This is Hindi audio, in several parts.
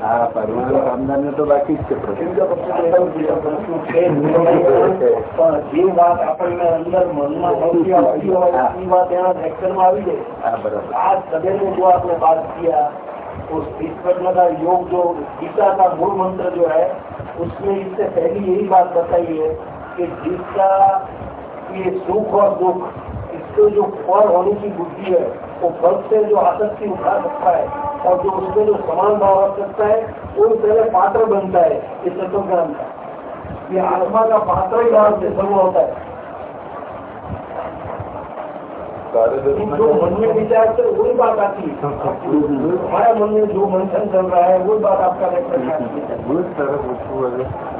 હા પરમાણુ કામદાર તો બાકી જ છે જે વાત આપણને અંદર મનમાં નહોતી આવતી હોય એ વાત એના લેક્ચરમાં આવી જાય હા બરાબર आज सवेरे में जो आपने बात किया उस ईश्वर का योग जो गीता का मूल मंत्र जो है उसमें इससे पहली यही बात बताई है कि जिसका ये सुख और दुख इसको जो फल होने की बुद्धि है वो फल से जो आसक्ति उठा सकता है और जो उसमें जो समान भाव रख सकता है वो पहले पात्र बनता है इस तत्वज्ञान का। ये आत्मा का पात्र ही भाव से शुरू होता है। जो मन में विचार से वही बात आती है। हमारे मन में जो मंथन चल रहा है वही बात आपका लेकर के है।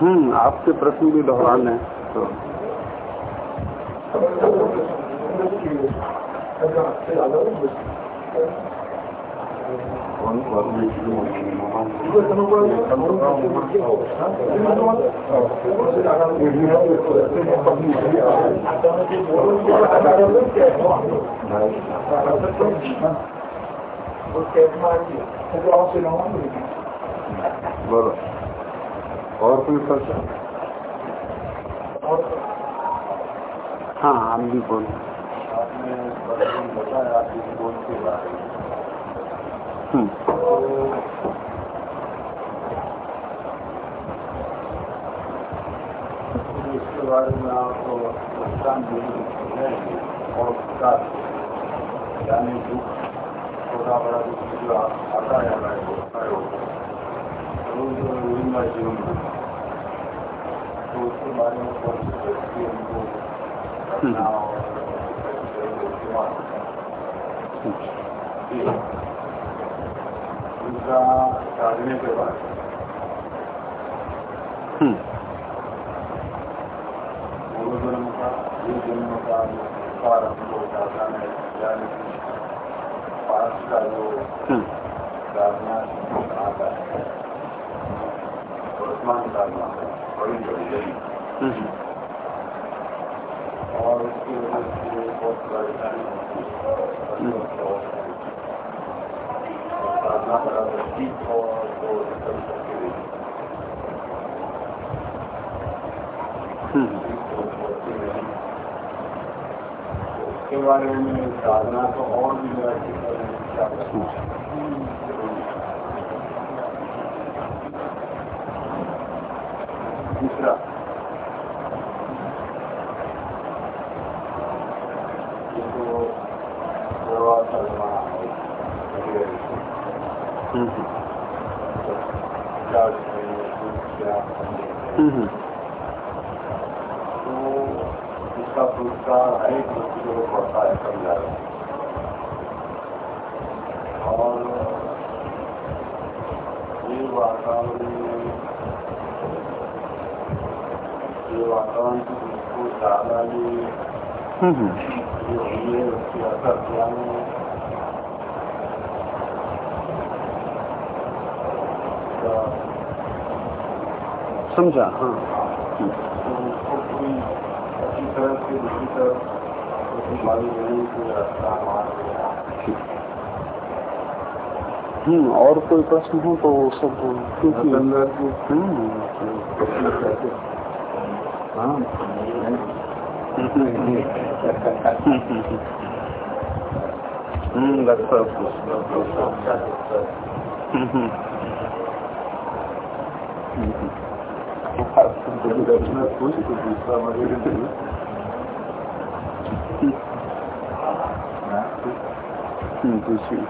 हम्म आपके प्रश्न भी दोहराने तो Thank you. और कोई प्रश्न हाँ आप भी बोलो। आपने बताया कि बोल के बारे में हम्म इसके बारे में आपको नुकसान देंगे और विकास यानी दुख छोटा बड़ा दुख जो आता है हमारे को है रोज रोजिंदा जीवन में तो उसके बारे में कौन सी व्यक्ति उनको करना और दूसरा साधने के बाद। हम्म। जन्म का ये जन्म का पार हमको साधना है यानी पास का जो साधना आता है वर्तमान साधना बड़ी बड़ी गई और उसकी वजह से बहुत परेशानी होती है साधना बराबर ठीक हो निकल सके हम्म उसके बारे में साधना तो और भी मेरा की दूसरा ये तो गोवा शर्मा वगैरह हम्म चार्ज में क्या हम्म तो हर एक व्यक्ति को है। समझा और ये वातावरण ये वातावरण की ज़्यादा ये हम्म जो है उसकी असर क्या है समझा हाँ। से दूसरी तरफ़ मालूम रास्ता हम्म और कोई प्रश्न हो तो वो सब क्योंकि हम्म हाँ हम्म। लगता हम्म। दूसरा 嗯，嗯，嗯，嗯，不行。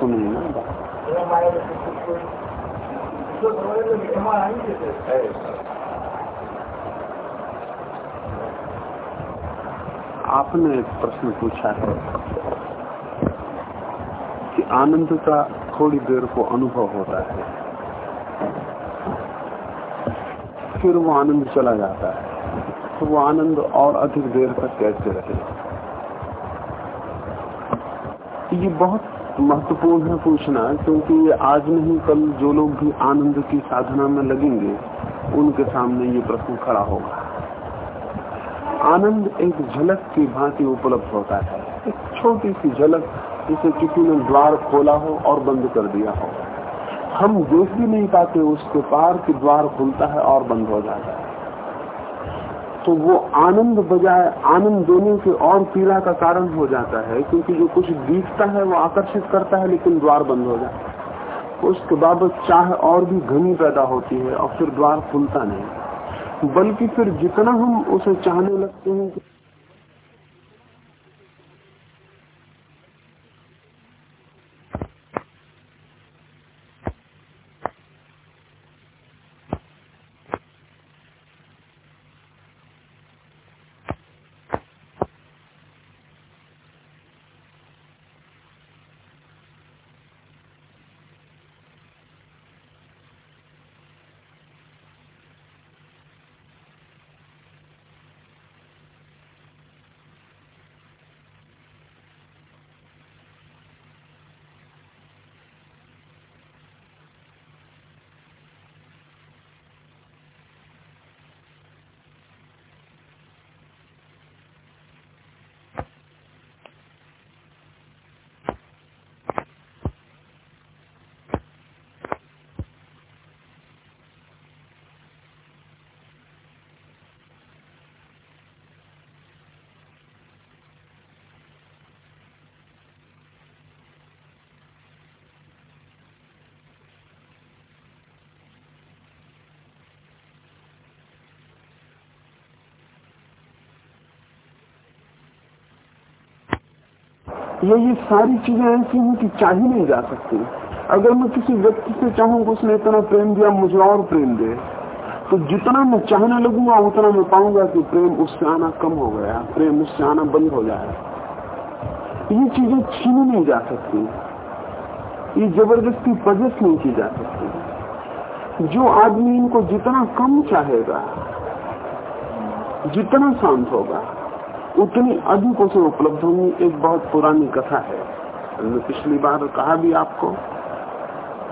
सुन ना? आपने एक प्रश्न पूछा है कि आनंद का थोड़ी देर को अनुभव होता है, फिर वो आनंद चला जाता है तो वो आनंद और अधिक देर तक कैसे रहे? ये बहुत महत्वपूर्ण है पूछना, क्योंकि आज नहीं, कल जो लोग भी आनंद की साधना में लगेंगे, उनके सामने ये प्रश्न खड़ा होगा। आनंद एक झलक की भांति उपलब्ध होता है। एक छोटी सी झलक, जिसे किसी ने द्वार खोला हो और बंद कर दिया हो। हम देख भी नहीं पाते उसके पार कि द्वार खुलता है और बंद हो जाता है। तो वो आनंद बजाय, आनंद देने के और पीड़ा का कारण हो जाता है, क्योंकि जो कुछ दिखता है वो आकर्षित करता है, लेकिन द्वार बंद हो जाता है। उसके बाबत चाह और भी घनी पैदा होती है, और फिर द्वार खुलता नहीं। बल्कि फिर जितना हम उसे चाहने लगते हैं कि ये ये सारी चीज़ें ऐसी हैं कि चाह नहीं जा सकती। अगर मैं किसी व्यक्ति से चाहूँ उसने इतना प्रेम दिया, मुझे और प्रेम दे। तो जितना मैं चाहने लगूँगा, उतना मैं पाऊँगा कि प्रेम उससे आना कम हो गया, प्रेम उससे आना बंद हो जाएगा ये चीज़ें छीनी नहीं जा सकती। ये ज़बरदस्ती पजस नहीं की जा सकती। जो आदमी इनको जितना कम चाहेगा, जितना शांत होगा उतनी अधिक उसे उपलब्ध होंगी। एक बहुत पुरानी कथा है। पिछली बार कहा भी आपको,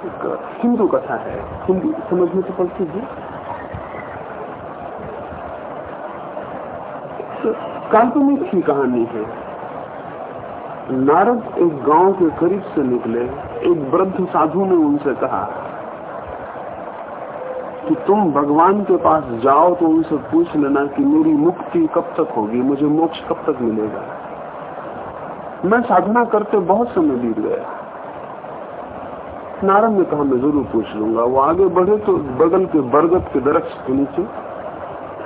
एक हिंदू कथा है। हिंदी समझने से पड़ती जी तो काल्पनिक की कहानी है। नारद एक गाँव के करीब से निकले। एक वृद्ध साधु ने उनसे कहा तुम भगवान के पास जाओ तो उनसे पूछ लेना कि मेरी मुक्ति कब तक होगी, मुझे मोक्ष कब तक मिलेगा। मैं साधना करते बहुत समय बीत गया। नारद ने कहा, मैं ज़रूर पूछ लूँगा। वो आगे बढ़े तो बगल के बरगद के दरख्त के नीचे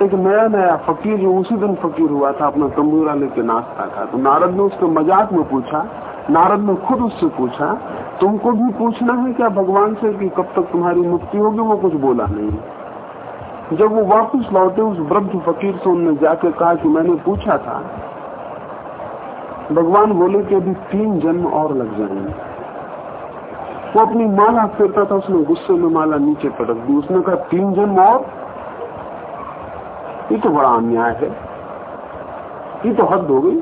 एक नया नया फकीर जो उसी दिन फकीर हुआ था, अपना तंबूरा लेके नाश्ता था। तो नारद ने उसके मज़ाक में पूछा नारद ने खुद उससे पूछा, तुमको भी पूछना है क्या भगवान से कि कब तक तुम्हारी मुक्ति होगी? वो कुछ बोला नहीं। जब वो वापस लौटे, उस वृद्ध फकीर से उनने जाके कहा कि मैंने पूछा था, भगवान बोले कि अभी तीन जन्म और लग जाएँगे। वो अपनी माला फेरता था, उसने गुस्से में माला नीचे पटक दी। उसने कहा, तीन जन्म और? ये तो बड़ा अन्याय है। ये तो हद हो गई।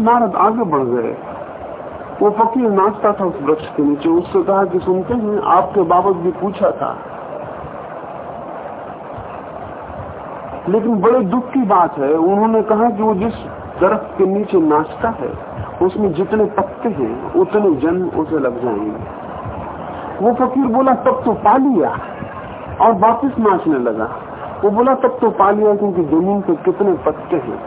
नारद आगे बढ़ गए। वो फकीर नाचता था उस वृक्ष के नीचे। उससे कहा कि, सुनते हैं, आपके बाबत भी पूछा था। लेकिन बड़े दुख की बात है। उन्होंने कहा कि वो जिस दरख्त के नीचे नाचता है, उसमें जितने पत्ते हैं, उतने जन्म उसे लग जाएँगे। वो फकीर बोला, तब तो पा लिया। और वापस नाचने लगा। वो बोला, तब तो पा लिया क्योंकि ज़मीन पे कितने पत्ते हैं?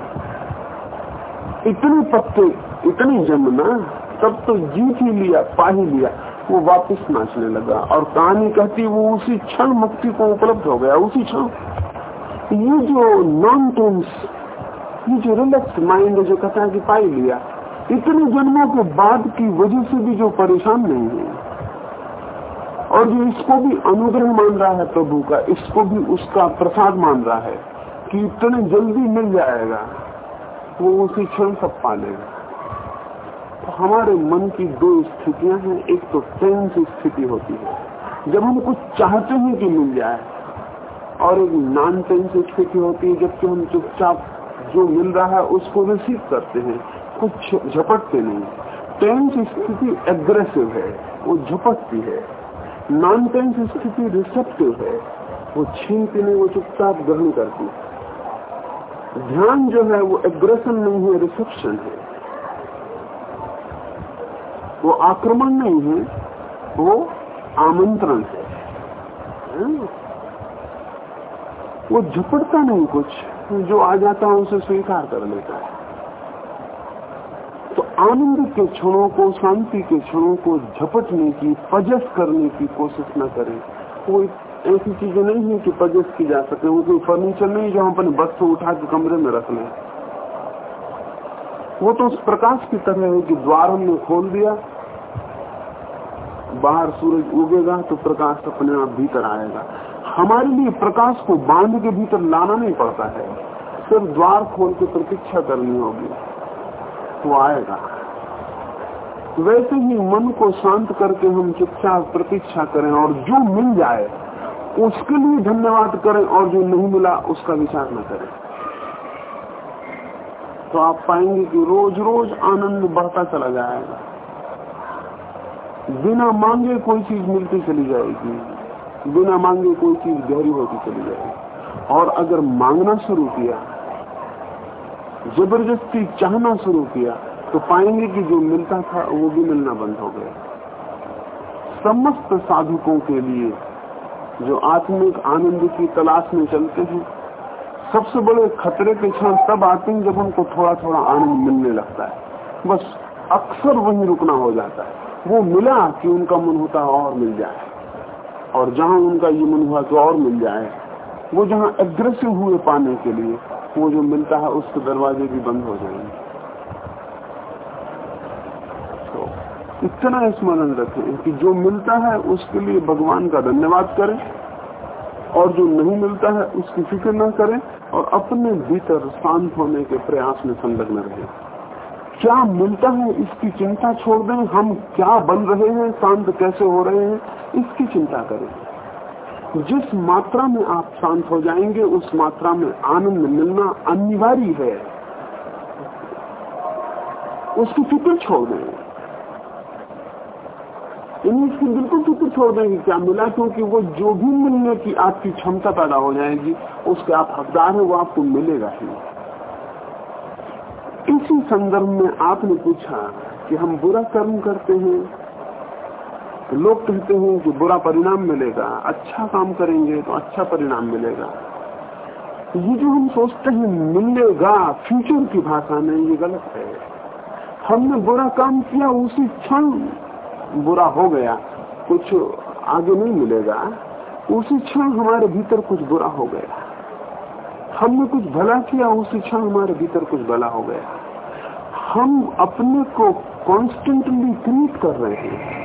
इतने पत्ते इतनी जमना तब तो जीत ही लिया, पा ही लिया, वो वापस नाचने लगा। और कहानी कहती, वो उसी क्षण मुक्ति को उपलब्ध हो गया, उसी क्षण। ये जो नॉन टेंस ये जो रिलैक्स माइंड जो कहता है कि पाई लिया, इतने जन्मों के बाद की वजह से भी जो परेशान नहीं है। और जो इसको भी अनुग्रह मान रहा है प्रभु का, इसको भी उसका प्रसाद मान रहा है कि इतने जल्दी मिल जाएगा। वो उसी क्षण सब पालेगा तो हमारे मन की दो स्थितियाँ हैं, एक तो टेंस स्थिति होती है, जब हम कुछ चाहते हैं कि मिल जाए, और एक नॉन टेंस स्थिति होती है, जबकि हम चुपचाप जो मिल रहा है उसको रिसीव करते हैं, कुछ झपटते नहीं। टेंस स्थिति एग्रेसिव है, वो झपटती है। नॉन टेंस स्थिति रिसेप्टिव है, वो छीनती नहीं, वो चुपचाप ग्रहण करती ध्यान जो है वो एग्रेशन नहीं है रिसेप्शन है। वो आक्रमण नहीं है, वो आमंत्रण है। वो झपटता नहीं कुछ, जो आ जाता है उसे स्वीकार कर लेता है। तो आनंद के क्षणों को, शांति के क्षणों को झपटने की, पजस करने की कोशिश न करें। वो ऐसी चीज़ें नहीं है कि पजस की जा सके। वो कोई फर्नीचर नहीं जो हम अपने बस से उठा के कमरे में रख लें। वो तो उस प्रकाश की तरह है कि द्वार हमने खोल दिया। बाहर सूरज उगेगा तो प्रकाश अपने आप भीतर आएगा। हमारे लिए प्रकाश को बाँध के भीतर लाना नहीं पड़ता है। सिर्फ़ द्वार खोल के प्रतीक्षा करनी होगी तो आएगा। वैसे ही मन को शांत करके हम चुपचाप प्रतीक्षा करें और जो मिल जाए उसके लिए धन्यवाद करें और जो नहीं मिला, उसका विचार न करें। तो आप पाएँगे कि रोज रोज आनंद बढ़ता चला जाएगा। बिना मांगे कोई चीज़ मिलती चली जाएगी। बिना मांगे कोई चीज़ गहरी होती चली जाएगी। और अगर मांगना शुरू किया, ज़बरदस्ती चाहना शुरू किया तो पाएँगे कि जो मिलता था वो भी मिलना बंद हो गया। समस्त साधकों के लिए जो आत्मिक आनंद की तलाश में चलते हैं, सबसे बड़े खतरे के क्षण तब आते हैं जब उनको थोड़ा थोड़ा आनंद मिलने लगता है। बस अक्सर वहीं रुकना हो जाता है। वो मिला कि उनका मन होता और मिल जाए। और जहाँ उनका ये मन हुआ कि और मिल जाए। वो जहाँ एग्रेसिव हुए पाने के लिए, वो जो मिलता है उसके दरवाजे भी बंद हो जाएँगे। इतना स्मरण रखें कि जो मिलता है उसके लिए भगवान का धन्यवाद करें और जो नहीं मिलता है उसकी फ़िक्र न करें और अपने भीतर शांत होने के प्रयास में संलग्न रहें। क्या मिलता है इसकी चिंता छोड़ दें। हम क्या बन रहे हैं, शांत कैसे हो रहे हैं, इसकी चिंता करें। जिस मात्रा में आप शांत हो जाएँगे, उस मात्रा में आनंद मिलना अनिवार्य है। उसकी फ़िक्र छोड़ दें। इसकी बिल्कुल फ़िक्र छोड़ देंगे। क्या मिला क्योंकि वो जो भी मिलने की आपकी क्षमता पैदा हो जाएगी, उसके आप हकदार है, वो आपको मिलेगा ही। इसी संदर्भ में आपने पूछा कि हम बुरा कर्म करते हैं तो लोग कहते हैं कि बुरा परिणाम मिलेगा अच्छा काम करेंगे तो अच्छा परिणाम मिलेगा। ये जो हम सोचते हैं मिलेगा फ्यूचर की भाषा में ये गलत है। हमने बुरा काम किया उसी क्षण बुरा हो गया, कुछ आगे नहीं मिलेगा। उसी क्षण हमारे भीतर कुछ बुरा हो गया। हमने कुछ भला किया, उसी क्षण हमारे भीतर कुछ भला हो गया। हम अपने को कॉन्स्टेंटली क्रिएट कर रहे हैं।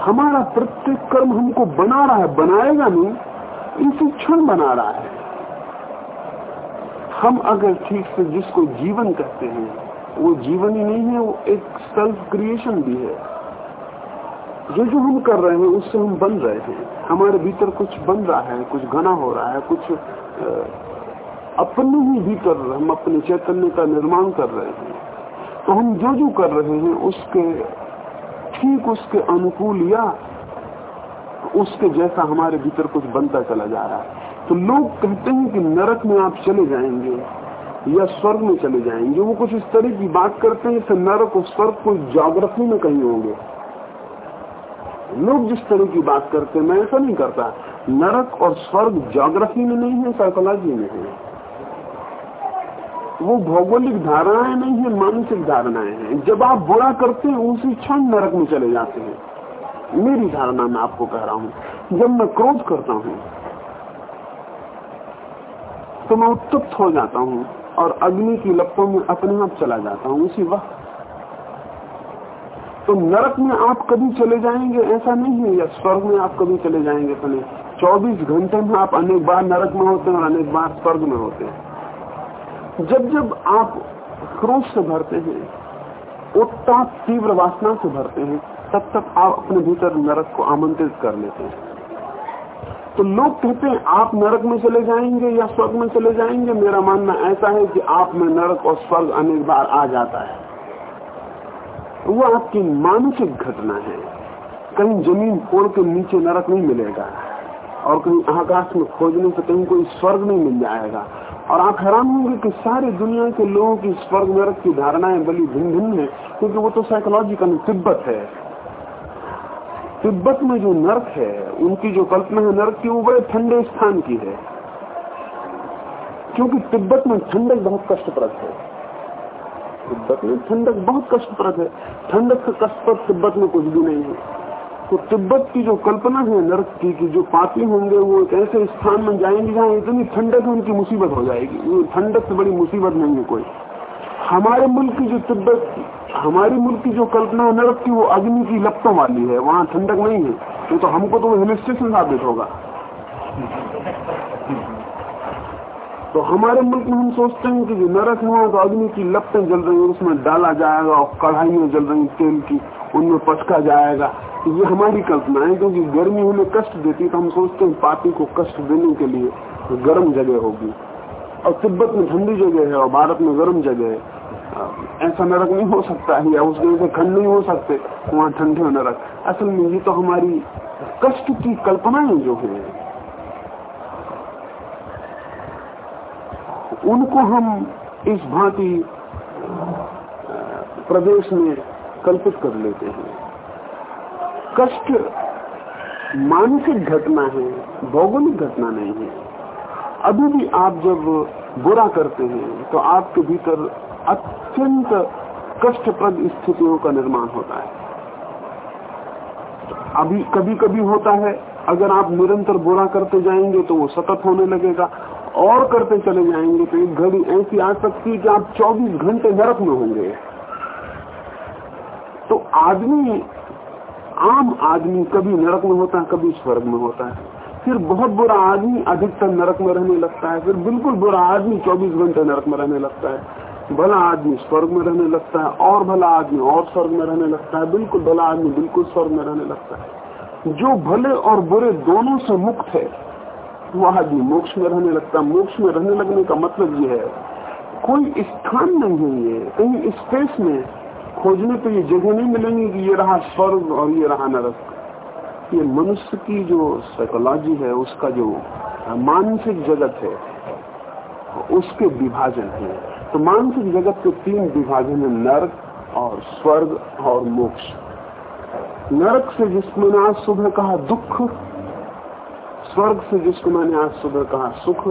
हमारा प्रत्येक कर्म हमको बना रहा है, बनाएगा नहीं, इसी क्षण बना रहा है। हम अगर ठीक से जिसको जीवन कहते हैं वो जीवन ही नहीं है, वो एक सेल्फ क्रिएशन भी है। जो जो हम कर रहे हैं, उससे हम बन रहे हैं। हमारे भीतर कुछ बन रहा है, कुछ घना हो रहा है, कुछ अपने ही भीतर हम अपने चैतन्य का निर्माण कर रहे हैं। तो हम जो जो कर रहे हैं, उसके ठीक उसके अनुकूल या उसके जैसा हमारे भीतर कुछ बनता चला जा रहा है। तो लोग कहते हैं कि नरक में आप चले जाएँगे। या स्वर्ग में चले जाएँगे। वो कुछ इस तरह की बात करते हैं जैसे नरक और स्वर्ग कोई जोग्राफी में कहीं होंगे। लोग जिस तरह की बात करते हैं, मैं ऐसा नहीं करता। नरक और स्वर्ग जोग्राफी में नहीं है साइकोलॉजी में है। वो भौगोलिक धारणाएँ नहीं है, मानसिक धारणाएँ हैं। जब आप बुरा करते हैं, उसी क्षण नरक में चले जाते हैं। मेरी धारणा में आपको कह रहा हूँ, जब मैं क्रोध करता हूँ तो मैं उत्तप्त हो जाता हूँ। और अग्नि की लपटों में अपने आप चला जाता हूँ, उसी वक्त। तो नरक में आप कभी चले जाएँगे, ऐसा नहीं है, या स्वर्ग में आप कभी चले जाएँगे तो नहीं। चौबीस घंटे में आप अनेक बार नरक में होते हैं और अनेक बार स्वर्ग में होते हैं। जब जब आप क्रोध से भरते हैं, उत्ताप तीव्र वासना से भरते हैं, तब तक आप अपने भीतर नरक को आमंत्रित कर लेते हैं। तो लोग कहते हैं, आप नरक में चले जाएँगे या स्वर्ग में चले जाएँगे? मेरा मानना ऐसा है कि आप में नरक और स्वर्ग अनेक बार आ जाता है। वो आपकी मानसिक घटना है। कहीं ज़मीन फोड़ के नीचे नरक नहीं मिलेगा और कहीं आकाश में खोजने से कहीं कोई स्वर्ग नहीं मिल जाएगा। और आप हैरान होंगे कि सारी दुनिया के लोगों की स्वर्ग नरक की धारणाएँ बड़ी भिन्न भिन्न है, क्योंकि वो तो साइकोलॉजिकल तिब्बत है। तिब्बत में जो नर्क है, उनकी जो कल्पना है नर्क की, वो बड़े ठंडे स्थान की है। क्योंकि तिब्बत में ठंडक बहुत कष्टप्रद है। तिब्बत में ठंडक बहुत कष्टप्रद है। ठंडक से कष्टप्रद तिब्बत में कुछ भी नहीं है। तो तिब्बत की जो कल्पना है नर्क की, कि जो पापी होंगे, वो एक ऐसे स्थान में जाएँगे जहाँ इतनी ठंडक है, उनकी मुसीबत हो जाएगी। ठंडक से बड़ी मुसीबत नहीं है कोई। हमारे मुल्क की जो तिब्बत हमारी मुल्क की जो कल्पना है नरक की वो अग्नि की लपटों वाली है। वहाँ ठंडक नहीं है। तो, तो हमको तो हिल स्टेशन साबित होगा। तो हमारे मुल्क में हम सोचते हैं कि जो नरक हुआ तो अग्नि की लपटें जल रही है उसमें डाला जाएगा और कढ़ाइयाँ जल रही तेल की उनमें पटका जाएगा। तो ये हमारी कल्पना है क्योंकि गर्मी हमें कष्ट देती तो हम सोचते हैं पापी को कष्ट देने के लिए गर्म जगह होगी। और तिब्बत में ठंडी जगह है और भारत में गर्म जगह है। ऐसा नरक नहीं हो सकता है, या उस जगह खंड नहीं हो सकते, वहाँ ठंडे नरक असल में ये तो हमारी कष्ट की कल्पनाएँ जो है, उनको हम इस भांति प्रदेश में कल्पित कर लेते हैं। कष्ट मानसिक घटना है, भौगोलिक घटना नहीं है। अभी भी आप जब बुरा करते हैं तो आपके भीतर अत्यंत कष्टप्रद स्थितियों का निर्माण होता है। अभी कभी कभी होता है, अगर आप निरंतर बुरा करते जाएँगे तो वो सतत होने लगेगा, और करते चले जाएँगे तो एक घड़ी ऐसी आ सकती है कि आप 24 घंटे नरक में होंगे। तो आदमी, आम आदमी कभी नरक में होता है, कभी स्वर्ग में होता है। फिर बहुत बुरा आदमी अधिकतर नरक में रहने लगता है, फिर बिल्कुल बुरा आदमी 24 घंटे नरक में रहने लगता है। भला आदमी स्वर्ग में रहने लगता है और भला आदमी और स्वर्ग में रहने लगता है, बिल्कुल भला आदमी बिल्कुल स्वर्ग में रहने लगता है। जो भले और बुरे दोनों से मुक्त है, वह आदमी मोक्ष में रहने लगता है। मोक्ष में रहने लगने का मतलब ये है, कोई स्थान नहीं है ये, कहीं स्पेस में खोजने पे ये जगह नहीं मिलेंगी कि ये रहा स्वर्ग और ये रहा नरक। ये मनुष्य की जो साइकोलॉजी है, उसका जो मानसिक जगत है, उसके विभाजन है। तो मानसिक जगत के तीन विभाजन है, नरक और स्वर्ग और मोक्ष। नरक से जिसको मैंने आज सुबह कहा दुख, स्वर्ग से जिसको मैंने आज सुबह कहा सुख,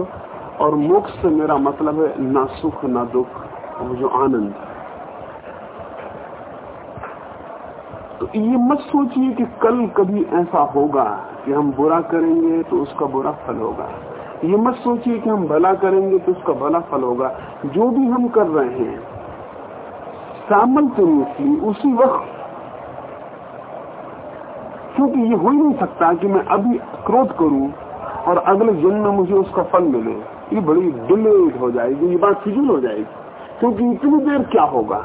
और मोक्ष से मेरा मतलब है ना सुख, ना दुख, और जो आनंद। तो ये मत सोचिए कि कल कभी ऐसा होगा कि हम बुरा करेंगे तो उसका बुरा फल होगा। ये मत सोचिए कि हम भला करेंगे तो उसका भला फल होगा। जो भी हम कर रहे हैं सामंतरी उसी वक्त, क्योंकि ये हो ही नहीं सकता कि मैं अभी क्रोध करूँ और अगले जन्म में मुझे उसका फल मिले। ये बड़ी डिलेड हो जाएगी, ये बात फिजूल हो जाएगी। क्योंकि इतनी देर क्या होगा?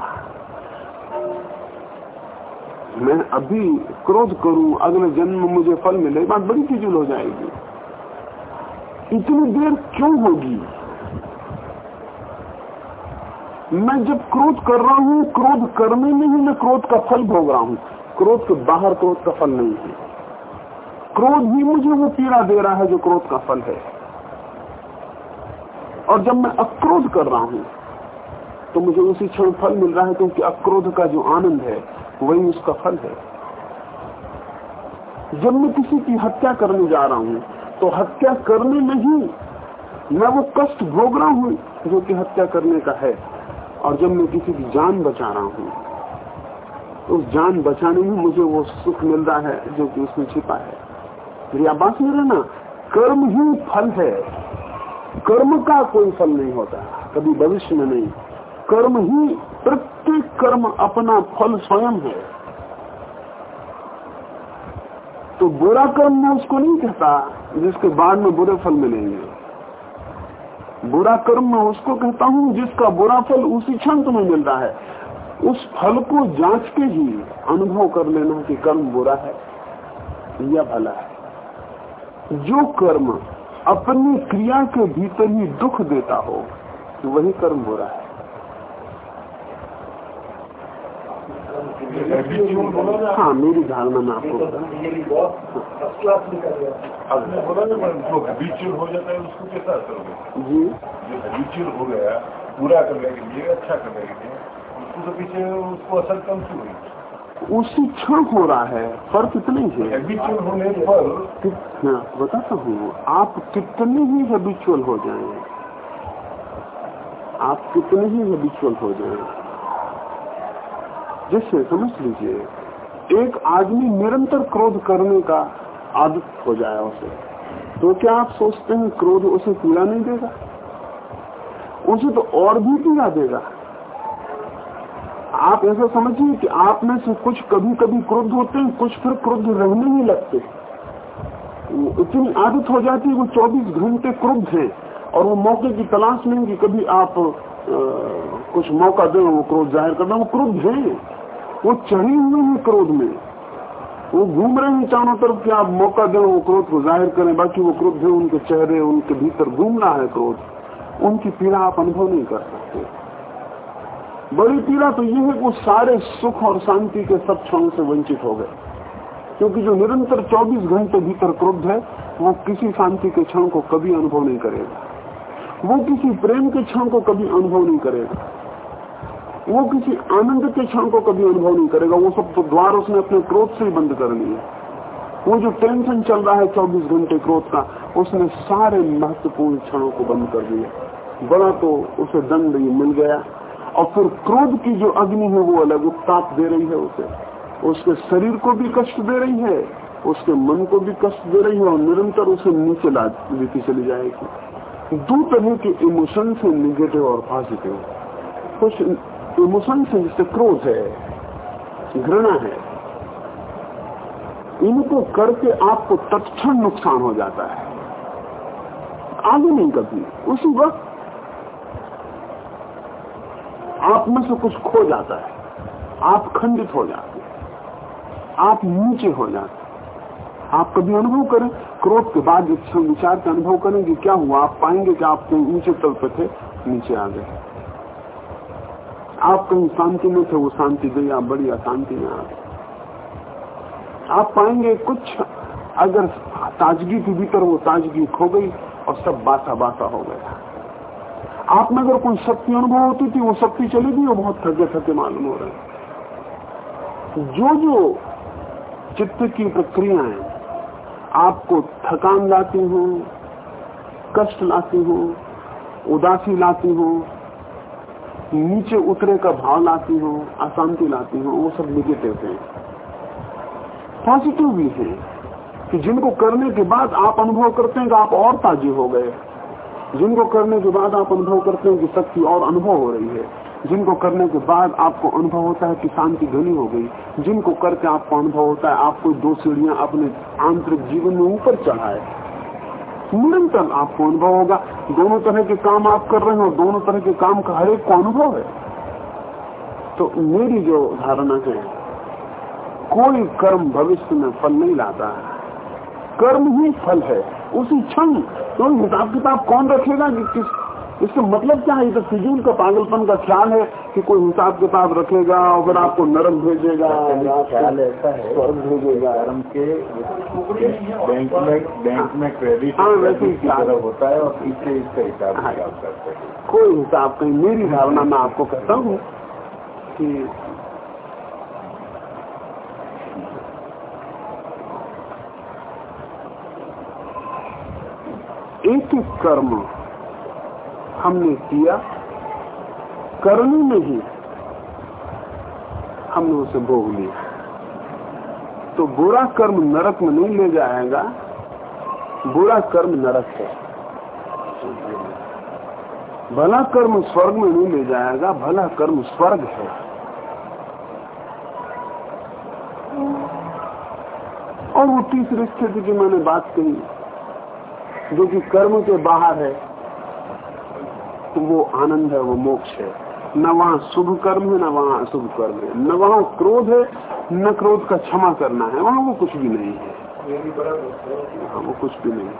मैं अभी क्रोध करूँ, अगले जन्म में मुझे फल मिले बात बड़ी फिजूल हो जाएगी। इतनी देर क्यों होगी? मैं जब क्रोध कर रहा हूँ, क्रोध करने में ही मैं क्रोध का फल भोग रहा हूँ। क्रोध के बाहर क्रोध का फल नहीं है। क्रोध ही मुझे वो पीड़ा दे रहा है जो क्रोध का फल है। और जब मैं अक्रोध कर रहा हूँ तो मुझे उसी क्षण फल मिल रहा है क्योंकि अक्रोध का जो आनंद है, वही उसका फल है। जब मैं किसी की हत्या करने जा रहा हूँ तो हत्या करने में ही मैं वो कष्ट भोग रहा हूँ जो कि हत्या करने का है। और जब मैं किसी की जान बचा रहा हूँ तो उस जान बचाने में मुझे वो सुख मिल रहा है जो कि उसमें छिपा है। मेरी आवाज़ में रहना कर्म ही फल है। कर्म का कोई फल नहीं होता, कभी भविष्य में नहीं। कर्म ही प्रत्येक कर्म अपना फल स्वयं है। तो बुरा कर्म मैं उसको नहीं कहता, जिसके बाद में बुरे फल मिलेंगे। बुरा कर्म मैं उसको कहता हूँ, जिसका बुरा फल उसी क्षण तुम्हें मिल रहा है। उस फल को जाँच के ही अनुभव कर लेना कि कर्म बुरा है या भला है। जो कर्म अपनी क्रिया के भीतर ही दुख देता हो, वही कर्म बुरा है। हाँ मेरी धारणा में आपको जो। हैबिचुअल हो है हो गया पूरा करने के लिए अच्छा करने के लिए उसको तो पीछे उसको असर कम क्यों हुई उसी क्षण हो रहा है, फ़र्क इतना ही है। होने पर कितना बताता हूँ, आप कितने ही हैबिचुअल हो जाएँ। आप कितने ही हैबिचुअल हो जाएँ। जैसे समझ लीजिए, एक आदमी निरंतर क्रोध करने का आदत हो जाए उसे तो क्या आप सोचते हैं क्रोध उसे पीड़ा नहीं देगा? उसे तो और भी पीड़ा देगा। आप ऐसा समझिए कि आप में से कुछ कभी कभी क्रोध होते हैं, कुछ फिर क्रोध रहने ही लगते इतनी आदत हो जाती है, वो 24 घंटे क्रुद्ध है, और वो मौके की तलाश नहीं कि कभी आप कुछ मौका दे, वो क्रोध ज़ाहिर करना वो क्रुद्ध है। वो चढ़ी हुए हैं क्रोध में। वो घूम रहे हैं चारों तरफ़ कि आप मौका दें, वो क्रोध को ज़ाहिर करें, बाकी वो क्रोध है, उनके चेहरे, उनके भीतर घूमना है क्रोध। उनकी पीड़ा आप अनुभव नहीं कर सकते। बड़ी पीड़ा तो ये है कि वो सारे सुख और शांति के सब क्षणों से वंचित हो गए। क्योंकि जो निरंतर 24 घंटे भीतर क्रोध है, वो किसी शांति के क्षण को कभी अनुभव नहीं करेगा। वो किसी प्रेम के क्षण को कभी अनुभव नहीं करेगा। वो किसी आनंद के क्षण को कभी अनुभव नहीं करेगा। वो सब तो द्वार उसने अपने क्रोध से ही बंद कर लिए। वो जो टेंशन चल रहा है 24 घंटे क्रोध का, उसने सारे महत्वपूर्ण क्षणों को बंद कर दिया बड़ा तो उसे दंड ही मिल गया। और फिर क्रोध की जो अग्नि है, वो अलग उत्ताप दे रही है उसे। उसके शरीर को भी कष्ट दे रही है, उसके मन को भी कष्ट दे रही है, और निरंतर उसे नीचे ला चली जाएगी। दो तरह के इमोशन है निगेटिव और पॉजिटिव कुछ इमोशन से जिससे क्रोध है, घृणा है। इनको करके आपको तत्क्षण नुकसान हो जाता है। आगे नहीं कभी उसी वक्त आप में से कुछ खो जाता है। आप खंडित हो जाते हैं। आप नीचे हो जाते आप कभी अनुभव करें? क्रोध के बाद एक क्षण विचार का अनुभव करेंगे, क्या हुआ? आप पाएँगे कि आप कहीं ऊँचे तल पे थे, नीचे आ गए। आप कहीं शांति में थे, वो शांति गई, आप बड़ी अशांति में आ गए। आप पाएँगे कुछ अगर ताजगी के भीतर वो ताजगी खो गई और सब बासा बासा हो गया। आप में अगर कोई शक्ति अनुभव होती थी, वो शक्ति चली गई और बहुत थके थके मालूम हो रहे। जो जो चित्त की प्रक्रियाएँ आपको थकान लाती हो, कष्ट लाती हो, उदासी लाती हो, नीचे उतरे का भाव लाती हो, अशांति लाती हो, वो सब निगेटिव है। पॉजिटिव भी है कि जिनको करने के बाद आप अनुभव करते हैं कि आप और ताजे हो गए। जिनको करने के बाद आप अनुभव करते हैं कि शक्ति और अनुभव हो रही है। जिनको करने के बाद आपको अनुभव होता है कि शांति घनी हो गई। जिनको करके आपको अनुभव होता है आपको दो सीढ़ियाँ अपने आंतरिक जीवन में ऊपर चढ़ाए। निरंतर आपको अनुभव होगा। दोनों तरह के काम आप कर रहे हैं, दोनों तरह के काम का हर एक को अनुभव है। तो मेरी जो धारणा है, कोई कर्म भविष्य में फल नहीं लाता है। कर्म ही फल है। उसी क्षण तो हिसाब किताब कौन रखेगा कि किस इसका मतलब क्या है? ये तो फिजूल का पागलपन का ख्याल है कि कोई हिसाब किताब रखेगा और फिर आपको नरम भेजेगा है स्वर्ग भेजेगा। धर्म के बैंक में बैंक में क्रेडिट हाँ, वैसे ही होता है और पीछे इसका हिसाब हाँ। करते हैं। कोई हिसाब कहीं मेरी धारणा मैं आपको कहता हूँ कि एक एक कर्म हमने किया, करने में ही हमने उसे भोग लिया। तो बुरा कर्म नरक में नहीं ले जाएगा, बुरा कर्म नरक है। भला कर्म स्वर्ग में नहीं ले जाएगा, भला कर्म स्वर्ग है। और वो तीसरी स्थिति की मैंने बात कही, जो कि कर्म के बाहर है। वो आनंद है, वो मोक्ष है। न वहाँ शुभ कर्म है, न वहाँ अशुभ कर्म है। न वहाँ क्रोध है, न क्रोध का क्षमा करना है। वहाँ वो कुछ भी नहीं है। हाँ वो कुछ भी नहीं है।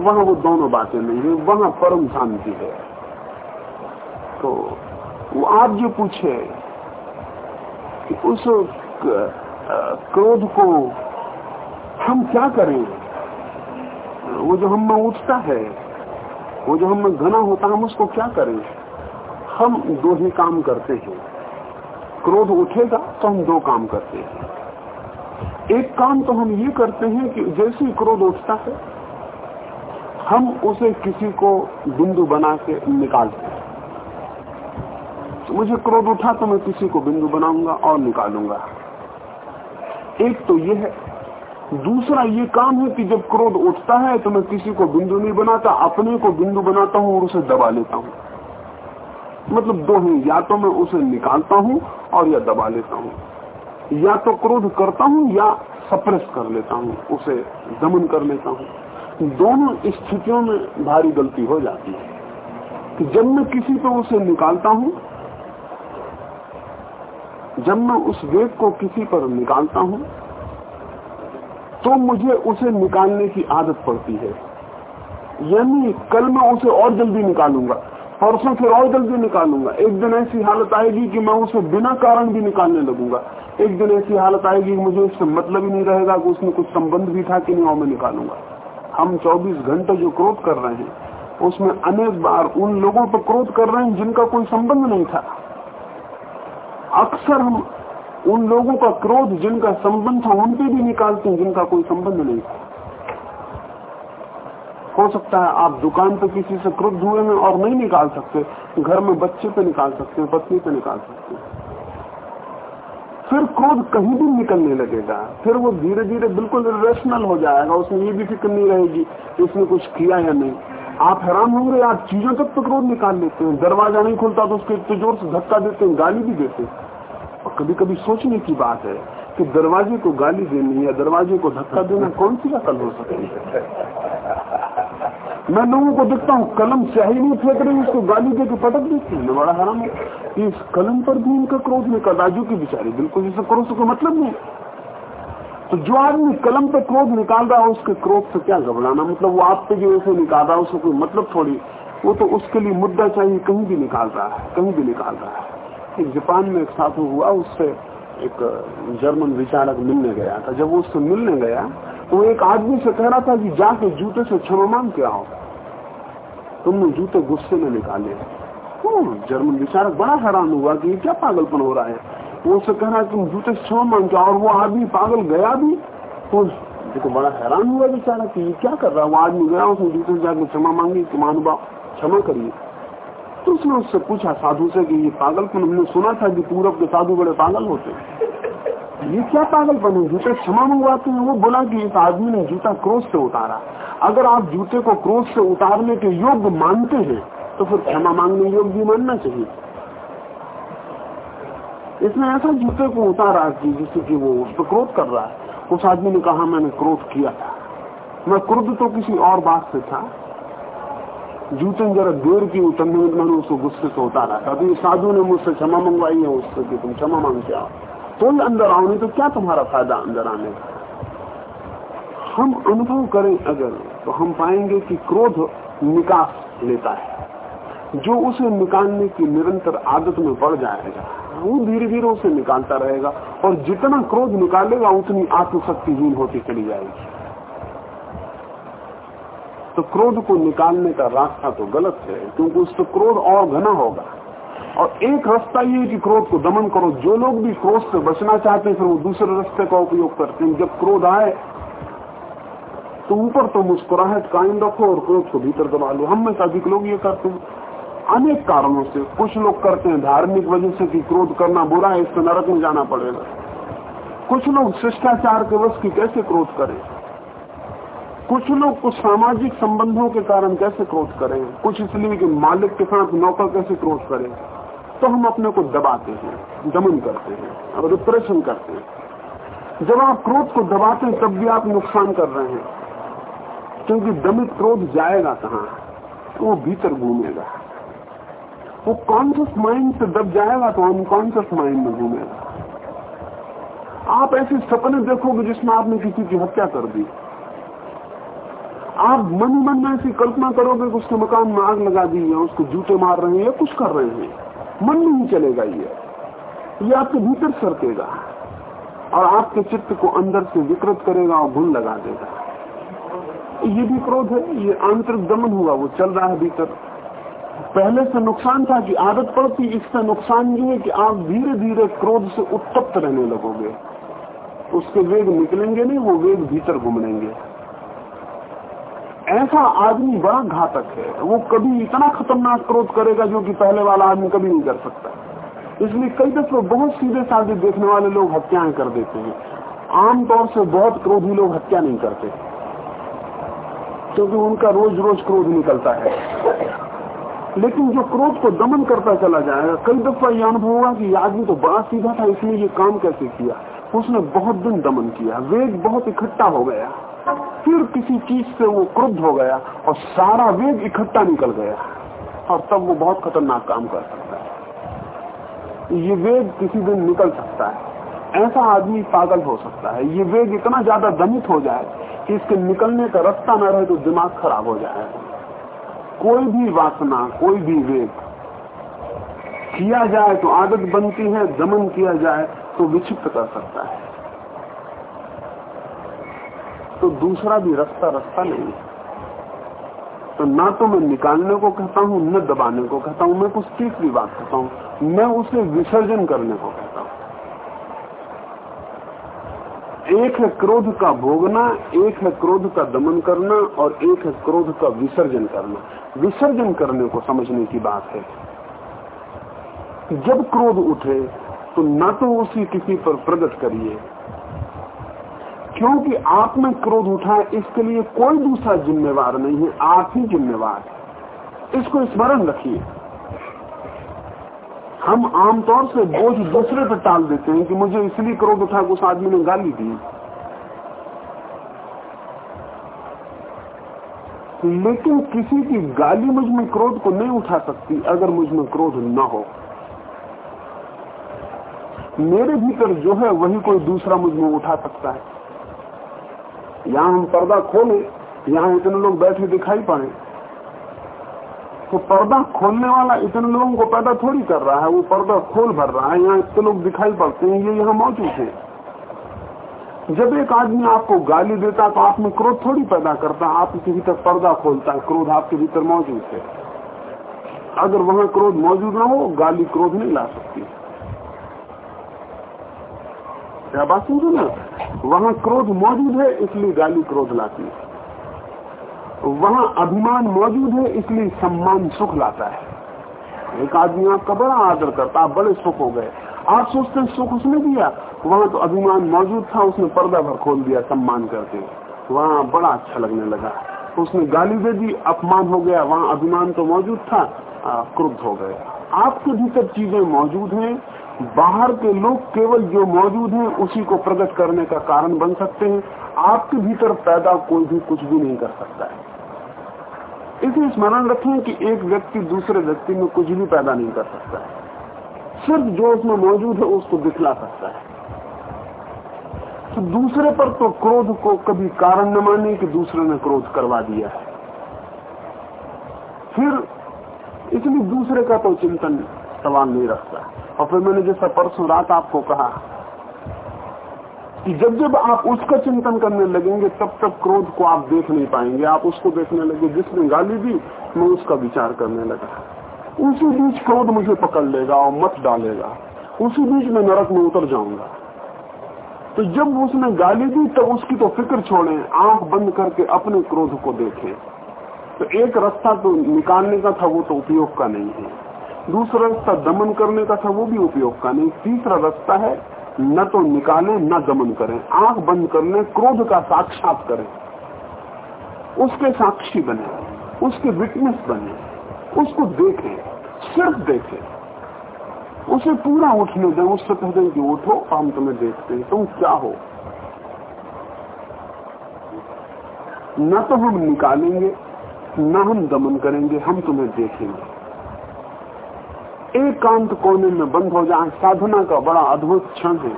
वहाँ वो दोनों बातें नहीं है। वहाँ परम शांति है। तो वो आप जो पूछे कि उस क्रोध को हम क्या करें? वो जो हम में उठता है वो जो हम घना होता है, हम उसको क्या करें? हम दो ही काम करते हैं। क्रोध उठेगा तो हम दो काम करते हैं। एक काम तो हम ये करते हैं कि जैसे ही क्रोध उठता है, हम उसे किसी को बिंदु बना के निकालते हैं। तो मुझे क्रोध उठा तो मैं किसी को बिंदु बनाऊँगा और निकालूँगा। एक तो ये है दूसरा ये काम है कि जब क्रोध उठता है तो मैं किसी को बिंदु नहीं बनाता, अपने को बिंदु बनाता हूँ और उसे दबा लेता हूँ। मतलब दो ही, या तो मैं उसे निकालता हूँ और या दबा लेता हूँ। या तो क्रोध करता हूँ या सप्रेस कर लेता हूँ, उसे दमन कर लेता हूँ। दोनों स्थितियों में भारी गलती हो जाती है कि जब मैं किसी को उसे निकालता हूँ, जब मैं उस वेग को किसी पर निकालता हूँ तो मुझे उसे निकालने की आदत पड़ती है। यानी कल मैं उसे और जल्दी निकालूँगा, परसों फिर और जल्दी निकालूँगा। एक दिन ऐसी हालत आएगी कि मैं उसे बिना कारण भी निकालने लगूँगा। एक दिन ऐसी हालत आएगी कि मुझे उससे मतलब ही नहीं रहेगा कि उसमें कुछ संबंध भी था कि नहीं और मैं निकालूँगा। हम 24 घंटे जो क्रोध कर रहे हैं, उसमें अनेक बार उन लोगों पर क्रोध कर रहे हैं जिनका कोई संबंध नहीं था। अक्सर हम उन लोगों का क्रोध जिनका संबंध था उन पे भी निकालते हैं, जिनका कोई संबंध नहीं। हो सकता है आप दुकान पे किसी से क्रुद्ध हुए हैं और नहीं निकाल सकते। घर में बच्चे पे निकाल सकते हैं, पत्नी पे निकाल सकते हैं। फिर क्रोध कहीं भी निकलने लगेगा। फिर वो धीरे धीरे बिल्कुल रेशनल हो जाएगा, उसमें ये भी फ़िक्र नहीं रहेगी इसने कुछ किया या नहीं। आप हैरान होंगे, आप चीज़ों तक तो क्रोध निकाल लेते हैं। दरवाज़ा नहीं खुलता तो उसके ज़ोर से धक्का देते हैं, गाली भी देते हैं। और कभी कभी सोचने की बात है कि दरवाजे को गाली देनी या दरवाजे को धक्का देना कौन सी अकल हो सकती है? मैं लोगों को देखता हूँ, कलम स्याही नहीं फेंक रही, उसको गाली दे के पटक देती मैं बड़ा हैरान हूँ इस कलम पर भी इनका क्रोध निकल राजू की बिचारी, बिल्कुल इसे क्रोध कोई मतलब नहीं। तो जो आदमी कलम पे क्रोध निकाल रहा है, उसके क्रोध से क्या घबराना? मतलब वो आप पे जो ऐसे निकाल रहा है उसको कोई मतलब थोड़ी। वो तो उसके लिए मुद्दा चाहिए, कहीं भी निकाल रहा है, कहीं भी निकाल रहा है। एक जापान में एक साधु हुआ, उससे एक जर्मन विचारक मिलने गया था। जब वो उससे मिलने गया तो एक आदमी से कह रहा था कि जाके जूते से क्षमा मांग के आओ। तुमने जूते गुस्से में निकाले। तो जर्मन विचारक बड़ा हैरान हुआ कि क्या पागलपन हो रहा है। वो उससे कह रहा तुम जूते से क्षमा मांग के और वो आदमी पागल गया भी। तो देखो, बड़ा हैरान हुआ बेचारा कि क्या कर रहा है। वो आदमी गया, उसने जूते से जाकर क्षमा मांगी कि महानुभाव क्षमा करिए। तो उसने उससे पूछा, साधु से कि ये पागलपन हमने सुना था कि पूरब के साधु बड़े पागल होते ये क्या पागलपन है? जूते क्षमा मंगवाते हैं। वो बोला कि इस आदमी ने जूता क्रोध से उतारा। अगर आप जूते को क्रोध से उतारने के योग्य मानते हैं तो फिर क्षमा मांगने योग्य भी मानना चाहिए। इसने ऐसा जूते को उतारा कि जिससे कि वो उस पर क्रोध कर रहा है। उस आदमी ने कहा, मैंने क्रोध किया था। मैं क्रोध तो किसी और बात से था। जूते जरा देर की उतरने में मैंने उसको गुस्से से उतारा। था अभी साधु ने मुझसे क्षमा मंगवाई है उससे कि तुम क्षमा मांग के आओ। तो ही अंदर आओ, नहीं तो क्या तुम्हारा फ़ायदा अंदर आने का? हम अनुभव करें अगर तो हम पाएँगे कि क्रोध निकास लेता है। जो उसे निकालने की निरंतर आदत में बढ़ जाएगा, वो धीरे धीरे उसे निकालता रहेगा, और जितना क्रोध निकालेगा, उतनी आत्मशक्तिहीन होती चली जाएगी। तो क्रोध को निकालने का रास्ता तो गलत है, क्योंकि उससे क्रोध और घना होगा। और एक रास्ता ये कि क्रोध को दमन करो। जो लोग भी क्रोध से बचना चाहते हैं, फिर वो दूसरे रास्ते का उपयोग करते हैं। जब क्रोध आए तो ऊपर तो मुस्कुराहट कायम रखो और क्रोध को भीतर दबा लो। हम में से अधिक लोग ये करते हैं। अनेक कारणों से। कुछ लोग करते हैं धार्मिक वजह से कि क्रोध करना बुरा है, इससे नरक में जाना पड़ेगा। कुछ लोग शिष्टाचार के वश की कैसे क्रोध करें? कुछ लोग कुछ सामाजिक संबंधों के कारण कैसे क्रोध करें? कुछ इसलिए कि मालिक के साथ नौकर कैसे क्रोध करें? तो हम अपने को दबाते हैं, दमन करते हैं और रिप्रेशन करते हैं। जब आप क्रोध को दबाते हैं, तब भी आप नुकसान कर रहे हैं। क्योंकि दमित क्रोध जाएगा कहाँ? वो भीतर घूमेगा। वो कॉन्शियस माइंड से दब जाएगा तो अनकॉन्शियस माइंड में घूमेगा। आप ऐसे सपने देखोगे जिसमें आपने किसी की हत्या कर दी। आप मन मन में ऐसी कल्पना करोगे कि उसके मकान में आग लगा दी है उसको जूते मार रहे हैं कुछ कर रहे हैं। मन नहीं चलेगा ये। ये आपके भीतर सरकेगा। और आपके चित्त को अंदर से विकृत करेगा और भूल लगा देगा। ये भी क्रोध है, ये आंतरिक दमन हुआ, वो चल रहा है भीतर। पहले से नुकसान था कि आदत पड़ती, इससे नुकसान ये है कि आप धीरे धीरे क्रोध से उत्तप्त रहने लगोगे। उसके वेग निकलेंगे नहीं, वो वेग भीतर घूमेंगे ऐसा आदमी बड़ा घातक है। वो कभी इतना खतरनाक क्रोध करेगा जो कि पहले वाला आदमी कभी नहीं कर सकता। इसलिए कई दफे बहुत सीधे साधे देखने वाले लोग हत्याएँ कर देते हैं। आमतौर से बहुत क्रोधी लोग हत्या नहीं करते। क्योंकि उनका रोज रोज क्रोध निकलता है। लेकिन जो क्रोध को दमन करता चला जाएगा, कई दफ़ा ये अनुभव होगा कि आदमी तो बड़ा सीधा था, इसने ये काम कैसे किया? उसने बहुत दिन दमन किया। वेग बहुत इकट्ठा हो गया। फिर किसी चीज़ से वो क्रुद्ध हो गया और सारा वेग इकट्ठा निकल गया। और तब वो बहुत खतरनाक काम कर सकता है। ये वेग किसी दिन निकल सकता है। ऐसा आदमी पागल हो सकता है। ये वेग इतना ज़्यादा दमित हो जाए कि इसके निकलने का रास्ता न रहे तो दिमाग खराब हो जाए। कोई भी वासना, कोई भी वेग किया जाए तो आदत बनती है, दमन किया जाए तो विक्षिप्त कर सकता है। तो दूसरा भी रास्ता रास्ता नहीं तो ना तो मैं निकालने को कहता हूँ, न दबाने को कहता हूँ, मैं कुछ तीसरी बात कहता हूँ, मैं उसे विसर्जन करने को कहता हूँ। एक है क्रोध का भोगना, एक है क्रोध का दमन करना, और एक है क्रोध का विसर्जन करना। विसर्जन करने को समझने की बात है। जब क्रोध उठे तो न तो उसी किसी पर प्रकट करिए क्योंकि आप में क्रोध उठा इसके लिए कोई दूसरा जिम्मेवार नहीं है, आप ही जिम्मेवार है। इसको स्मरण रखिए। हम आमतौर से बोझ दूसरे पर टाल देते हैं कि मुझे इसलिए क्रोध उठा उस आदमी ने गाली दी। लेकिन किसी की गाली मुझमें क्रोध को नहीं उठा सकती, अगर मुझमें क्रोध न हो। मेरे भीतर जो है, वही कोई दूसरा मुझमें उठा सकता है। यहाँ हम पर्दा खोले, यहाँ इतने लोग बैठे दिखाई पड़े। तो पर्दा खोलने वाला इतने लोगों को पैदा थोड़ी कर रहा है, वो पर्दा खोल भर रहा है, यहाँ इतने लोग दिखाई पड़ते हैं, ये यहाँ मौजूद है। जब एक आदमी आपको गाली देता तो आप में क्रोध थोड़ी पैदा करता आपके भीतर पर्दा खोलता है, क्रोध आपके भीतर मौजूद है। अगर वहाँ क्रोध मौजूद ना हो, गाली क्रोध नहीं ला सकती। क्या बात समझो ना? वहाँ क्रोध मौजूद है, इसलिए गाली क्रोध लाती है। वहाँ अभिमान मौजूद है, इसलिए सम्मान सुख लाता है। एक आदमी आपका बड़ा आदर करता, आप बड़े सुख हो गए। आप सोचते सुख उसने दिया, वहाँ तो अभिमान मौजूद था, उसने पर्दा भर खोल दिया, सम्मान करके। वहाँ बड़ा अच्छा लगने लगा। उसने गाली दे दी, अपमान हो गया, वहाँ अभिमान तो मौजूद था क्रुद्ध हो गए। आपके भीतर चीज़ें मौजूद हैं बाहर के लोग केवल जो मौजूद हैं, उसी को प्रकट करने का कारण बन सकते हैं। आपके भीतर पैदा कोई भी कुछ भी नहीं कर सकता है। इसे स्मरण रखें कि एक व्यक्ति दूसरे व्यक्ति में कुछ भी पैदा नहीं कर सकता है। सिर्फ़ जो उसमें मौजूद है, उसको दिखला सकता है। तो दूसरे पर तो क्रोध को कभी कारण न माने कि दूसरे ने क्रोध करवा दिया है। फिर इसलिए दूसरे का तो चिंतन सवाल नहीं रखता। और फिर मैंने जैसा परसों रात आपको कहा कि जब जब आप उसका चिंतन करने लगेंगे, तब तक क्रोध को आप देख नहीं पाएँगे। आप उसको देखने लगे, जिसने गाली दी, मैं उसका विचार करने लगा। उसी बीच क्रोध मुझे पकड़ लेगा और मत डालेगा। उसी बीच में नरक में उतर जाऊँगा। तो जब उसने गाली दी, तब उसकी तो फ़िक्र छोड़े। आँख बंद करके अपने क्रोध को देखें। तो एक रास्ता तो निकालने का था, वो तो उपयोग का नहीं है। दूसरा रास्ता दमन करने का था, वो भी उपयोग का नहीं। तीसरा रास्ता है, न तो निकालें, न दमन करें। आँख बंद कर लें, क्रोध का साक्षात करें। उसके साक्षी बने, उसके विटनेस बने, उसको देखें, सिर्फ़ देखें। उसे पूरा उठने दें, उससे कह दें कि उठो, हम तुम्हें देखते हैं, तुम क्या हो? न तो हम निकालेंगे, न हम दमन करेंगे, हम तुम्हें देखेंगे। एकांत कोने में बंद हो जाए साधना का बड़ा अद्भुत क्षण है।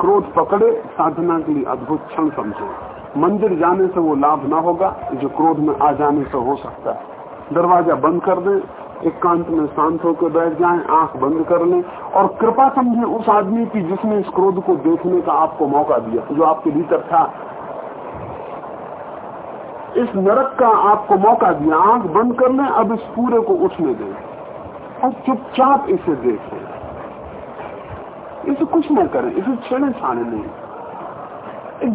क्रोध पकड़े साधना के लिए अद्भुत क्षण समझे। मंदिर जाने से वो लाभ ना होगा जो क्रोध में आ जाने से हो सकता है। दरवाज़ा बंद कर दें एकांत में शांत होकर बैठ जाएँ, आँख बंद कर लें और कृपा समझे उस आदमी की जिसने इस क्रोध को देखने का आपको मौका दिया जो आपके भीतर था। इस नरक का आपको मौका दिया आँख बंद कर लें अब इस पूरे को उठने दें। और चुपचाप इसे देखें। इसे कुछ न करें, इसे छेड़े छाने नहीं।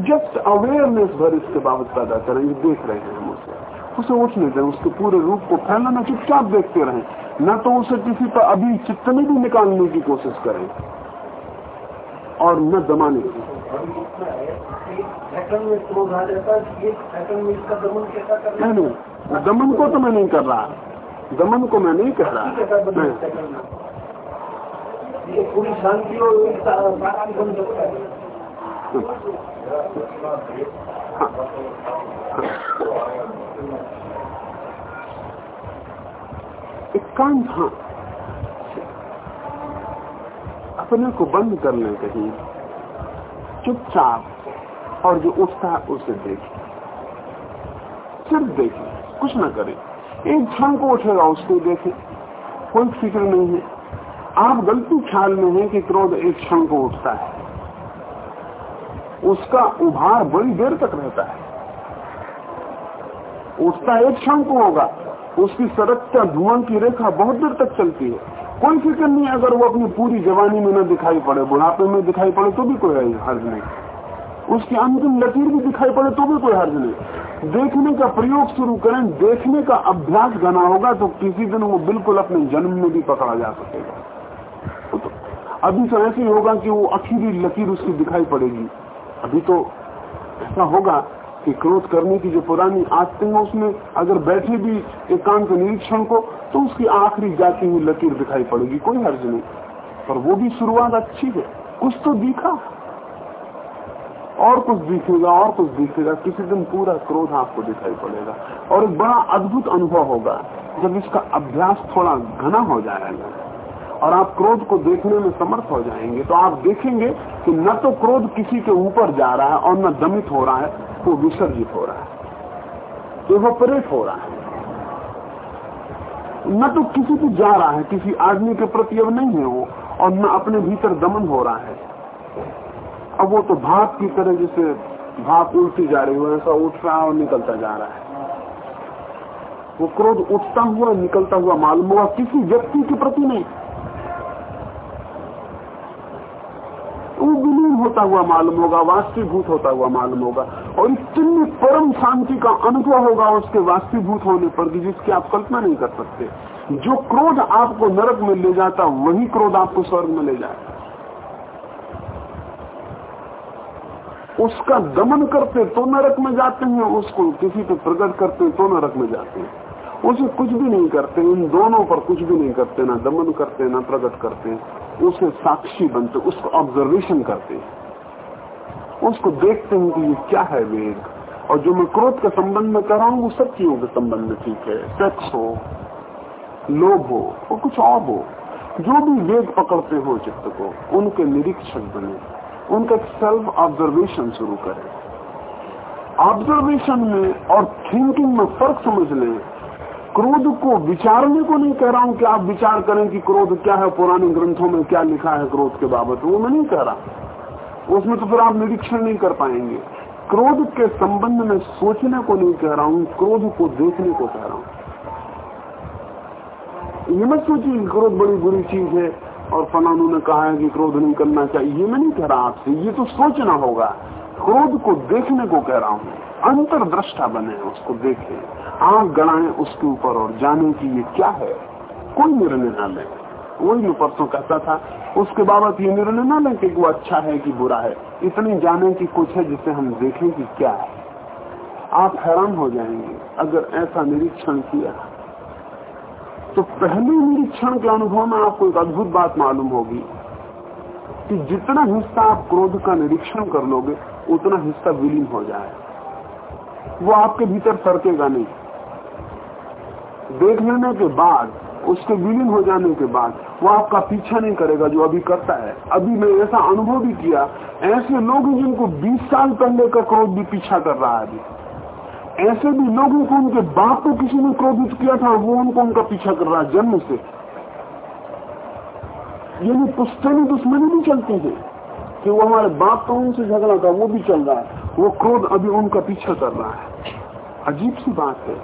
जस्ट अवेयरनेस भर इसके बाबत पैदा करें, ये देख रहे हैं हम उसे। उसे उठने दें, उसके पूरे रूप को फैलाना चुपचाप देखते रहें। न तो उसे किसी पर अभी चित्त में भी निकालने की कोशिश करें। और न दमाने की। नहीं, दमन को तो मैं नहीं कर रहा। दमन को मैं नहीं कह रहा। पूरी शांति है एकांत हाँ। अपने को बंद कर ले कहीं। चुपचाप। और जो उठता है उसे देखे। सिर्फ़ देखे। कुछ ना करे। एक क्षण को उठेगा, उसको देखे। कोई फ़िक्र नहीं है। आप गलती ख्याल में है कि क्रोध एक क्षण को उठता है। उसका उभार बड़ी देर तक रहता है। उठता एक क्षण को होगा। उसकी सड़कता धुआँ की रेखा बहुत देर तक चलती है। कोई फ़िक्र नहीं, अगर वो अपनी पूरी जवानी में न दिखाई पड़े, बुढ़ापे में दिखाई पड़े तो भी कोई हर्ज नहीं। उसकी अंतिम लकीर भी दिखाई पड़े तो भी कोई हर्ज नहीं। देखने का प्रयोग शुरू करें, देखने का अभ्यास घना होगा तो किसी दिन वो बिल्कुल अपने जन्म में भी पकड़ा जा सकेगा। तो अभी तो ऐसे ही होगा कि वो अखीरी लकीर उसकी दिखाई पड़ेगी। अभी तो ऐसा होगा कि क्रोध करने की जो पुरानी आदतें हैं, उसमें अगर बैठे भी एकांत निरीक्षण को तो उसकी आखिरी जाती हुई लकीर दिखाई पड़ेगी, कोई हर्ज नहीं। पर वो भी शुरुआत अच्छी है। कुछ तो दिखा। और कुछ दिखेगा, और कुछ दिखेगा। किसी दिन पूरा क्रोध आपको दिखाई पड़ेगा। और एक बड़ा अद्भुत अनुभव होगा, जब इसका अभ्यास थोड़ा घना हो जाएगा और आप क्रोध को देखने में समर्थ हो जाएँगे तो आप देखेंगे कि न तो क्रोध किसी के ऊपर जा रहा है और न दमित हो रहा है, वो विसर्जित हो रहा है। इवोपरेट हो रहा है। न तो किसी को जा रहा है, किसी आदमी के प्रति अब नहीं है वो, और न अपने भीतर दमन हो रहा है। अब वो तो भाप की तरह जैसे भाप उल्टी जा रही है, ऐसा उठ रहा है और निकलता जा रहा है। वो क्रोध उठता हुआ, निकलता हुआ मालूम हुआ किसी व्यक्ति के प्रति नहीं। होता हुआ मालूम होगा वास्तविभूत होता हुआ मालूम होगा, और इतनी परम शांति का अनुभव होगा उसके वास्तविभूत होने पर भी जिसकी आप कल्पना नहीं कर सकते। जो क्रोध आपको नरक में ले जाता, वही क्रोध आपको स्वर्ग में ले जाता। उसका दमन करते तो नरक में जाते हैं, उसको किसी पे प्रकट करते तो नरक में जाते हैं। उसे कुछ भी नहीं करते, इन दोनों पर कुछ भी नहीं करते, ना दमन करते, ना प्रकट करते उसे साक्षी बनते उसको ऑब्जर्वेशन करते उसको देखते हैं कि ये क्या है वेग और जो मैं क्रोध के संबंध में कर रहा हूँ, वो सब चीज़ों के संबंध में ठीक है। सेक्स हो, लोभ हो, और कुछ और हो। जो भी वेग पकड़ते हो चित्त को, उनके निरीक्षक बने। उनका सेल्फ ऑब्जर्वेशन शुरू करें। ऑब्जर्वेशन में और थिंकिंग में फ़र्क समझ लें। क्रोध को विचारने को नहीं कह रहा हूँ कि आप विचार करें कि क्रोध क्या है, पुराने ग्रंथों में क्या लिखा है क्रोध के बाबत। वो मैं नहीं कह रहा। उसमें तो फिर आप निरीक्षण नहीं कर पाएँगे। क्रोध के संबंध में सोचने को नहीं कह रहा हूँ, क्रोध को देखने को कह रहा हूँ। ये मत सोचिए क्रोध बड़ी बुरी चीज़ है। और फलानों ने कहा है कि क्रोध नहीं करना चाहिए। ये मैं नहीं कह रहा आपसे, ये तो सोचना होगा। क्रोध को देखने को कह रहा हूँ। अंतरदृष्टा बने, उसको देखें। आँख गड़ाएँ उसके ऊपर और जाने की ये क्या है। कोई निर्णय न ले। वही मैं परसों कहता था, उसके बाबत ये निर्णय ना लें कि वो अच्छा है कि बुरा है। इतनी जाने की कुछ है जिसे हम देखें कि क्या है। आप हैरान हो जाएँगे। अगर ऐसा निरीक्षण किया तो पहले निरीक्षण के अनुभव में आपको एक अद्भुत बात मालूम होगी कि जितना हिस्सा आप क्रोध का निरीक्षण कर लोगे, उतना हिस्सा विलीन हो जाए। वो आपके भीतर सरकेगा नहीं। देख लेने के बाद, उसके विलीन हो जाने के बाद, वो आपका पीछा नहीं करेगा जो अभी करता है। अभी मैं ऐसा अनुभव भी किया, ऐसे लोग जिनको 20 साल पहले का क्रोध भी पीछा कर रहा है अभी। ऐसे भी लोगों को उनके बाप को किसी ने क्रोधित किया था वो उनको उनका पीछा कर रहा जन्म से। यानी पुस्तनी दुश्मनी भी चलती है कि वो हमारे बाप तो उनसे झगड़ा था, वो भी चल रहा है। वो क्रोध अभी उनका पीछा कर रहा है। अजीब सी बात है।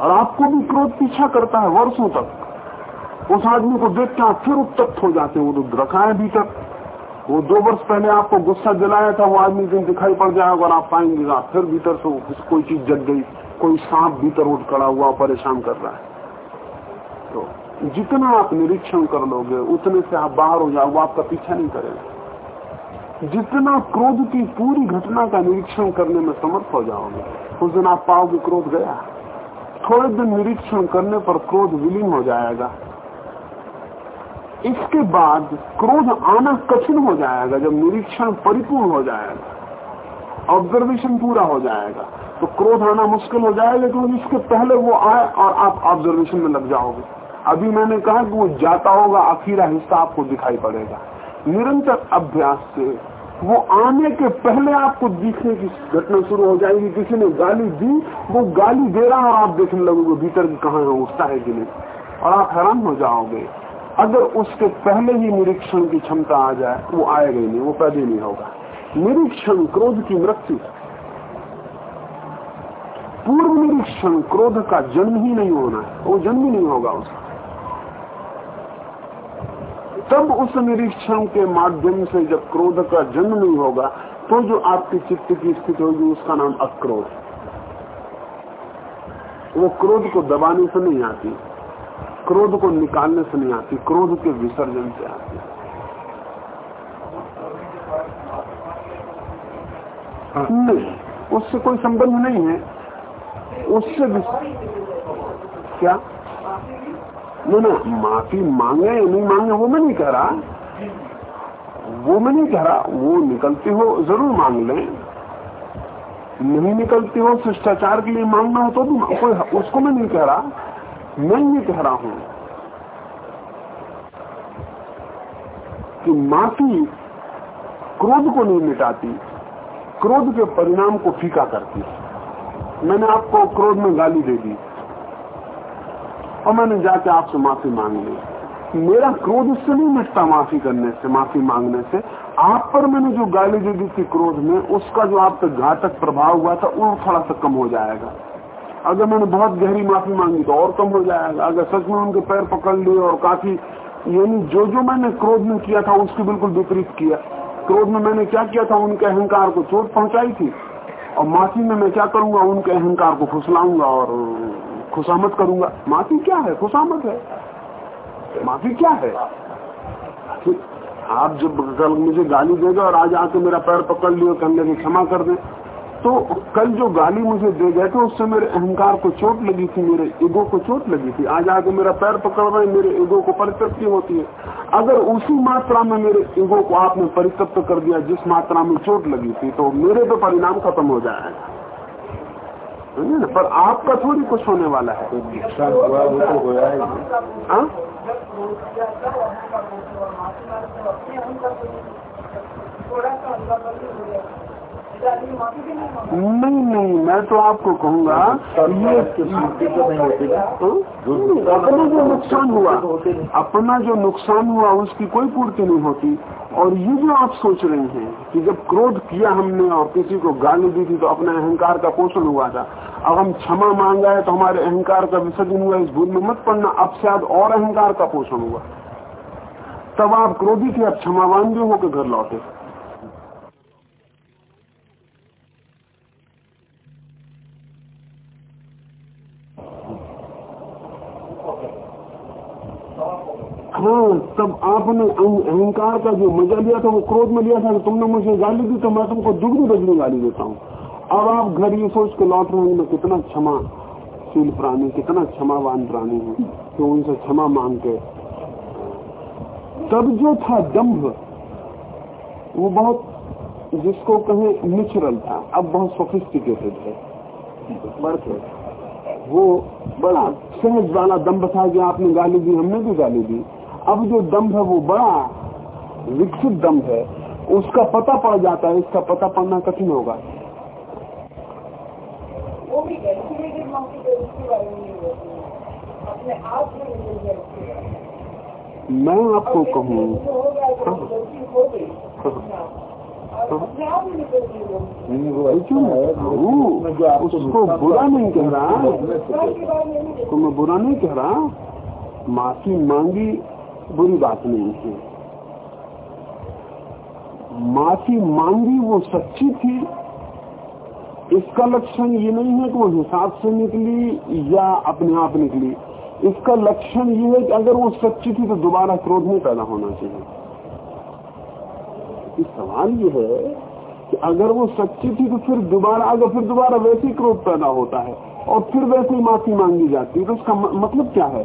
और आपको भी क्रोध पीछा करता है वर्षों तक। उस आदमी को देख के आप फिर उत्तप्त हो जाते हैं वो तो रखा है भीतर। वो दो वर्ष पहले आपको गुस्सा दिलाया था, वो आदमी दिन दिखाई पड़ जाएगा और आप पाएँगे आप फिर भीतर से कोई चीज़ जग गई, कोई सांप भीतर उठ खड़ा हुआ, परेशान कर रहा है। तो जितना आप निरीक्षण कर लोगे, उतने से आप बाहर हो जाओगे आपका पीछा नहीं करेगा। जितना क्रोध की पूरी घटना का निरीक्षण करने में समर्थ हो जाओगे, उस दिन आप पाओगे क्रोध गया। थोड़े दिन निरीक्षण करने पर क्रोध विलीन हो जाएगा। इसके बाद क्रोध आना कठिन हो जाएगा, जब निरीक्षण परिपूर्ण हो जाएगा ऑब्जर्वेशन पूरा हो जाएगा तो क्रोध आना मुश्किल हो जाएगा क्योंकि इसके पहले वो आए और आप ऑब्जर्वेशन में लग जाओगे। अभी मैंने कहा कि वो जाता होगा अखीरा हिस्सा आपको दिखाई पड़ेगा। निरंतर अभ्यास से वो आने के पहले आपको दिखने की घटना शुरू हो जाएगी। किसी ने गाली दी, वो गाली दे रहा और आप देखने लगोगे, भीतर कहा उठता है कि नहीं। और आप हैरान हो जाओगे। अगर उसके पहले ही निरीक्षण की क्षमता आ जाए, वो आएगा ही नहीं, वो पैदा नहीं होगा। निरीक्षण क्रोध की मृत्यु। पूर्व निरीक्षण क्रोध का जन्म ही नहीं होना है, वो जन्म ही नहीं होगा उसका। तब उस निरीक्षण के माध्यम से जब क्रोध का जन्म नहीं होगा तो जो आपकी चित्त की स्थिति होगी, उसका नाम अक्रोध। वो क्रोध को दबाने से नहीं आती। क्रोध को निकालने से नहीं आती, क्रोध के विसर्जन से आती नहीं, उससे कोई संबंध नहीं है। उससे भी क्या? नहीं ना माफ़ी मांगे या नहीं मांगे, वो मैं नहीं कह रहा। वो मैं नहीं कह रहा, वो निकलती हो ज़रूर मांग लें। नहीं निकलती हो, शिष्टाचार के लिए मांगना हो तो भी कोई उसको मैं नहीं कह रहा। मैं ये कह रहा हूँ कि माफ़ी क्रोध को नहीं मिटाती, क्रोध के परिणाम को फीका करती मैंने आपको क्रोध में गाली दे दी और मैंने जाके आपसे माफ़ी मांग ली। मेरा क्रोध उससे नहीं मिटता माफ़ी करने से, माफ़ी मांगने से। आप पर मैंने जो गाली दे दी थी क्रोध में, उसका जो आप तक घातक प्रभाव हुआ था, वो थोड़ा सा कम हो जाएगा। अगर मैंने बहुत गहरी माफ़ी मांगी तो और कम हो जाएगा। अगर सच में उनके पैर पकड़ लिए और काफ़ी, यानी जो जो मैंने क्रोध में किया था उसके बिल्कुल विपरीत किया। क्रोध में मैंने क्या किया था? उनके अहंकार को चोट पहुंचाई थी। और माफ़ी में मैं क्या करूँगा? उनके अहंकार को फुसलाऊँगा और खुशामत करूँगा। माफ़ी क्या है? खुशामत है। माफ़ी क्या है? आप जब कल मुझे गाली देगा और आज आके मेरा पैर पकड़ लियो कहने की क्षमा कर दे। तो कल जो गाली मुझे दे गए थे उससे मेरे अहंकार को चोट लगी थी मेरे ईगो को चोट लगी थी। आज आगे मेरा पैर पकड़ रहे मेरे ईगो को परितृप्ति होती है। अगर उसी मात्रा में मेरे ईगो को आपने परितप्त कर दिया जिस मात्रा में चोट लगी थी तो मेरे तो परिणाम खत्म हो जाएगा ना? पर आपका थोड़ी कुछ होने वाला है। तो नुकसान हुआ वो तो होया है हाँ? नहीं नहीं मैं तो आपको कहूँगा, ये हाँ? अपना जो नुकसान हुआ, अपना जो नुकसान हुआ, उसकी कोई पूर्ति नहीं होती। और ये जो आप सोच रहे हैं कि जब क्रोध किया हमने और किसी को गाली दी थी तो अपने अहंकार का पोषण हुआ था। अब हम क्षमा मांगा है तो हमारे अहंकार का विसर्जन हुआ, इस भूल में मत पड़ना। अब शायद और अहंकार का पोषण हुआ। तब आप क्रोधी थे, अब क्षमावान भी होकर घर लौटे। हाँ तब आपने अहंकार का जो मज़ा लिया था, वो क्रोध में लिया था कि तुमने मुझे गाली दी तो मैं तुमको दुगनी दगनी गाली देता हूँ। अब आप घर ये सोच के लौट रहे हैं कितना क्षमाशील प्राणी, कितना क्षमावान प्राणी हूँ तो उनसे क्षमा मांग के तब जो था दम्भ, वो बहुत, जिसको कहें नेचुरल था, अब बहुत सोफिस्टिकेटेड है। बढ़ वो बड़ा सहज वाला दम्भ था कि आपने गाली दी, हमने भी गाली दी। अब जो दम्भ है वो बड़ा विकसित दम्भ है उसका पता पड़ जाता है इसका पता पड़ना कठिन होगा। वो भी अपने आप मैं आपको कहूँ उसको बुरा नहीं कह रहा। उसको मैं बुरा नहीं कह रहा। माफ़ी मांगी बुरी बात नहीं है माफ़ी मांगी वो सच्ची थी। इसका लक्षण ये नहीं है कि वो हिसाब से निकली या अपने आप निकली। इसका लक्षण ये है कि अगर वो सच्ची थी तो दोबारा क्रोध नहीं पैदा होना चाहिए। इस सवाल ये है कि अगर वो सच्ची थी तो फिर दोबारा, अगर फिर दोबारा वैसे ही क्रोध पैदा होता है और फिर वैसे ही माफ़ी मांगी जाती है तो उसका मतलब क्या है?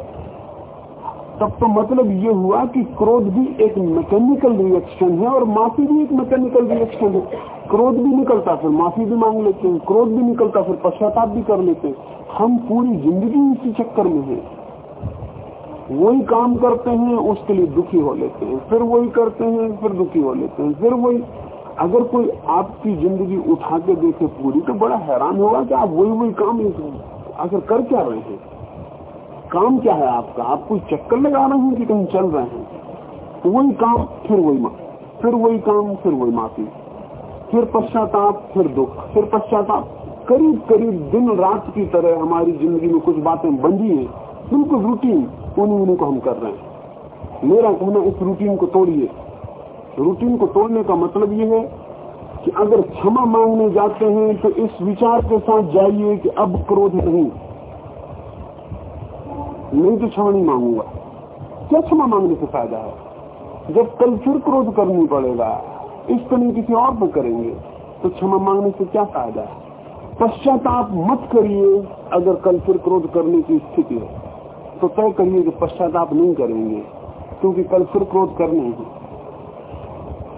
तब तो मतलब ये हुआ कि क्रोध भी एक मैकेनिकल रिएक्शन है और माफ़ी भी एक मैकेनिकल रिएक्शन है। क्रोध भी निकलता, फिर माफ़ी भी मांग लेते हैं, क्रोध भी निकलता, फिर पश्चाताप भी कर लेते हैं। हम पूरी ज़िंदगी इसी चक्कर में है। वही काम करते हैं, उसके लिए दुखी हो लेते हैं। फिर वही करते हैं, फिर दुखी हो लेते हैं। फिर वही, अगर कोई आपकी ज़िंदगी उठा के देखे पूरी तो बड़ा हैरान होगा कि आप वही वही काम अगर कर क्या रहे हैं? काम क्या है आपका? आप कोई चक्कर लगा रहे हैं कि कहीं चल रहे हैं? वही काम, फिर वही फिर वही काम, फिर वही माफ़ी। फिर पश्चाताप, फिर दुख। फिर पश्चाताप। करीब करीब दिन रात की तरह हमारी ज़िंदगी में कुछ बातें बंधी हैं। बिल्कुल रूटीन उन्हीं उन्हीं को हम कर रहे हैं। मेरा कहना, इस रूटीन को तोड़िए। रूटीन को तोड़ने का मतलब ये है कि अगर क्षमा मांगने जाते हैं तो इस विचार के साथ जाइए कि अब क्रोध नहीं। नहीं तो क्षमा नहीं मांगूँगा, क्या क्षमा मांगने से फ़ायदा है? जब कल फिर क्रोध करनी पड़ेगा, इस तरह किसी और पर करेंगे तो क्षमा मांगने से क्या फ़ायदा है? पश्चाताप मत करिए, अगर कल फिर क्रोध करने की स्थिति है तो तय करिए कि पश्चाताप नहीं करेंगे, क्योंकि कल फिर क्रोध करने हैं।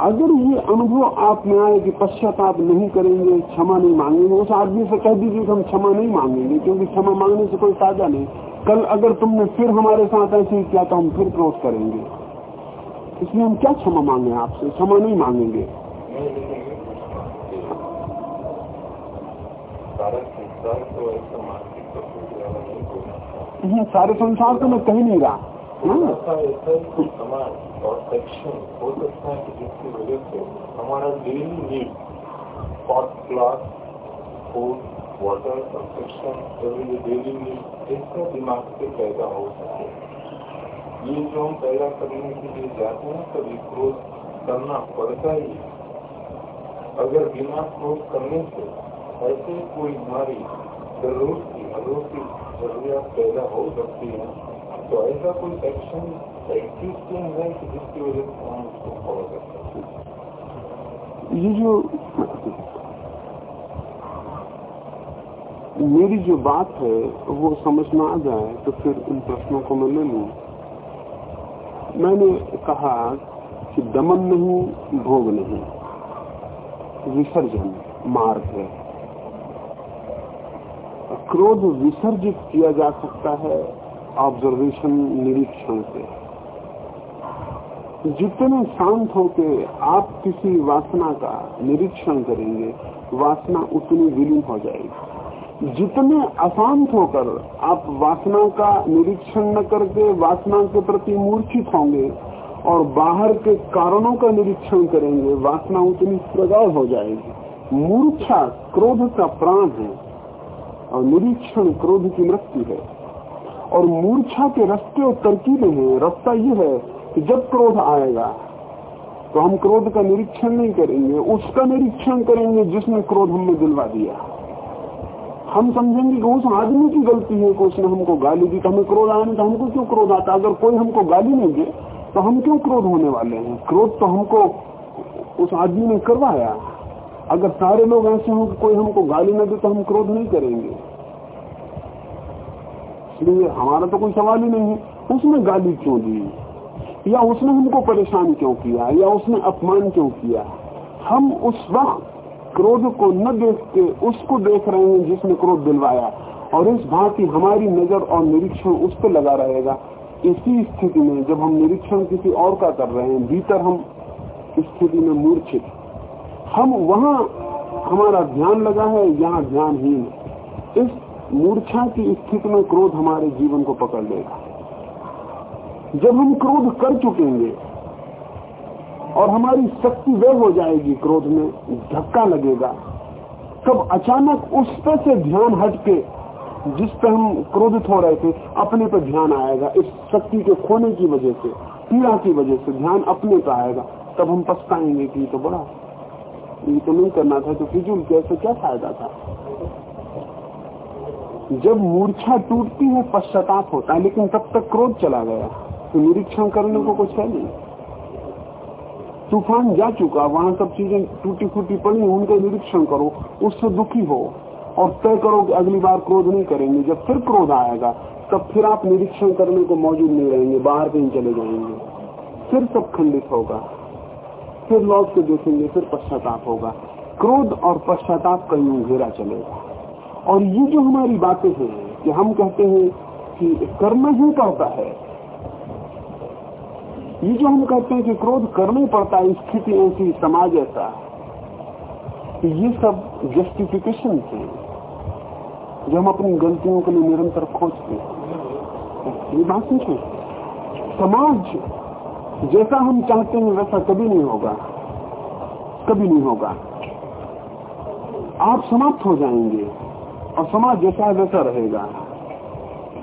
अगर ये अनुभव आप में आए कि पश्चाताप नहीं करेंगे, क्षमा नहीं मांगेंगे, उस आदमी से कह दीजिए कि हम क्षमा नहीं मांगेंगे, क्योंकि क्षमा मांगने से कोई फ़ायदा नहीं। कल अगर तुमने फिर हमारे साथ ऐसे ही किया तो हम फिर क्रोध करेंगे। इसलिए हम क्या क्षमा मांगे आपसे? क्षमा नहीं मांगेंगे। ये सारे संसार तो मैं कहीं नहीं रहा। और हो? सकता है। कि जिसकी वजह से हमारा daily need food water construction daily need इसका दिमाग से पैदा हो सके। ये जो हम पैदा करने के लिए जाते हैं कभी क्रोध करना पड़ता ही अगर बिना क्रोध करने से ऐसे कोई हमारी ज़रूरत की की जरूरियात पैदा हो सकती है तो ऐसा कोई एक्शन एग्जिस्टिंग है कि जिसकी वजह से हम उसको फॉलो कर सकते ये जो मेरी जो बात है, वो समझ में आ जाए तो फिर इन प्रश्नों को मैं ले लू। मैंने कहा कि दमन नहीं, भोग नहीं। विसर्जन मार्ग है। क्रोध विसर्जित किया जा सकता है ऑब्जर्वेशन निरीक्षण से। जितने शांत होके आप किसी वासना का निरीक्षण करेंगे, वासना उतनी विलीन हो जाएगी। जितने अशांत होकर आप वासना का निरीक्षण न करके वासना के प्रति मूर्छित होंगे और बाहर के कारणों का निरीक्षण करेंगे, वासना उतनी प्रगाढ़ हो जाएगी। मूर्छा क्रोध का प्राण है और निरीक्षण क्रोध की मृत्यु है। और मूर्छा के रस्ते और तरकीबें हैं। रास्ता ये है कि जब क्रोध आएगा तो हम क्रोध का निरीक्षण नहीं करेंगे, उसका निरीक्षण करेंगे जिसने क्रोध हमने दिलवा दिया। हम समझेंगे कि उस आदमी की गलती है कि उसने हमको गाली दी तो हमें क्रोध आया नहीं तो हमको क्यों क्रोध आता अगर कोई हमको गाली नहीं दे तो हम क्यों क्रोध होने वाले हैं? क्रोध तो हमको उस आदमी ने करवाया। अगर सारे लोग ऐसे हों कि कोई हमको गाली न दे तो हम क्रोध नहीं करेंगे। इसलिए हमारा तो कोई सवाल ही नहीं है, उसने गाली क्यों दी? या उसने हमको परेशान क्यों किया? या उसने अपमान क्यों किया? हम उस वक्त क्रोध को न देख के उसको देख रहे हैं जिसने क्रोध दिलवाया। और इस भांति हमारी नज़र और निरीक्षण उस पर लगा रहेगा। इसी स्थिति में जब हम निरीक्षण किसी और का कर रहे हैं, भीतर हम स्थिति में मूर्छित हम वहाँ हमारा ध्यान लगा है, यहाँ ध्यानहीन इस मूर्छा की स्थिति में क्रोध हमारे जीवन को पकड़ लेगा। जब हम क्रोध कर चुकेंगे और हमारी शक्ति वह हो जाएगी क्रोध में, धक्का लगेगा। तब अचानक उस पर से ध्यान हटके, जिस पर हम क्रोधित हो रहे थे, अपने पर ध्यान आएगा। इस शक्ति के खोने की वजह से, पीड़ा की वजह से ध्यान अपने पर आएगा। तब हम पछताएँगे कि तो बड़ा, ये तो नहीं करना था तो फिजूल कैसे क्या फ़ायदा था? जब मूर्छा टूटती है, पश्चाताप होता है, लेकिन तब तक क्रोध चला गया। तो निरीक्षण करने को कुछ है नहीं। तूफ़ान जा चुका वहाँ सब चीज़ें टूटी फूटी पड़ी उनका निरीक्षण करो, उससे दुखी हो और तय करो कि अगली बार क्रोध नहीं करेंगे। जब फिर क्रोध आएगा, तब फिर आप निरीक्षण करने को मौजूद नहीं रहेंगे, बाहर कहीं चले जाएँगे। फिर सब खंडित होगा, फिर लौट के देखेंगे, फिर पश्चाताप होगा। क्रोध और पश्चाताप का यूँ घेरा चलेगा। और ये जो हमारी बातें हैं, कि हम कहते हैं कि कर्म ही पड़ता है ये जो हम कहते हैं कि क्रोध करना ही पड़ता है, स्थिति ऐसी, समाज ऐसा। ये सब जस्टिफिकेशन थे जो हम अपनी गलतियों के लिए निरंतर खोजते हैं। ये बात नहीं समाज जैसा हम चाहते हैं, वैसा कभी नहीं होगा। कभी नहीं होगा। आप समाप्त हो जाएँगे और समाज जैसा है, वैसा रहेगा।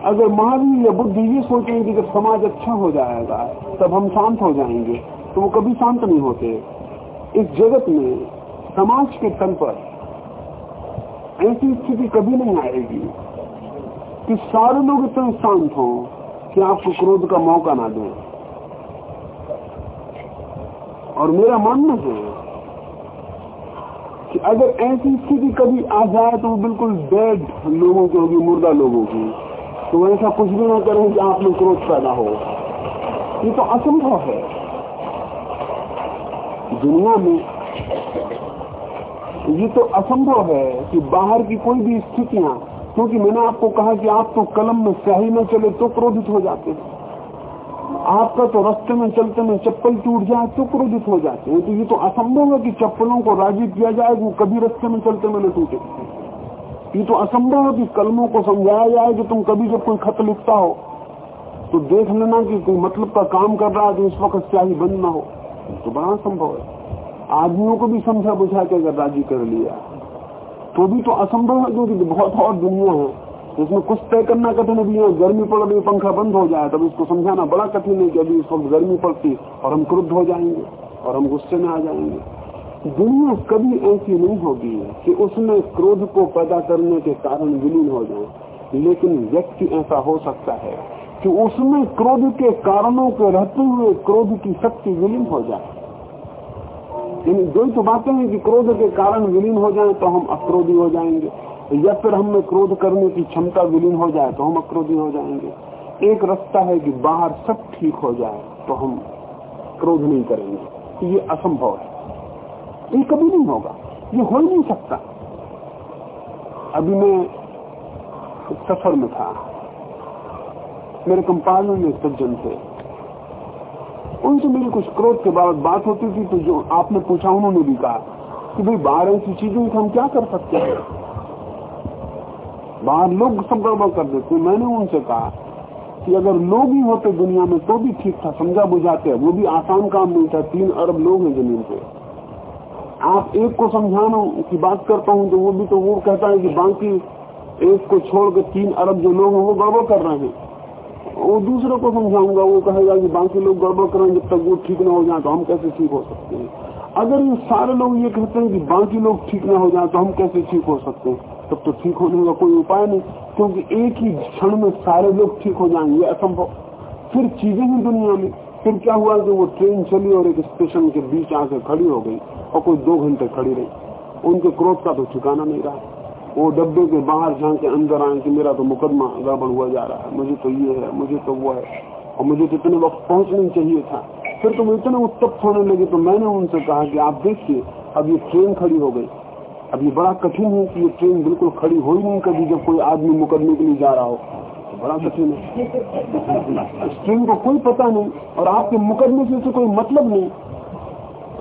अगर महावीर या बुद्ध ये सोचेंगे कि जब समाज अच्छा हो जाएगा, तब हम शांत हो जाएँगे। तो वो कभी शांत नहीं होते। इस जगत में समाज के तल पर ऐसी स्थिति कभी नहीं आएगी कि सारे लोग इतने शांत हों कि आपको क्रोध का मौका ना दें। और मेरा मानना है कि अगर ऐसी स्थिति कभी आ जाए तो वो बिल्कुल डेड लोगों की होगी, मुर्दा लोगों की। तो ऐसा कुछ भी ना करें कि आप में क्रोध पैदा हो। ये तो असंभव है। दुनिया में ये तो असंभव है कि बाहर की कोई भी स्थितियाँ, क्योंकि मैंने आपको कहा कि आप तो कलम में स्याही में चले तो क्रोधित हो जाते हैं। आपका तो रास्ते में चलते में चप्पल टूट जाए तो क्रोधित हो जाते हैं। तो ये तो असंभव है कि चप्पलों को राज़ी किया जाए वो कभी रास्ते में चलते में न टूटे। ये तो असंभव है कि कलमों को समझाया जाए कि तुम कभी जब कोई खत लिखता हो तो देख लेना कि कोई मतलब का काम कर रहा है तो इस वक्त स्याही बंद ना हो। तो बड़ा असंभव है। आदमियों को भी समझा बुझा के अगर राज़ी कर लिया तो भी तो असंभव है, क्योंकि बहुत और दुनिया है। इसमें कुछ तय करना कठिन अभी है गर्मी पड़ रही पंखा बंद हो जाए, तब इसको समझाना बड़ा कठिन है कि अभी इस वक्त गर्मी पड़ती और हम क्रुद्ध हो जाएँगे और हम गुस्से में आ जाएँगे। दुनिया कभी ऐसी नहीं होगी कि उसमें क्रोध को पैदा करने के कारण विलीन हो जाए। लेकिन व्यक्ति ऐसा हो सकता है कि उसमें क्रोध के कारणों के रहते हुए क्रोध की शक्ति विलीन हो जाए। यानी दो तो बातें हैं कि क्रोध के कारण विलीन हो जाए तो हम अक्रोधी हो जाएँगे, या फिर हमें क्रोध करने की क्षमता विलीन हो जाए तो हम अक्रोधी हो जाएँगे। एक रास्ता है कि बाहर सब ठीक हो जाए तो हम क्रोध नहीं करेंगे। ये असंभव है। ये कभी नहीं होगा। ये हो ही नहीं सकता। अभी मैं सफ़र में था। मेरे कंपार्टमेंट में सज्जन थे। उनसे मेरी कुछ क्रोध के बाद बात होती थी तो जो आपने पूछा, उन्होंने भी कहा कि भाई, बाहर ऐसी चीज़ों हम क्या कर सकते हैं? बाहर लोग सब गड़बड़ कर देते मैंने उनसे कहा कि अगर लोग ही होते दुनिया में तो भी ठीक था। समझा बुझाते वो भी आसान काम नहीं था। तीन अरब लोग हैं ज़मीन पे। आप एक को समझाना की बात करता हूँ तो वो भी तो वो कहता है कि बाकी एक को छोड़ के तीन अरब जो लोग हैं वो गड़बड़ कर रहे हैं। वो दूसरे को समझाऊँगा, वो कहेगा कि बाकी लोग गड़बड़ कर रहे हैं, जब तक वो ठीक ना हो जाए तो हम कैसे ठीक हो सकते हैं? अगर ये सारे लोग ये कहते हैं कि बाकी लोग ठीक ना हो जाए तो हम कैसे ठीक हो सकते हैं? तब तो ठीक होने का कोई उपाय नहीं, क्योंकि एक ही क्षण में सारे लोग ठीक हो जाएँगे असंभव। फिर चीज़ें ही दुनिया में। फिर क्या हुआ कि वो ट्रेन चली और एक स्टेशन के बीच आके खड़ी हो गई और कोई दो घंटे खड़ी रही। उनके क्रोध का तो ठिकाना नहीं रहा। वो डब्बे के बाहर झांके अंदर आए कि मेरा तो मुकदमा गड़बड़ हुआ जा रहा है। मुझे तो ये है, मुझे तो वो है। और मुझे तो इतने वक्त पहुँचना चाहिए था। फिर तुम इतने उत्तप्त होने लगे तो मैंने उनसे कहा कि आप देखिए, अब ये ट्रेन खड़ी हो गई। अब ये बड़ा कठिन है कि ये ट्रेन बिल्कुल खड़ी हो ही नहीं कभी जब कोई आदमी मुकदमे के लिए जा रहा हो। तो बड़ा कठिन है इस ट्रेन को कोई पता नहीं और आपके मुकदमे से, से कोई मतलब नहीं।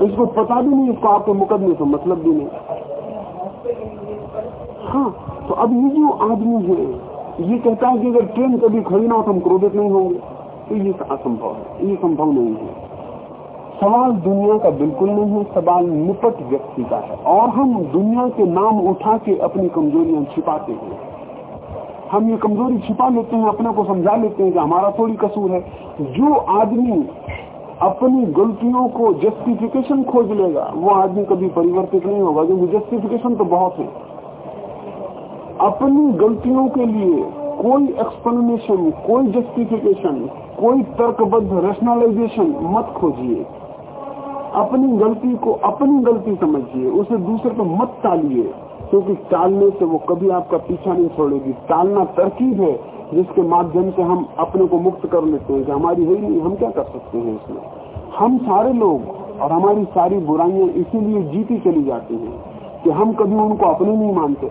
इसको पता भी नहीं इसको आपके मुकदमे से मतलब भी नहीं। हाँ तो अब ये जो आदमी है ये कहता है कि अगर ट्रेन कभी खड़ी ना हो तो हम क्रोधित नहीं होंगे। तो ये असंभव है ये संभव नहीं है। सवाल दुनिया का बिल्कुल नहीं है सवाल निपट व्यक्ति का है। और हम दुनिया के नाम उठा के अपनी कमजोरियाँ छिपाते हैं। हम ये कमज़ोरी छिपा लेते हैं, अपने को समझा लेते हैं कि हमारा थोड़ी कसूर है। जो आदमी अपनी गलतियों को जस्टिफिकेशन खोज लेगा, वो आदमी कभी परिवर्तित नहीं होगा, क्योंकि जस्टिफिकेशन तो बहुत है। अपनी गलतियों के लिए कोई एक्सप्लेनेशन कोई जस्टिफिकेशन कोई तर्कबद्ध रेशनलाइजेशन मत खोजिए। अपनी गलती को अपनी गलती समझिए, उसे दूसरे पर मत टालिए। क्योंकि टालने से वो कभी आपका पीछा नहीं छोड़ेगी। टालना तरकीब है, जिसके माध्यम से हम अपने को मुक्त कर लेते हैं कि हमारी है नहीं, हम क्या कर सकते हैं इसमें? हम सारे लोग और हमारी सारी बुराइयाँ इसीलिए जीती चली जाती हैं कि हम कभी उनको अपने नहीं मानते।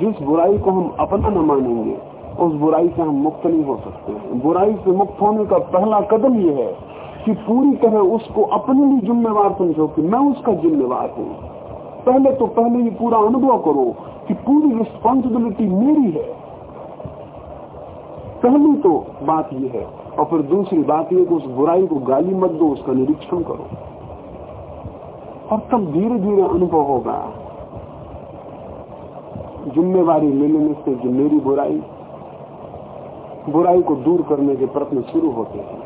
जिस बुराई को हम अपना न मानेंगे, उस बुराई से हम मुक्त नहीं हो सकते बुराई से मुक्त होने का पहला कदम यह है कि पूरी तरह उसको अपने लिए जिम्मेवार समझो कि मैं उसका जिम्मेवार हूँ। पहले तो पहले ही पूरा अनुभव करो कि पूरी रिस्पॉन्सिबिलिटी मेरी है। पहली तो बात यह है, और फिर दूसरी बात यह उस बुराई को गाली मत दो, उसका निरीक्षण करो। और तब धीरे धीरे अनुभव होगा। जिम्मेवारी ले लेने से जो मेरी बुराई बुराई को दूर करने के प्रश्न शुरू होते हैं।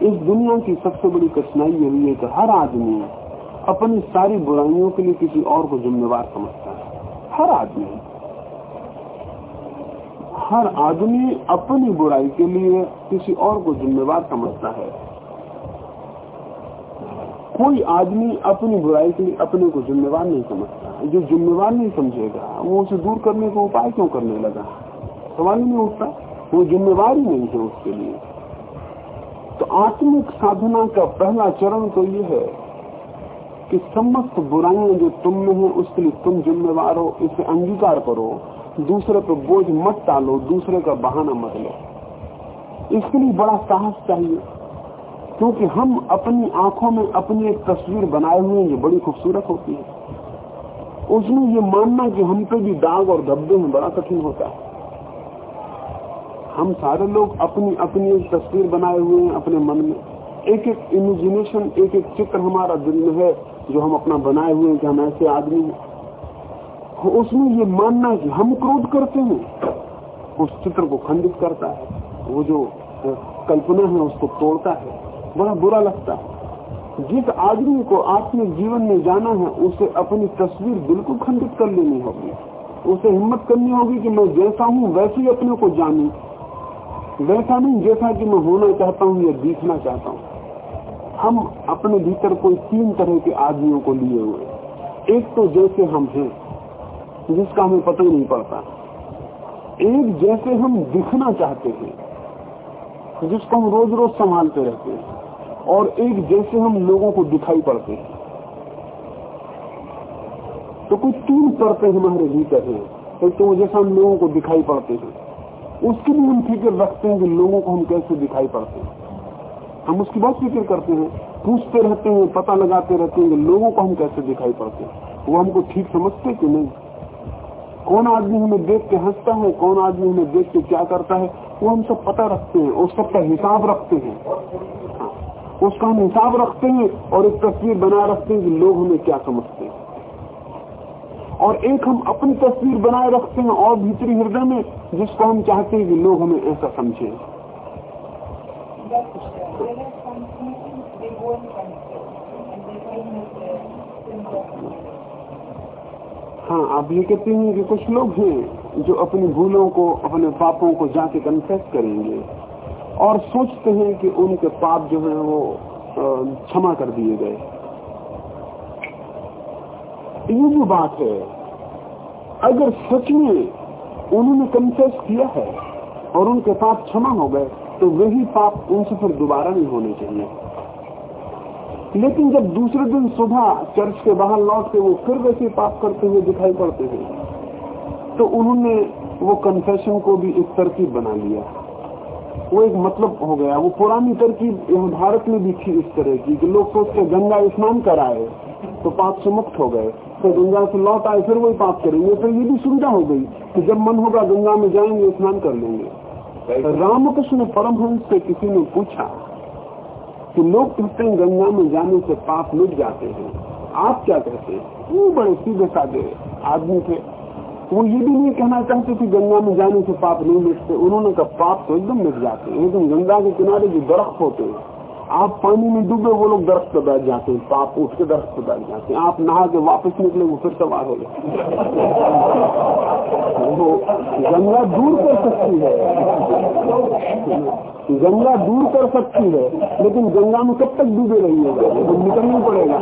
इस दुनिया की सबसे बड़ी कठिनाई यही है कि हर आदमी अपनी सारी बुराइयों के लिए किसी और को जिम्मेवार समझता है। हर आदमी। हर आदमी अपनी बुराई के लिए किसी और को जिम्मेवार समझता है। कोई आदमी अपनी बुराई के लिए अपने को जिम्मेवार नहीं समझता जो जिम्मेवार नहीं समझेगा, वो उसे दूर करने का उपाय क्यों करने लगा? सवाल नहीं उठता। वो जिम्मेवार ही नहीं है उसके लिए। तो आत्मिक साधना का पहला चरण तो ये है कि समस्त बुराइयाँ जो तुम में है, उसके लिए तुम जिम्मेवार हो, इसे अंगीकार करो। दूसरे पर बोझ मत डालो, दूसरे का बहाना मत लो। इसके लिए बड़ा साहस चाहिए, क्योंकि हम अपनी आँखों में अपनी एक तस्वीर बनाए हुए हैं जो बड़ी खूबसूरत होती है। उसमें ये मानना कि हम पे भी दाग और धब्बे हैं, बड़ा कठिन होता है। हम सारे लोग अपनी अपनी एक तस्वीर बनाए हुए हैं, अपने मन में। एक एक इमेजिनेशन एक एक चित्र हमारा दिल में है। जो हम अपना बनाए हुए हैं कि हम ऐसे आदमी हैं। उसमें ये मानना कि हम क्रोध करते हैं। उस चित्र को खंडित करता है। वो जो कल्पना है उसको तोड़ता है। बड़ा बुरा लगता है। जिस आदमी को आत्मिक जीवन में जाना है, उसे अपनी तस्वीर बिल्कुल खंडित कर लेनी होगी। उसे हिम्मत करनी होगी कि मैं जैसा हूँ, वैसे ही अपने को जानू। वैसा नहीं, जैसा कि मैं होना चाहता हूँ या दिखना चाहता हूँ। हम अपने भीतर कोई तीन तरह के आदमियों को लिए हुए एक तो जैसे हम हैं, जिसका हमें पता ही नहीं पड़ता। एक जैसे हम दिखना चाहते हैं, जिसको हम रोज रोज संभालते रहते हैं। और एक जैसे हम लोगों को दिखाई पड़ते हैं। तो कुछ तीन परतें हमारे भीतर हैं। एक तो जैसा हम लोगों को दिखाई पड़ते हैं। उसकी भी हम फ़िक्र रखते हैं कि लोगों को हम कैसे दिखाई पड़ते हैं। हम उसकी बहुत फ़िक्र करते हैं पूछते रहते हैं पता लगाते रहते हैं लोगों को हम कैसे दिखाई पड़ते हैं। वो हमको ठीक समझते कि नहीं? कौन आदमी हमें देख के हंसता है? कौन आदमी हमें देख के क्या करता है? वो हम सब पता रखते हैं उस सबका हिसाब रखते हैं। हाँ, उसका हम हिसाब रखते हैं और एक तस्वीर बना रखते हैं कि लोग हमें क्या समझते हैं। और एक हम अपनी तस्वीर बनाए रखते हैं और भीतरी हृदय में जिसको हम चाहते हैं कि लोग हमें ऐसा समझे। हाँ आप ये कहते हैं कि कुछ लोग हैं जो अपनी भूलों को, अपने पापों को जाके कन्फेस करेंगे और सोचते हैं कि उनके पाप जो है वो क्षमा कर दिए गए। ये जो बात है, अगर सच में उन्होंने कन्फेस किया है और उनके पाप क्षमा हो गए तो वही पाप उनसे फिर दोबारा नहीं होने चाहिए। लेकिन जब दूसरे दिन सुबह चर्च के बाहर लौट के वो फिर वैसे पाप करते हुए दिखाई पड़ते हैं तो उन्होंने वो कन्फेशन को भी एक तरकीब बना लिया। वो एक मतलब हो गया। वो पुरानी तरकीब भारत में भी थी इस तरह की कि लोग सोचते गंगा स्नान कराए तो पाप से मुक्त हो गए। तो गंगा से लौट आए, फिर वही पाप करेंगे। फिर ये भी सुविधा हो गई कि जब मन होगा गंगा में जाएँगे, स्नान कर लेंगे। रामकृष्ण परमहंस से किसी ने पूछा कि लोग कहते हैं, गंगा में जाने से पाप मिट जाते हैं। आप क्या कहते हैं? वो बड़े सीधे साधे आदमी थे। वो ये भी नहीं कहना चाहते कि गंगा में जाने से पाप नहीं मिटते उन्होंने कहा, पाप तो एकदम मिट जाते हैं। लेकिन गंगा के किनारे जो दरख्त होते हैं आप पानी में डूबे, वो लोग दर्द पर बैठ जाते हैं पाप उठ के दर्द पर बैठ जाते हैं। आप नहा के वापस निकले, वो फिर सवार हो जाते गंगा दूर कर सकती है। गंगा दूर कर सकती है, लेकिन गंगा में कब तक डूबे रहिएगा तो निकलना पड़ेगा।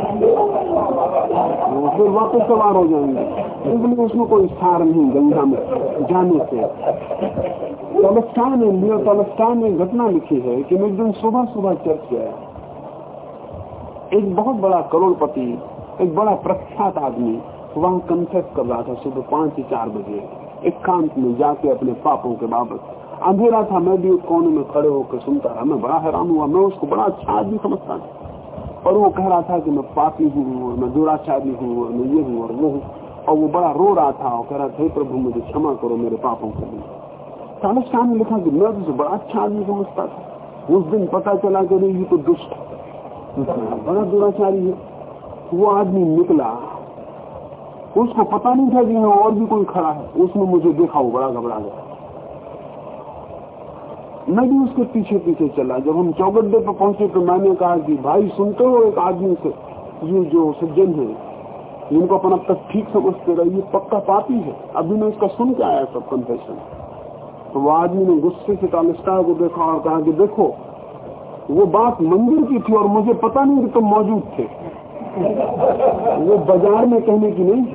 फिर वापस सवार हो जाएँगे। इसलिए उसमें कोई सार नहीं गंगा में, जाने से। टॉलस्टाइन ने लियो टॉलस्टाइन ने घटना लिखी है कि मैं एक दिन सुबह सुबह चर्च गया। एक बहुत बड़ा करोड़पति, एक बड़ा प्रख्यात आदमी, वहाँ कन्फेस कर रहा था सुबह पाँच से चार बजे, एकांत में जाके अपने पापों के बाबत। अंधेरा था, मैं भी एक कोने में खड़े होकर सुनता रहा। मैं बड़ा हैरान हुआ, मैं उसको बड़ा अच्छा आदमी समझता था। और वो कह रहा था कि मैं पापी हूँ और मैं दुराचारी हूँ और मैं ये हूँ और वो हूँ। और वो बड़ा रो रहा था और कह रहा था प्रभु, मुझे क्षमा करो, मेरे पापों के लिए शाह ने लिखा कि मैं तो बड़ा अच्छा आदमी समझता था। उस दिन पता चला कि नहीं, ये तो दुष्ट बड़ा दुराचारी है। वो आदमी निकला। उसको पता नहीं था कि यहाँ और भी कोई खड़ा है। उसने मुझे देखा, वो बड़ा घबरा गया। मैं भी उसके पीछे पीछे चला। जब हम चौगड्डे पर पहुँचे तो मैंने कहा कि भाई, सुनते हो एक आदमी से? ये जो सज्जन है जिनको अपन अब तक ठीक समझते रहे, ये पक्का पापी है। अभी मैं इसका सुन के आया सब कन्फेशन तो वो आदमी ने गुस्से से टालिस्टा को देखा और कहा कि देखो, वो बात मंदिर की थी और मुझे पता नहीं कि तुम मौजूद थे। वो बाज़ार में कहने की नहीं।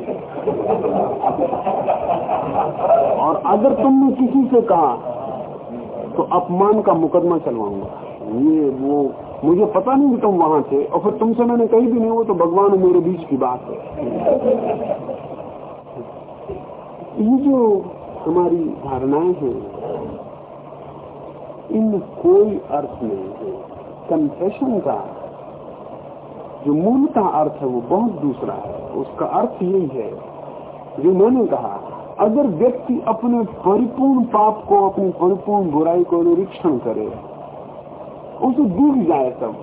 और अगर तुमने किसी से कहा तो अपमान का मुकदमा चलवाऊँगा। ये वो, मुझे पता नहीं कि तुम वहाँ थे, और फिर तुमसे मैंने कही भी नहीं, वो तो भगवान मेरे बीच की बात है। ये जो हमारी धारणाएँ हैं, इन कोई अर्थ नहीं कन्फेशन का जो मूलता अर्थ है, वो बहुत दूसरा है। उसका अर्थ यही है, जो मैंने कहा अगर व्यक्ति अपने परिपूर्ण पाप को, अपनी परिपूर्ण बुराई को निरीक्षण करे, उसे दिख जाए तब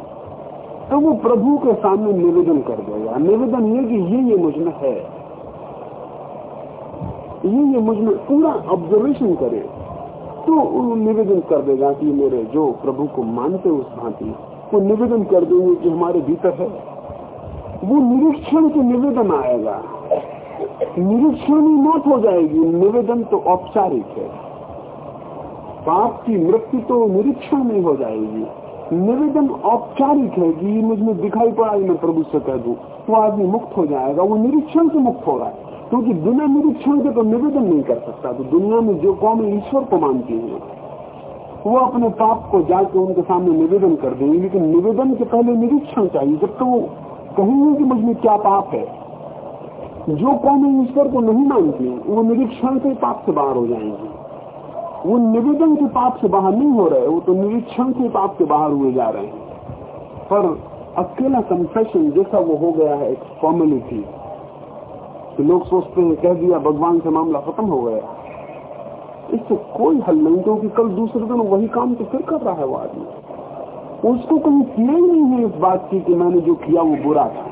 तो वो प्रभु के सामने निवेदन कर देगा। निवेदन ये कि ये ये मुझमें है। ये ये मुझमें पूरा ऑब्जर्वेशन करे तो निवेदन कर देगा कि मेरे जो प्रभु को मानते उस भांति, वो निवेदन कर देंगे कि हमारे भीतर है। वो निरीक्षण के निवेदन आएगा। निरीक्षण ही मौत हो जाएगी। निवेदन तो औपचारिक है। पाप की मृत्यु तो निरीक्षण में हो जाएगी। निवेदन औपचारिक है कि मुझ दिखाई पड़ा मैं प्रभु से कह दू। वो आदमी मुक्त हो जाएगा। वो निरीक्षण से मुक्त हो रहा है। क्योंकि बिना निरीक्षण के तो निवेदन नहीं कर सकता। तो दुनिया में जो कौम ईश्वर को मानती है, वो अपने पाप को जाके उनके सामने निवेदन कर देंगे। लेकिन निवेदन के पहले निरीक्षण चाहिए। जब तो वो कहेंगे कि मुझमें क्या पाप है जो कौमें ईश्वर को नहीं मानती, वो निरीक्षण के पाप से बाहर हो जाएँगे। वो निवेदन के पाप से बाहर नहीं हो रहे, वो तो निरीक्षण के पाप से बाहर हुए जा रहे हैं। पर अकेला कन्फेशन जैसा वो हो गया है, एक फॉर्मेलिटी कि लोग सोचते हैं, कह दिया, भगवान से मामला खत्म हो गया। इससे कोई हल नहीं, क्योंकि कल दूसरे दिन वही काम तो फिर कर रहा है वो आदमी। उसको कहीं ही नहीं है इस बात की कि मैंने जो किया वो बुरा था।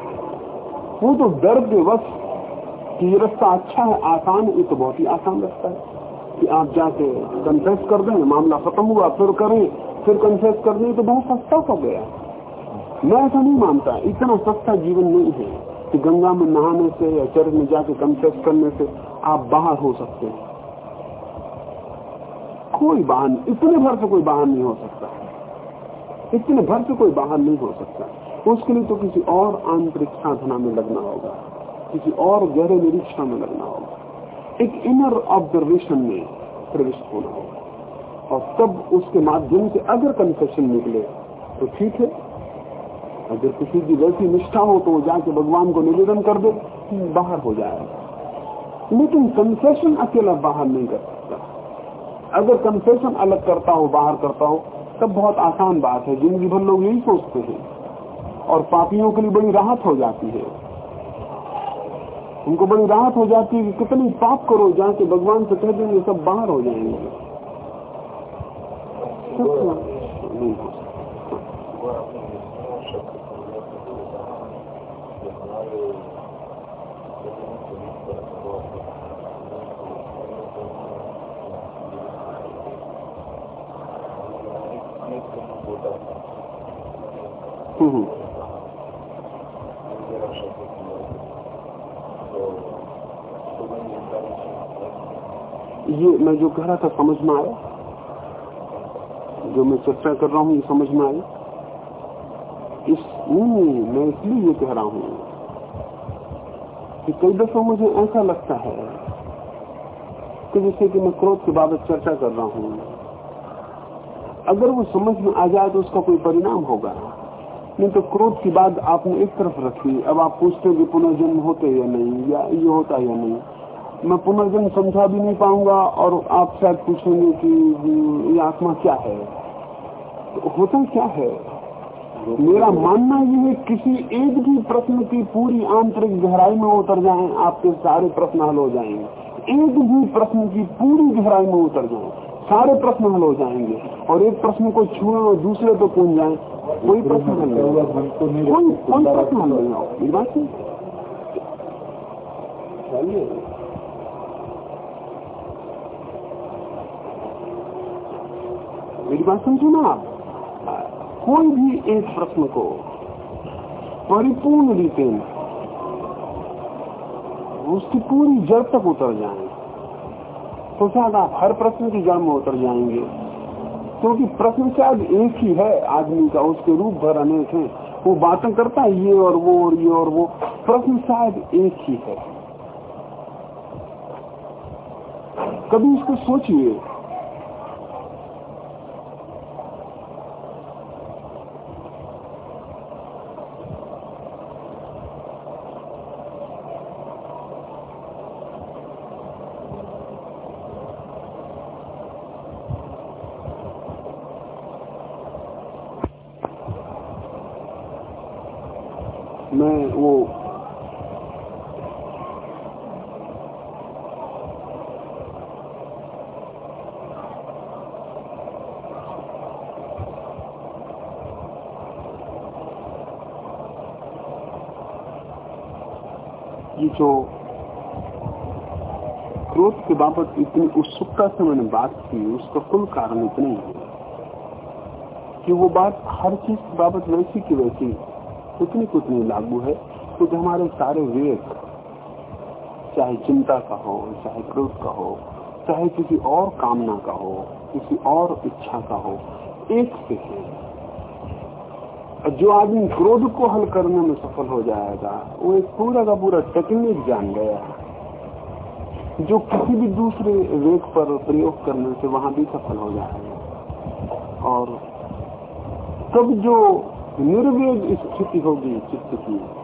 वो तो डर के वक्त कि ये रास्ता अच्छा है, आसान ये तो बहुत ही आसान रास्ता है। कि आप जाके कन्फेस कर दें, मामला खत्म हुआ, फिर करें, फिर कन्फेस कर दें तो बहुत सस्ता हो गया। मैं ऐसा नहीं मानता, इतना सस्ता जीवन नहीं है कि गंगा में नहाने से या चर्च में जाके कन्फेस करने से आप बाहर हो सकते हैं। कोई वाहन इतने भर से कोई बाहर नहीं हो सकता। इतने भर से कोई बाहर नहीं हो सकता। उसके लिए तो किसी और आंतरिक साधना में लगना होगा। किसी और गहरे निरीक्षण में लगना होगा। एक इनर ऑब्जर्वेशन में प्रविष्ट होना होगा। और तब उसके माध्यम से अगर कन्फेशन निकले तो ठीक है। अगर किसी की वैसी निष्ठा हो तो वो जाके भगवान को निवेदन कर दे, बाहर हो जाएगा। लेकिन कन्फेशन अकेला बाहर नहीं कर सकता। अगर कन्फेशन अलग करता हो, बाहर करता हो, तब बहुत आसान बात है। ज़िंदगी भर लोग यही सोचते हैं। और पापियों के लिए बड़ी राहत हो जाती है। उनको बड़ी राहत हो जाती है कि कितनी पाप करो जाके भगवान से कह देंगे सब बाहर हो जाएँगे। हम्म। ये मैं जो कह रहा था, समझ में आया? जो मैं चर्चा कर रहा हूँ, ये समझ में आई? इस, नहीं मैं इसलिए ये कह रहा हूँ कि कई दफ़ा मुझे ऐसा लगता है कि जैसे कि मैं क्रोध के बाबत चर्चा कर रहा हूँ। अगर वो समझ में आ जाए तो उसका कोई परिणाम होगा। नहीं तो क्रोध की बात आपने एक तरफ़ रखी, अब आप पूछते हो कि पुनर्जन्म होते या नहीं, या ये होता या नहीं। मैं पुनर्जन्म समझा भी नहीं पाऊँगा और आप शायद पूछेंगे कि ये आत्मा क्या है? तो होता क्या है? मेरा मानना ये है, किसी एक भी प्रश्न की पूरी आंतरिक गहराई में उतर जाए, आपके सारे प्रश्न हल हो जाएँगे। एक भी प्रश्न की पूरी गहराई में उतर जाए, सारे प्रश्न हल हो जाएँगे। और एक प्रश्न को छुए और दूसरे को पूछ जाए, कोई प्रश्न हल नहीं कोई प्रश्न हल नहीं होगा ये बात चलिए मेरी बात समझो ना आप। कोई भी एक प्रश्न को परिपूर्ण रीते उसकी पूरी जड़ तक उतर जाए तो शायद आप हर प्रश्न की जड़ में उतर जाएँगे। क्योंकि तो प्रश्न शायद एक ही है, आदमी का उसके रूप भर अनेक है। वो बातें करता है ये और वो और ये और वो, प्रश्न शायद एक ही है। कभी इसको सोचिए मैं वो ये जो क्रोध के बाबत इतनी उत्सुकता से मैंने बात की, उसका कुल कारण इतना ही है कि वो बात हर चीज़ की बाबत वैसी की वैसी, उतनी कुछ नहीं लागू है। क्योंकि हमारे सारे विवेक चाहे चिंता का हो, चाहे क्रोध का हो, चाहे किसी और कामना का हो, किसी और इच्छा का हो, एक से है। जो आदमी क्रोध को हल करने में सफल हो जाएगा, वो एक पूरा का पूरा टेक्निक जान गया जो किसी भी दूसरे वेग पर प्रयोग करने से वहाँ भी सफल हो जाएगा। और तब जो निर्वेद स्थिति होगी, चित्त की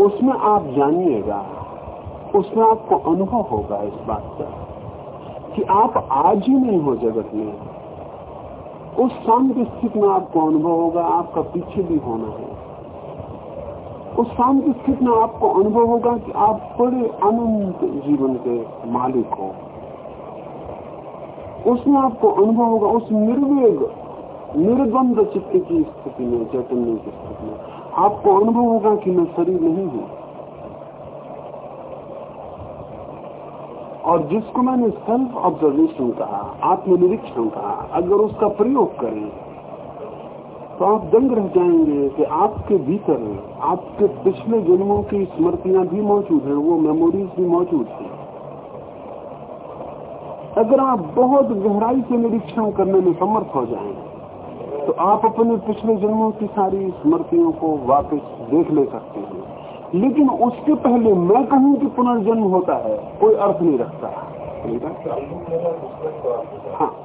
उसमें आप जानिएगा, उसमें आपको अनुभव होगा इस बात का, कि आप आज ही नहीं हो जगत में। उस शांति स्थिति में आपको अनुभव होगा, आपका पीछे भी होना है। उस शांति स्थिति में आपको अनुभव होगा कि आप बड़े अनंत जीवन के मालिक हो। उसमें आपको अनुभव होगा, उस निर्वेग निर्द्वंद चित्त की स्थिति में, चैतन्य की स्थिति में। आपको अनुभव होगा कि मैं शरीर नहीं हूँ। और जिसको मैंने सेल्फ ऑब्जर्वेशन कहा, आत्मनिरीक्षण कहा, अगर उसका प्रयोग करें तो आप दंग रह जाएँगे कि आपके भीतर, आपके पिछले जन्मों की स्मृतियाँ भी मौजूद हैं, वो मेमोरीज भी मौजूद हैं। अगर आप बहुत गहराई से निरीक्षण करने में समर्थ हो जाएँ तो आप अपने पिछले जन्मों की सारी स्मृतियों को वापस देख ले सकते हैं। लेकिन उसके पहले मैं कहूँ कि पुनर्जन्म होता है कोई अर्थ नहीं रखता। हाँ।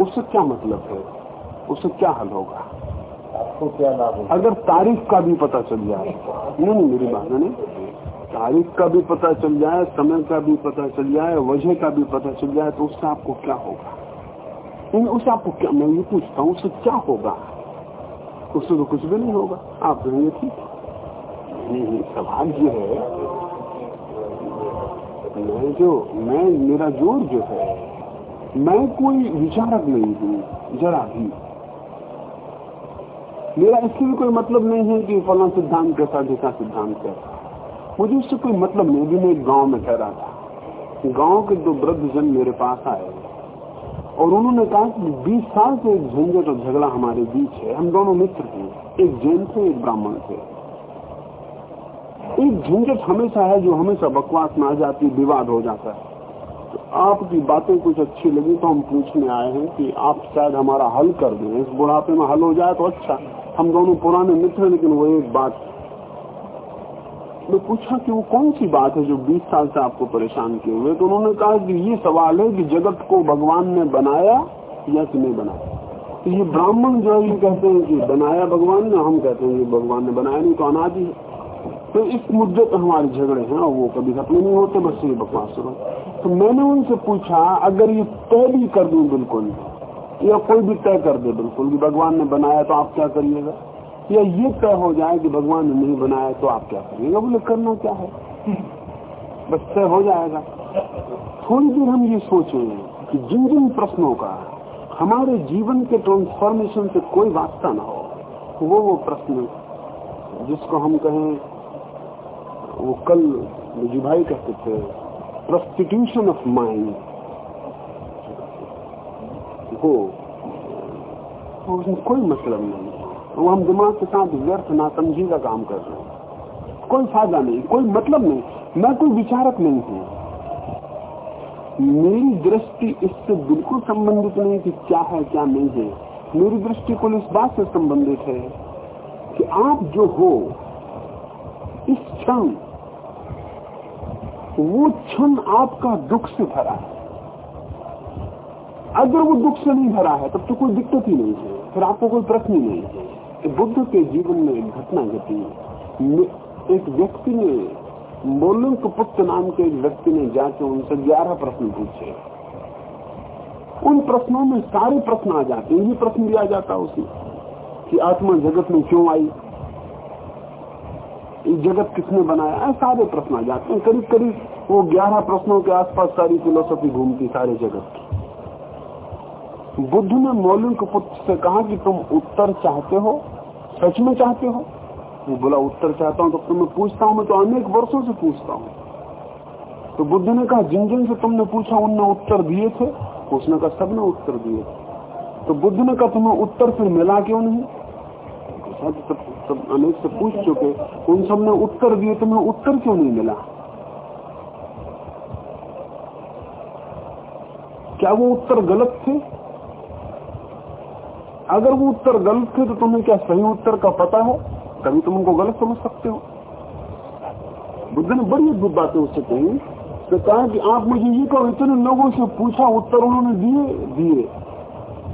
उससे क्या मतलब है? उससे क्या हल होगा? आपको क्या लाभ होगा? अगर तारीख का भी पता चल जाए। नहीं मेरी बात नहीं। तारीख का भी पता चल जाए समय का भी पता चल जाए वजह का भी पता चल जाए तो उससे आपको क्या होगा? नहीं उससे आपको क्या मैं ये पूछता हूँ उससे क्या होगा? उससे तो कुछ भी नहीं होगा। आप कहेंगे ठीक नहीं सवाल ये है मैं जो मैं मेरा ज़ोर जो है मैं कोई विचारक नहीं हूँ, जरा भी। मेरा इससे भी कोई मतलब नहीं है कि फला सिद्धांत कैसा ढेका सिद्धांत कैसा मुझे उससे कोई मतलब नहीं भी मैं एक गाँव में ठहरा था। गाँव के दो वृद्ध जन मेरे पास आए और उन्होंने कहा कि 20 साल से एक झंझट और झगड़ा हमारे बीच है। हम दोनों मित्र थे एक जैन थे, एक ब्राह्मण थे। एक झंझट हमेशा है जो हमेशा बकवास में आ जाती, विवाद हो जाता है। आपकी बातें कुछ अच्छी लगी तो हम पूछने आए हैं कि आप शायद हमारा हल कर दें। इस बुढ़ापे में हल हो जाए तो अच्छा। हम दोनों पुराने मित्र हैं, लेकिन वो एक बात मैं पूछा कि वो कौन सी बात है जो 20 साल से आपको परेशान किए हुए? तो उन्होंने कहा कि ये सवाल है कि जगत को भगवान ने बनाया या कि नहीं बनाया? तो ये ब्राह्मण जो है, ये कहते हैं कि बनाया भगवान ने हम कहते हैं कि भगवान ने बनाया? नहीं तो अनादि है। तो इस मुद्दे पर हमारे झगड़े हैं और वो कभी खत्म नहीं होते, बस ये बकवास शुरू तो मैंने उनसे पूछा, अगर ये तय भी कर दूँ बिल्कुल, या कोई भी तय कर दे बिल्कुल कि भगवान ने बनाया तो आप क्या करिएगा? या ये तय हो जाए कि भगवान ने नहीं बनाया तो आप क्या करिएगा? बोले, करना क्या है? बस तय हो जाएगा। थोड़ी देर हम ये सोचें कि जिन जिन प्रश्नों का हमारे जीवन के ट्रांसफॉर्मेशन से कोई वास्ता ना हो, वो वो प्रश्न जिसको हम कहें वो कल मुझे भाई कहते थे प्रस्टिट्यूशन ऑफ़ माइंड तो उसमें कोई मतलब नहीं वो हम दिमाग के साथ व्यर्थ नासमझी का काम कर रहे हैं। कोई फ़ायदा नहीं, कोई मतलब नहीं मैं कोई विचारक नहीं हूँ। मेरी दृष्टि इससे बिल्कुल संबंधित नहीं कि क्या है, क्या नहीं है। मेरी दृष्टि कुल इस बात से संबंधित है कि आप जो हो, इस क्षण वो क्षण आपका दुख से भरा है। अगर वो दुख से नहीं भरा है, तब तो कोई दिक्कत ही नहीं है। फिर आपको कोई प्रश्न ही नहीं है बुद्ध के जीवन में एक घटना घटी। एक व्यक्ति ने मोलुक पुत्र नाम के एक व्यक्ति ने जाके उनसे ग्यारह प्रश्न पूछे। उन प्रश्नों में सारे प्रश्न आ जाते हैं। ये प्रश्न भी आ जाता उसमें कि आत्मा जगत में क्यों आई? जगत किसने बनाया? है सारे प्रश्न आ जाते हैं। करीब करीब वो ग्यारह प्रश्नों के आसपास सारी फिलोसफी घूमती सारे जगत की। बुद्ध ने मौलिक पुत्र से कहा कि तुम उत्तर चाहते हो, सच में चाहते हो? वो बोला, उत्तर चाहता हूँ तो तुम्हें पूछता हूँ, मैं तो अनेक वर्षों से पूछता हूँ। तो बुद्ध ने कहा, जिन जिन से तुमने पूछा, उनने उत्तर दिए थे। उसने कहा, सबने उत्तर दिए तो बुद्ध ने कहा, तुम्हें उत्तर फिर मिला क्यों नहीं? सब सब, सब अनेक से पूछ चुके उन सबने उत्तर दिए तुम्हें उत्तर क्यों नहीं मिला? क्या वो उत्तर गलत थे? अगर वो उत्तर गलत थे तो तुम्हें क्या सही उत्तर का पता है? कभी तुम उनको गलत समझ सकते हो। बुद्ध ने बड़ी अद्भुत बातें उससे कही तो कहा कि आप मुझे ये कहो इतने लोगों से पूछा उत्तर उन्होंने दिए दिए।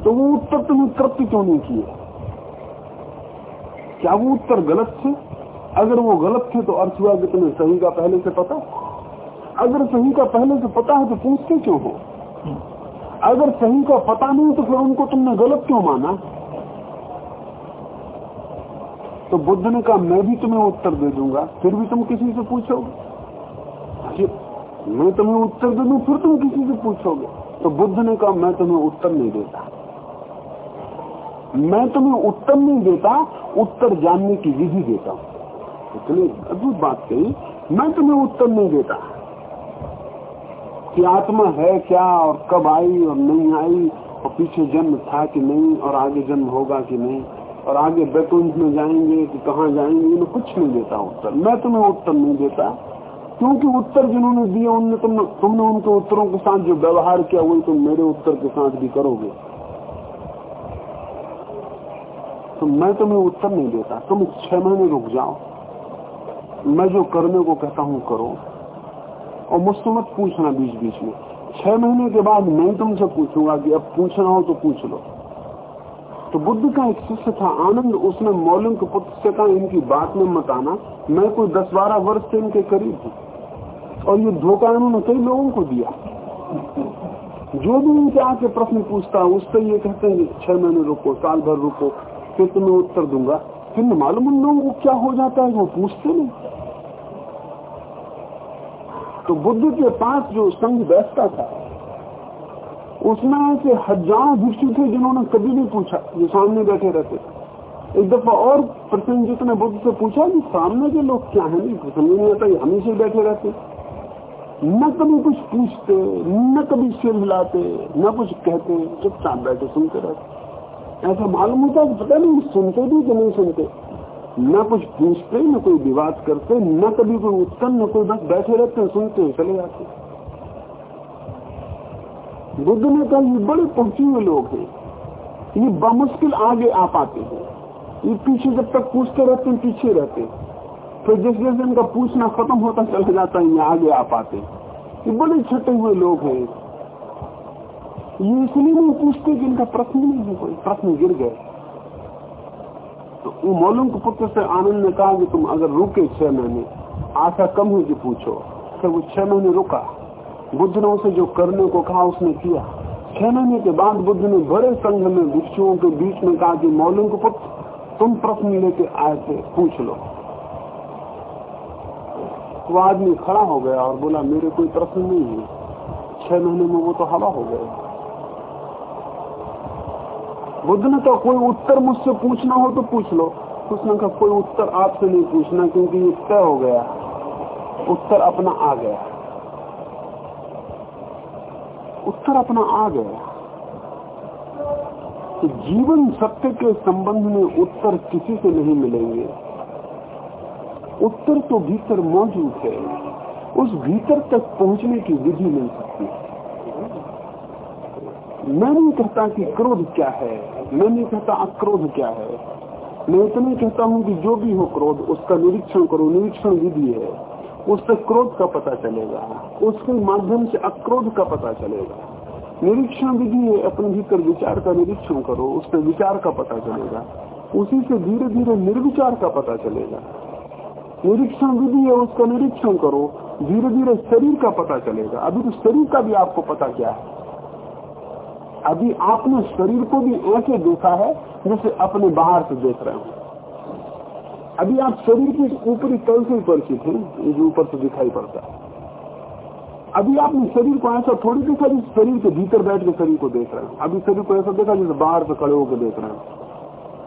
तो वो उत्तर तुम्हें तृप्ति क्यों नहीं किए? क्या वो उत्तर गलत थे? अगर वो गलत थे तो अर्थ हुआ कि तुम्हें सही का पहले से पता? अगर सही का पहले से पता है तो पूछते क्यों हो? अगर सही का पता नहीं तो फिर उनको तुमने गलत क्यों माना? तो बुद्ध ने कहा, मैं भी तुम्हें उत्तर दे दूँगा, फिर भी तुम किसी से पूछोगे? मैं तुम्हें उत्तर दे दू, फिर तुम किसी से पूछोगे? तो बुद्ध ने कहा, मैं तुम्हें उत्तर नहीं देता। मैं तुम्हें उत्तर नहीं देता, उत्तर जानने की विधि देता हूँ। इतनी अद्भुत बात कही। मैं तुम्हें उत्तर नहीं देता। कि आत्मा है क्या और कब आई और नहीं आई और पीछे जन्म था कि नहीं और आगे जन्म होगा कि नहीं और आगे बैकुंठ में जाएँगे कि कहाँ जाएँगे, इन्हें कुछ नहीं देता उत्तर। मैं तुम्हें उत्तर नहीं देता, क्योंकि उत्तर जिन्होंने दिए उनने तुमने उनके उत्तरों के साथ जो व्यवहार किया, वही तुम मेरे उत्तर के साथ भी करोगे। तो मैं तुम्हें उत्तर नहीं देता। तुम छह महीने रुक जाओ। मैं जो करने को कहता हूँ, करो। और मुझसे मत पूछना बीच बीच में। छह महीने के बाद मैं तुमसे पूछूँगा कि अब पूछना हो तो पूछ लो। तो बुद्ध का एक शिष्य था, आनंद। उसने मौलिक के पुत्र से कहा, इनकी बात में मत आना। मैं कोई दस बारह वर्ष से इनके करीब हूँ। और ये धोखा इन्होंने कई लोगों को दिया। जो भी इनके आके प्रश्न पूछता है उससे ये कहते हैं छह महीने रुको, साल भर रुको। फिर तुम्हें उत्तर दूँगा, फिर मालूम उन लोगों को क्या हो जाता है वो पूछते नहीं। तो बुद्ध के पास जो संघ बैठता था, उसमें ऐसे हज़ारों भिक्षु थे जिन्होंने कभी नहीं पूछा, जो सामने बैठे रहते एक दफ़ा और प्रसन्न ने बुद्ध से पूछा कि सामने के लोग क्या है? नहीं समझ नहीं आता हमेशा बैठे रहते न कभी कुछ पूछते, न कभी सिर हिलाते, न कुछ कहते, चुपचाप बैठे, सुनते रहते ऐसा मालूम होता है पता नहीं सुनते भी कि नहीं सुनते। न कुछ पूछते, न कोई विवाद करते, न कभी कोई उत्तर न कोई बस बैठे रहते सुनते चले जाते बुद्ध ने कहा, ये बड़े पहुँचे हुए लोग हैं। ये बमुश्किल आगे आ पाते हैं। ये पीछे जब तक पूछते रहते हैं, पीछे रहते फिर जिस जैसे इनका पूछना खत्म होता चला जाता है, ये आगे आ पाते ये बड़े छटे हुए लोग हैं। ये इसलिए नहीं, पूछते कि इनका प्रश्न नहीं है कोई, प्रश्न गिर गए। तो वो के पुत्र से आनंद ने कहा कि तुम अगर रुके छह महीने, आशा कम हुई कि पूछो। फिर वो छह महीने रुका। बुद्ध ने उसे जो करने को कहा, उसने किया। छह महीने के बाद बुद्ध ने बड़े संघ में भिक्षुओं के बीच में कहा कि मौलिक को पुत्र, तुम प्रश्न लेके आए थे, पूछ लो। वो आदमी खड़ा हो गया और बोला, मेरे कोई प्रश्न नहीं है। छह महीने में वो तो हवा हो गए बुद्ध ने तो कोई उत्तर मुझसे पूछना हो तो पूछ लो। उसने कहा, कोई उत्तर आपसे नहीं पूछना क्योंकि ये तय हो गया। उत्तर अपना आ गया। उत्तर अपना आ गया। तो जीवन सत्य के संबंध में उत्तर किसी से नहीं मिलेंगे। उत्तर तो भीतर मौजूद है। उस भीतर तक पहुँचने की विधि मिल सकती है। मैं नहीं कहता कि क्रोध क्या है, मैं नहीं कहता अक्रोध क्या है। मैं इतना कहता हूँ कि जो भी हो क्रोध, उसका निरीक्षण करो, निरीक्षण विधि है। उससे क्रोध का पता चलेगा, उसके माध्यम से अक्रोध का पता चलेगा। निरीक्षण विधि है, अपने भीतर विचार का निरीक्षण करो, उससे विचार का पता चलेगा। उसी से धीरे धीरे निर्विचार का पता चलेगा। निरीक्षण विधि है, उसका निरीक्षण करो धीरे धीरे शरीर का पता चलेगा। अभी तो शरीर का भी आपको पता क्या है। अभी आपने शरीर को भी ऐसे देखा है, जैसे अपने बाहर से देख रहे हो। अभी आप शरीर की ऊपरी तल से परिचित हैं जो ऊपर से दिखाई पड़ता है। अभी आपने शरीर को ऐसा थोड़ी देखा जिस शरीर के भीतर बैठ के शरीर को देख रहे हैं। अभी शरीर को ऐसा देखा जैसे बाहर से खड़े होकर देख रहे हैं।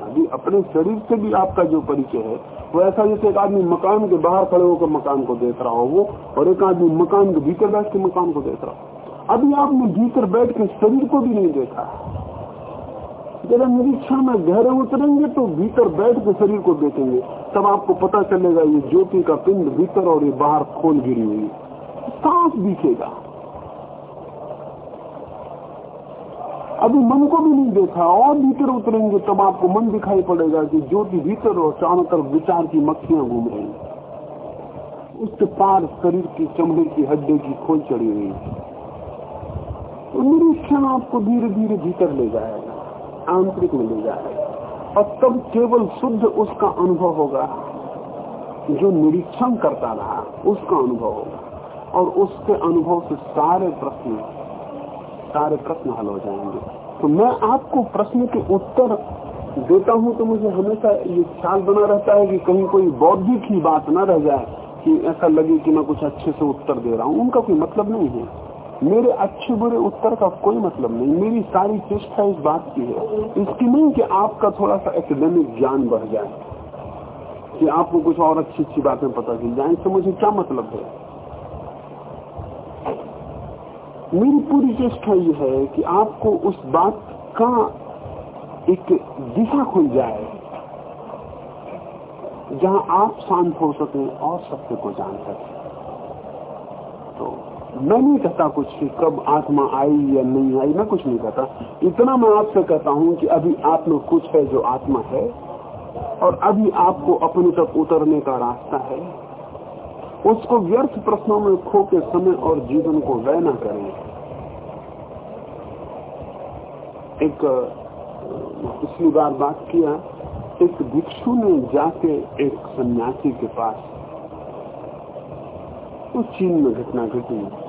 अभी अपने शरीर से भी आपका जो परिचय है, वो ऐसा जैसे एक आदमी मकान के बाहर खड़े होकर मकान को देख रहा हो, वो और एक आदमी मकान के भीतर बैठ के मकान को देख रहा हो। अभी आपने भीतर बैठ के शरीर को भी नहीं देखा। जब निरीक्षण में गहरे उतरेंगे तो भीतर बैठ के शरीर को देखेंगे। तब आपको पता चलेगा ये ज्योति का पिंड भीतर और ये बाहर खोल गिरी हुई सांस दिखेगा अभी मन को भी नहीं देखा, और भीतर उतरेंगे तब आपको मन दिखाई पड़ेगा कि ज्योति भीतर और चारों तरफ़ विचार की मक्खियाँ घूम रही उसके पार शरीर की चमड़े की हड्डी की खोल चढ़ी हुई निरीक्षण आपको धीरे धीरे भीतर ले जाएगा, आंतरिक में ले जाएगा। और तब केवल शुद्ध उसका अनुभव होगा, जो निरीक्षण करता रहा, उसका अनुभव होगा। और उसके अनुभव से सारे प्रश्न सारे प्रश्न हल हो जाएँगे। तो मैं आपको प्रश्न के उत्तर देता हूँ तो मुझे हमेशा ये ख्याल बना रहता है कि कहीं कोई बौद्धिक ही बात न रह जाए कि ऐसा लगे कि मैं कुछ अच्छे से उत्तर दे रहा हूँ। उनका कोई मतलब नहीं है। मेरे अच्छे बुरे उत्तर का कोई मतलब नहीं। मेरी सारी चेष्टा इस बात की है। इसकी नहीं कि आपका थोड़ा सा एकेडमिक ज्ञान बढ़ जाए। कि आपको कुछ और अच्छी अच्छी बातें पता चल जाए। इससे मुझे क्या मतलब है? मेरी पूरी चेष्टा यह है कि आपको उस बात का एक दिशा खुल जाए, जहाँ आप शांत हो सके और सत्य को जान सके। तो मैं नहीं कहता कुछ कि कब आत्मा आई या नहीं आई, मैं कुछ नहीं कहता। इतना मैं आपसे कहता हूँ कि अभी आप में कुछ है जो आत्मा है और अभी आपको अपने तक उतरने का रास्ता है। उसको व्यर्थ प्रश्नों में खो के समय और जीवन को व्यय न करें। एक पिछली बार बात किया, एक भिक्षु ने जाके एक सन्यासी के पास वो चीन में घटना घटी।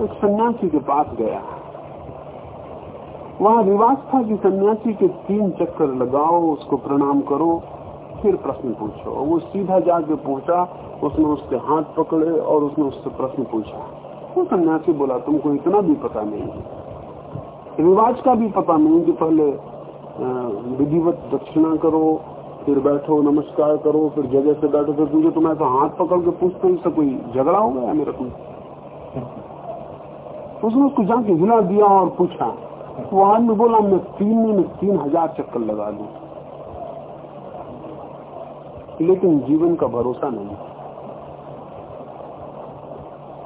एक सन्यासी के पास गया। वहाँ रिवाज था कि सन्यासी के तीन चक्कर लगाओ, उसको प्रणाम करो, फिर प्रश्न पूछो। वो सीधा जाके पूछा उसने उसके हाथ पकड़े और उसने उससे प्रश्न पूछा। वो सन्यासी बोला, तुमको इतना भी पता नहीं रिवाज का भी पता नहीं कि पहले विधिवत दक्षिणा करो, फिर बैठो, नमस्कार करो, फिर जगह से बैठो, फिर तुम ऐसा हाथ पकड़ के पूछते इससे कोई झगड़ा हो गया मेरे को? उसने उसको जाके हिला दिया और पूछा वो आदमी बोला, मैं तीन में तीन हज़ार चक्कर लगा दू। लेकिन जीवन का भरोसा नहीं।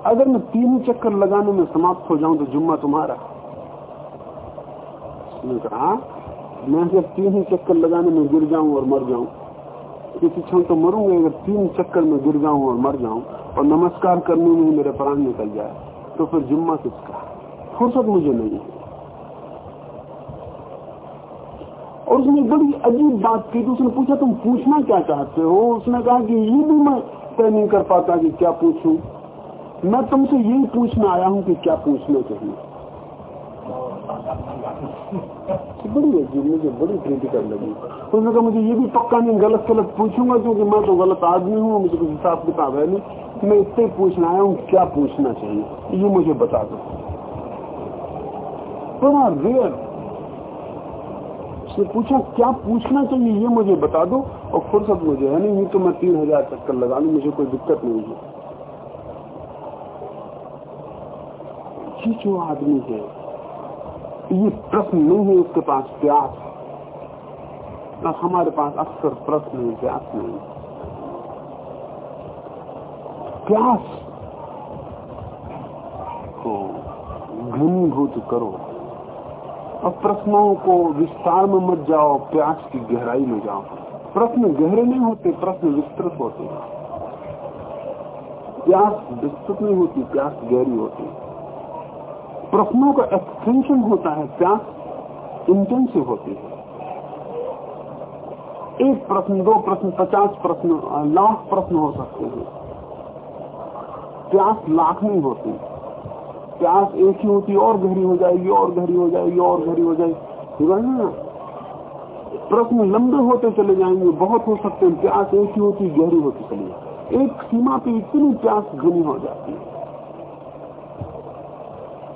अगर मैं तीन चक्कर लगाने में समाप्त हो जाऊँ तो जुम्मा तुम्हारा। कहा, मैं जब तीन ही चक्कर लगाने में गिर जाऊँ और मर जाऊँ किसी क्षण तो मरूँगा, अगर तीन चक्कर में गिर जाऊँ और मर जाऊँ और नमस्कार करने में मेरे प्राण निकल जाए। तो फिर जुम्मा किसका? फुर्सत मुझे नहीं और उसने बड़ी अजीब बात की उसने पूछा, तुम पूछना क्या चाहते हो? उसने कहा कि, ये भी मैं तय नहीं कर पाता कि क्या पूछूँ। मैं तुमसे यही पूछना आया हूँ कि क्या पूछना चाहिए। बड़ी अजीब, मुझे बड़ी क्रिटिकल लगी। उसने कहा, मुझे ये भी पक्का नहीं गलत गलत पूछूँगा क्योंकि मैं तो गलत आदमी हूँ, मुझे कुछ हिसाब किताब है नहीं। मैं इससे पूछना आया हूँ क्या पूछना चाहिए? ये मुझे बता दो। बड़ा रेयर उसने पूछा, क्या पूछना चाहिए, ये मुझे बता दो। और फुर्सत मुझे है नहीं तो मैं तीन हज़ार चक्कर लगा लू, मुझे कोई दिक्कत नहीं है। ये जो आदमी है, ये प्रश्न नहीं है उसके पास प्यास हमारे पास अक्सर प्रश्न है प्यास नहीं। प्यास को घनीभूत करो। अब प्रश्नों को विस्तार में मत जाओ, प्यास की गहराई में जाओ। प्रश्न गहरे नहीं होते, प्रश्न विस्तृत होते। प्यास विस्तृत नहीं होती, प्यास गहरी होती। प्रश्नों का एक्सटेंशन होता है, प्यास इंटेंसिव होती है। एक प्रश्न, दो प्रश्न, पचास प्रश्न, लाख प्रश्न हो सकते हैं। प्यास लाख नहीं होती प्यास एक ही होती और गहरी हो जाएगी, और गहरी हो जाएगी, और गहरी हो जाएगी। ना? प्रश्न लंबे होते चले जाएँगे, बहुत हो सकते हैं, प्यास एक ही होती, गहरी होती चली जाए एक सीमा पे इतनी प्यास घनी हो जाती है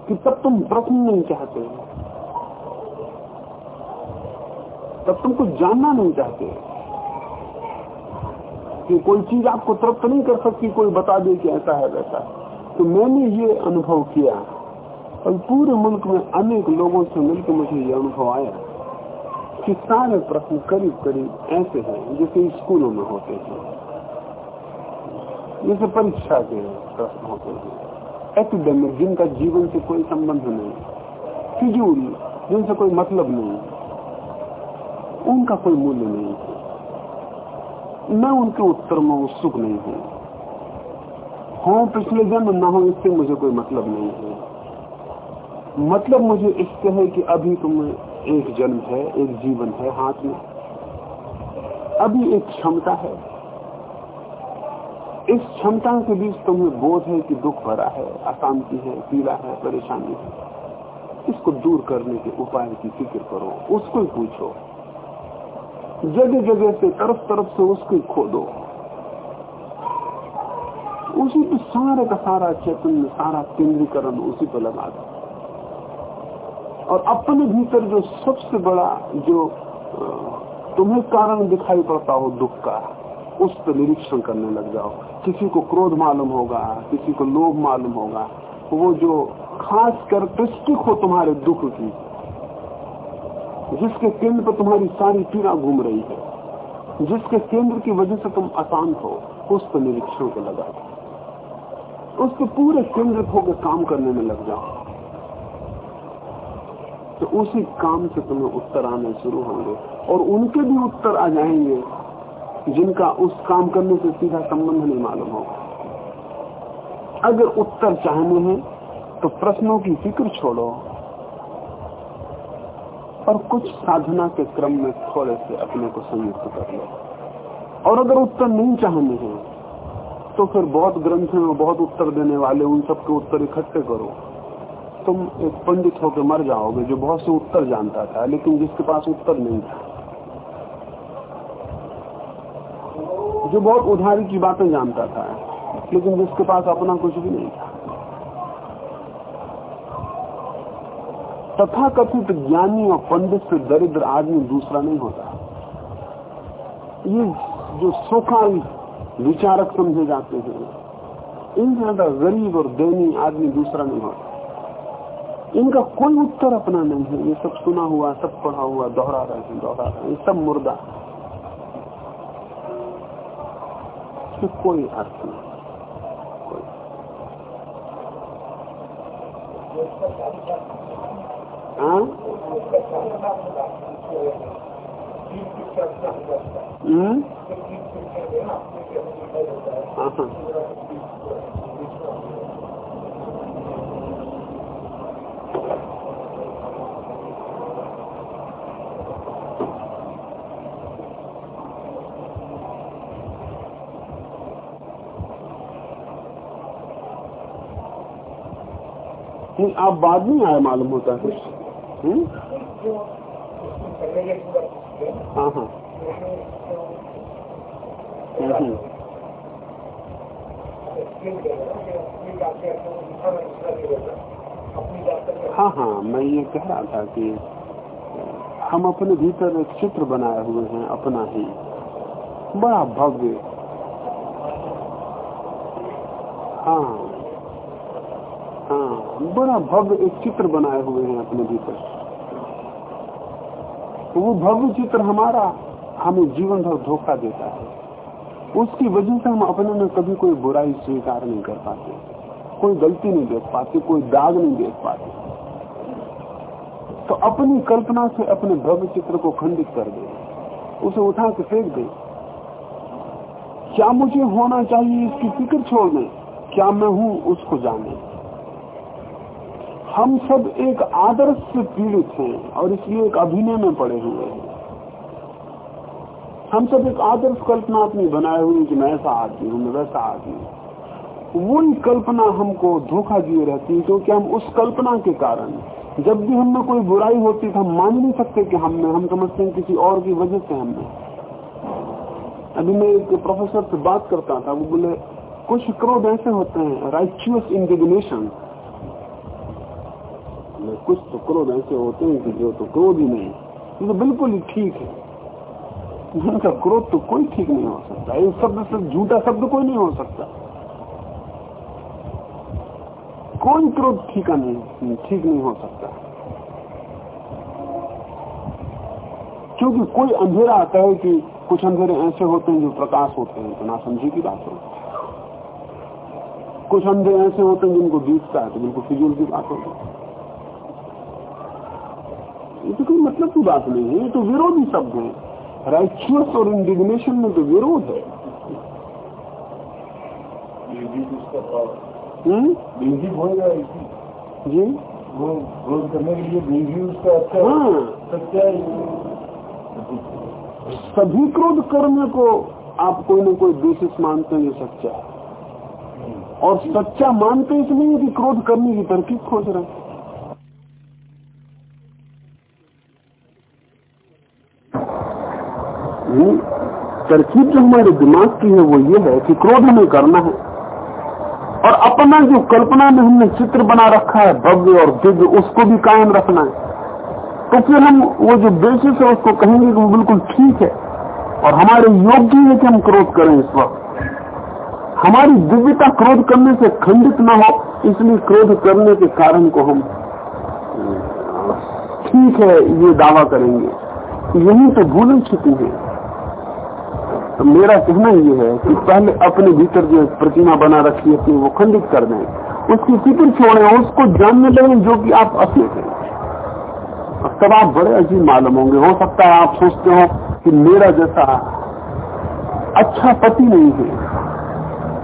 कि तब तुम प्रश्न नहीं चाहते तब तुम कुछ जानना नहीं चाहते कि कोई चीज़ आपको तृप्त नहीं कर सकती, कोई बता दे कि ऐसा है वैसा तो मैंने ये अनुभव किया। और पूरे मुल्क में अनेक लोगों से मिलकर मुझे ये अनुभव आया कि सारे प्रश्न करीब करीब ऐसे हैं, जैसे स्कूलों में होते हैं। जैसे परीक्षा के प्रश्न होते हैं। एपिडेमिक जिनका जीवन से कोई संबंध नहीं। फिजूल जिनसे कोई मतलब नहीं। उनका कोई मूल्य नहीं। मैं उनके उत्तर में उत्सुक नहीं हूँ। हो, पिछले जन्म ना हो, इससे मुझे कोई मतलब नहीं है। मतलब मुझे इससे है कि अभी तुम्हें एक जन्म है, एक जीवन है हाथ में। अभी एक क्षमता है। इस क्षमता के बीच तुम्हें बोध है कि दुख भरा है, अशांति है, पीड़ा है, परेशानी है। इसको दूर करने के उपाय की फ़िक्र करो, उसको ही पूछो। जगह जगह से तरफ़ तरफ़ से उसको खोदो। उसी पे सारे का सारा चैतन्य, सारा केंद्रीकरण उसी पर लगा दो। और अपने भीतर जो सबसे बड़ा जो तुम्हें कारण दिखाई पड़ता हो दुख का, उस पर निरीक्षण करने लग जाओ। किसी को क्रोध मालूम होगा, किसी को लोभ मालूम होगा। वो जो खास कैरेक्टरिस्टिक हो तुम्हारे दुख की जिसके केंद्र पर तुम्हारी सारी पीड़ा घूम रही है, जिसके केंद्र की वजह से तुम अशांत हो उस पर निरीक्षण को लगा उसके पूरे केंद्रित होकर काम करने में लग जाओ तो उसी काम से तुम्हें उत्तर आने शुरू होंगे और उनके भी उत्तर आ जाएँगे, जिनका उस काम करने से सीधा संबंध नहीं मालूम होगा। अगर उत्तर चाहने हैं तो प्रश्नों की फ़िक्र छोड़ो। और कुछ साधना के क्रम में थोड़े से अपने को संयुक्त कर लो। और अगर उत्तर नहीं चाहने हैं तो फिर बहुत ग्रंथ और बहुत उत्तर देने वाले, उन सबके उत्तर इकट्ठे करो। तुम एक पंडित होकर मर जाओगे जो बहुत से उत्तर जानता था, लेकिन जिसके पास उत्तर नहीं था। जो बहुत उधारी की बातें जानता था, लेकिन जिसके पास अपना कुछ भी नहीं था। तथा कथित ज्ञानी और पंडित से दरिद्र आदमी दूसरा नहीं होता। ये जो सोखाल विचारक समझे जाते हैं इन ज़्यादा गरीब और दैनी आदमी दूसरा नहीं होता। इनका कोई उत्तर अपना नहीं है। ये सब सुना हुआ, सब पढ़ा हुआ, दोहरा रहे हैं, दोहरा रहे हैं। सब मुर्दा। इसमें कोई अर्थ नहीं। कोई। हाँ आप बाद में आए मालूम होता है? हाँ हाँ हाँ हाँ मैं ये कह रहा था कि हम अपने भीतर एक चित्र बनाए हुए हैं, अपना ही। बड़ा भव्य। हाँ। हाँ बड़ा भव्य एक चित्र बनाए हुए हैं अपने भीतर। वो भव्य चित्र हमारा, हमें जीवन भर धोखा देता है। उसकी वजह से हम अपने में कभी कोई बुराई स्वीकार नहीं कर पाते। कोई गलती नहीं देख पाते, कोई दाग नहीं देख पाते। तो अपनी कल्पना से अपने भव्य चित्र को खंडित कर दे। उसे उठा के फेंक दे। क्या मुझे होना चाहिए इसकी फ़िक्र छोड़ दें? क्या मैं हूँ, उसको जाने। हम सब एक आदर्श से पीड़ित हैं और इसलिए एक अभिनय में पड़े हुए हैं। हम सब एक आदर्श कल्पना अपनी बनाए हुए कि मैं ऐसा आदमी हूँ, मैं वैसा आदमी वही कल्पना हमको धोखा दिए रहती है क्योंकि हम उस कल्पना के कारण, जब भी हमें कोई बुराई होती तो हम मान नहीं सकते कि हम हम समझते हैं किसी और की वजह से हम अभी मैं एक प्रोफेसर से बात करता था, वो बोले, कुछ क्रोध ऐसे होते हैं राइचुअस इंडिग्नेशन कुछ तो क्रोध ऐसे होते हैं कि जो तो क्रोध ही नहीं। ये तो बिल्कुल ही ठीक है। उनका क्रोध तो कोई ठीक नहीं हो सकता। इस शब्द से झूठा शब्द कोई नहीं हो सकता। कोई क्रोध ठीक नहीं ठीक नहीं हो सकता। क्योंकि कोई अंधेरा आता है कि कुछ अंधेरे ऐसे होते हैं जो प्रकाश होते हैं तो ना समझी की बात हो। कुछ अंधेरे ऐसे होते हैं जिनको दिखता है तो बिल्कुल फिजूल की बात होती है ये तो कोई मतलब की बात नहीं है ये तो विरोधी शब्द है। राइचुअस और इंडिग्नेशन में तो विरोध है। हम्म? जी। वो क्रोध करने के लिए उसका अच्छा हाँ। सच्चा सभी क्रोध करने को आप कोई न कोई बेसिस मानते हैं सच्चा और सच्चा मानते इसलिए कि क्रोध करने की तरकीब खोज रहे हैं। हम्म, तरकीब जो हमारे दिमाग की है वो ये है कि क्रोध हमें करना है। और अपना जो कल्पना में हमने चित्र बना रखा है भव्य और दिव्य उसको भी कायम रखना है। तो फिर हम वो जो बेसिस है उसको कहेंगे कि वो बिल्कुल ठीक है। और हमारे योग्य है कि हम क्रोध करें इस वक्त। हमारी दिव्यता क्रोध करने से खंडित ना हो इसलिए क्रोध करने के कारण को हम ठीक है ये दावा करेंगे। यही तो भूलें छुपी है। मेरा कहना ये है कि पहले अपने भीतर जो प्रतिमा बना रखी है अपनी वो खंडित कर दें, उसकी फ़िक्र छोड़े उसको जानने लगे जो कि आप असली थे तब आप बड़े अजीब मालूम होंगे। हो सकता है आप सोचते हो कि मेरा जैसा अच्छा पति नहीं है।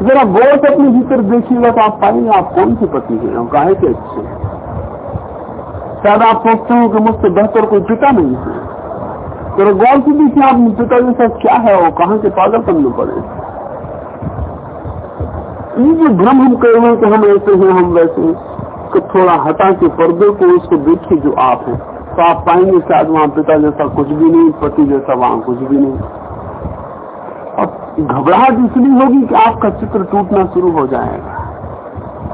जरा से अपने भीतर देखिएगा तो आप पाएँगे आप कौन से पति हैं। और काहे के अच्छे शायद आप सोचते हो कि मुझसे बेहतर कोई पिता नहीं है। तो गौर से देखिए आप पिता जैसा क्या है और कहाँ के पागलपन में पड़े? ये जो भ्रम हम कह रहे हैं कि हम ऐसे हैं, हम वैसे तो थोड़ा हटा के पर्दे को उसको देखिए जो आप हैं। तो आप पाएँगे शायद वहाँ पिता जैसा कुछ भी नहीं, पति जैसा वहाँ कुछ भी नहीं। अब घबराहट इसलिए होगी कि आपका चित्र टूटना शुरू हो जाएगा।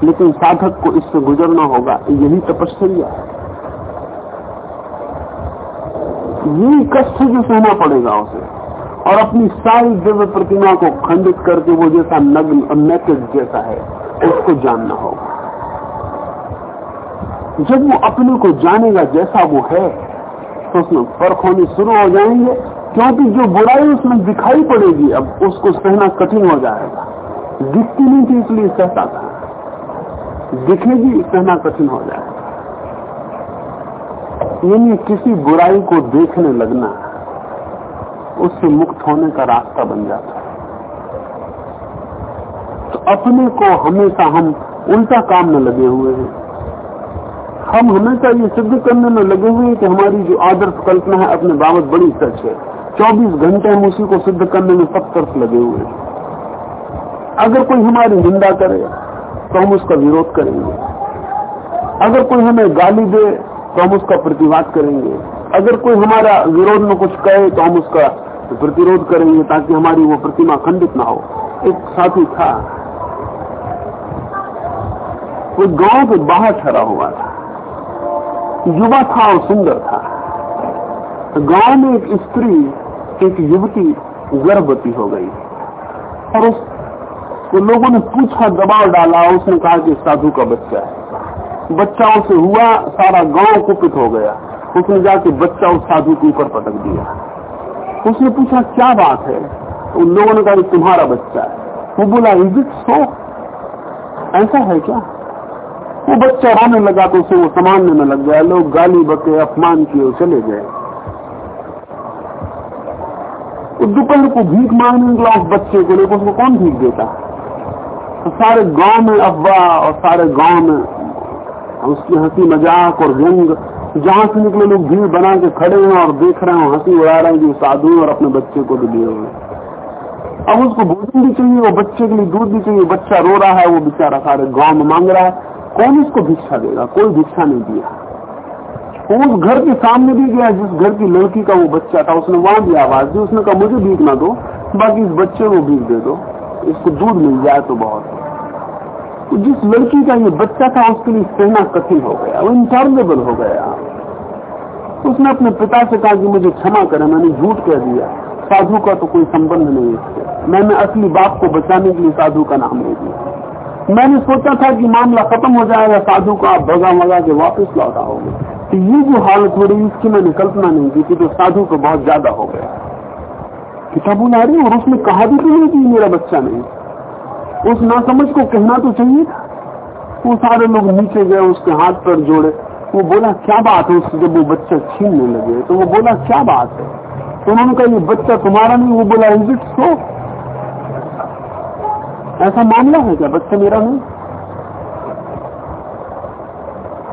लेकिन साधक को इससे गुजरना होगा, यही तपस्या है। यही कष्ट जो सहना पड़ेगा उसे। और अपनी सारी दिव्य प्रतिमा को खंडित करके वो जैसा नग्न और जैसा है, उसको जानना होगा। जब वो अपने को जानेगा जैसा वो है तो उसमें फ़र्क होने शुरू हो जाएँगे, क्योंकि जो बुराई उसमें दिखाई पड़ेगी, अब उसको सहना कठिन हो जाएगा। दिखती नहीं थी, इसलिए सहता था। दिखेगी, सहना कठिन हो जाएगा। यानी किसी बुराई को देखने लगना, उससे मुक्त होने का रास्ता बन जाता है। तो अपने को हमेशा हम उल्टा काम में लगे हुए हैं। हम हमेशा ये सिद्ध करने में लगे हुए हैं कि हमारी जो आदर्श कल्पना है अपने बाबत बड़ी सच है। 24 घंटे हम उसी को सिद्ध करने में सब तरफ़ लगे हुए हैं। अगर कोई हमारी निंदा करे तो हम उसका विरोध करेंगे। अगर कोई हमें गाली दे तो हम उसका प्रतिवाद करेंगे। अगर कोई हमारा विरोध में कुछ कहे तो हम उसका प्रतिरोध करेंगे ताकि हमारी वो प्रतिमा खंडित ना हो। एक साथी था। वो गाँव के बाहर ठहरा हुआ था। युवा था और सुंदर था। गाँव में एक स्त्री, एक युवती गर्भवती हो गई। और उस तो लोगों ने पूछा, दबाव डाला उसने कहा कि साधु का बच्चा है। बच्चा उसे हुआ, सारा गाँव कुपित हो गया। उसने जाके बच्चा उस साधु के ऊपर पटक दिया। उसने पूछा, क्या बात है? तो उन लोगों ने कहा तुम्हारा बच्चा है। वो बोला इज़ इट सो ऐसा है क्या? वो बच्चा रोने लगा तो उसे वो संभालने में लग गया। लोग गाली बके, अपमान किए चले गए। तो दोपहर को भीख मांगने निकला उस बच्चे को लेकर उसको कौन भीख देता? तो सारे गाँव में अफवाह और सारे गाँव में उसकी हँसी मज़ाक और व्यंग जहाँ से निकले लोग भीड़ बना के खड़े हैं और देख रहे हैं हँसी उड़ा रहे हैं जो साधु और अपने बच्चे को भी दिए हुए अब उसको भोजन भी चाहिए, वो बच्चे के लिए दूध भी चाहिए बच्चा रो रहा है, वो बेचारा सारे गाँव में मांग रहा है। कौन उसको भिक्षा देगा? कोई भिक्षा नहीं दिया। उस घर के सामने भी गया, जिस घर की लड़की का वो बच्चा था, उसने वहाँ भी आवाज़ दी, उसने कहा, मुझे भीख ना दो, बाकी इस बच्चे को भीख दे दो। इसको दूध मिल जाए तो बहुत जिस लड़की का ये बच्चा था, उसके लिए सहना कठिन हो गया, वो इंटर्नेबल हो गया। उसने अपने पिता से कहा कि मुझे क्षमा करें, मैंने झूठ कह दिया। साधु का तो कोई संबंध नहीं इससे। मैंने असली बाप को बचाने के लिए साधु का नाम ले दिया मैंने सोचा था कि मामला खत्म हो जाएगा, साधु का आप भगा मगा के वापस लौटा होगे तो ये जो हालत हो रही इसकी मैंने कल्पना नहीं की थी तो साधु को बहुत ज़्यादा हो गया। किताबों ला रही और उसने कहा भी तो नहीं कि मेरा बच्चा नहीं उस नासमझ को कहना तो चाहिए। वो सारे लोग नीचे गए, उसके हाथ पर जोड़े। वो बोला, क्या बात है? उससे जब वो बच्चा छीनने लगे तो वो बोला, क्या बात है? तो उन्होंने कहा, ये बच्चा तुम्हारा नहीं। वो बोला इज़ इट सो ऐसा मामला है क्या? बच्चा मेरा नहीं?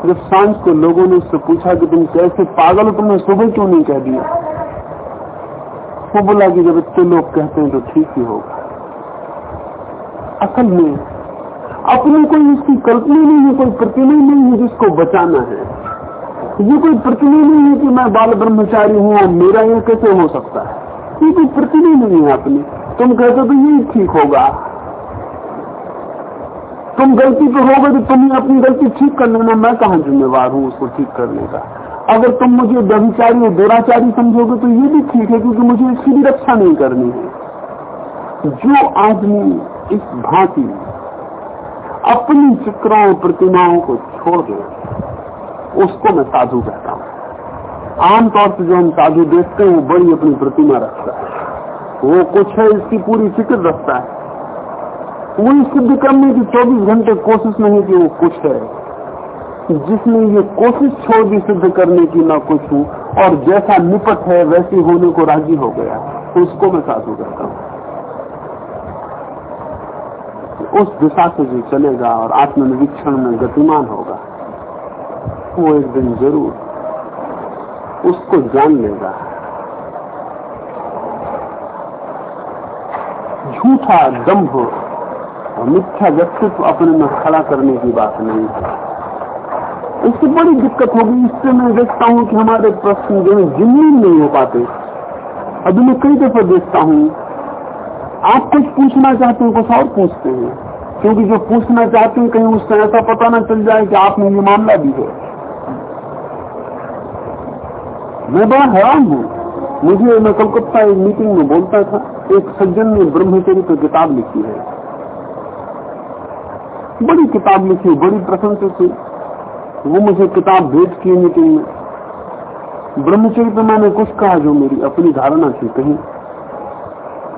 जब साँझ को लोगों ने उससे पूछा कि तुम कैसे पागल हो, तुमने सुबह क्यों नहीं कह दिया? वो बोला कि जब इतने लोग कहते हैं तो ठीक ही होगा। असल में अपनी कोई इसकी कल्पना नहीं है, कोई प्रतिमा नहीं है जिसको बचाना है। ये कोई प्रतिमा नहीं है कि मैं बाल ब्रह्मचारी हूँ और मेरा यह कैसे हो सकता है? ये कोई प्रतिमा नहीं है अपनी। तुम कहते तो यही ठीक होगा। तुम गलती पे हो तो तुम्हें अपनी गलती ठीक कर लेना मैं कहा जिम्मेवार हूँ उसको ठीक करने का? अगर तुम मुझे व्यभिचारी और दुराचारी समझोगे तो ये भी ठीक है क्योंकि मुझे इसकी भी रक्षा नहीं करनी है। जो आदमी इस भांति अपनी चित्रों प्रतिमाओं को छोड़ दे, उसको मैं साधु कहता हूँ। आमतौर से जो हम साधु देखते हैं, वो बड़ी अपनी प्रतिमा रखता है। वो कुछ है, इसकी पूरी फ़िक्र रखता है। वो सिद्ध करने की 24 घंटे कोशिश नहीं कि वो कुछ है जिसने ये कोशिश छोड़ दी सिद्ध करने की, ना कुछ हूँ। और जैसा निपट है, वैसी होने को राज़ी हो गया। उसको मैं साधु कहता हूँ। उस दिशा से जो चलेगा और आत्मनिरीक्षण में गतिमान होगा। वो एक दिन ज़रूर उसको जान लेगा। झूठा दम्भ और मिथ्या व्यक्तित्व अपने में खड़ा करने की बात नहीं है। इससे बड़ी दिक्कत होगी, इससे मैं देखता हूँ कि हमारे प्रश्न जो है जिम्मेन नहीं हो पाते। अभी मैं कई दफ़ा देखता हूँ, आप कुछ पूछना चाहते हैं, कुछ और पूछते हैं। क्योंकि जो पूछना चाहते हैं कहीं उससे ऐसा पता ना चल जाए कि आपने ये मामला भी है मैं बड़ा हैरान हूँ। मुझे मैं कलकत्ता एक मीटिंग में बोलता था, एक सज्जन ने ब्रह्मचर्य पर किताब लिखी है। बड़ी किताब लिखी, बड़ी प्रशंसा थी वो मुझे किताब भेज की मीटिंग में। ब्रह्मचर्य पर मैंने कुछ कहा जो मेरी अपनी धारणा थी कहीं।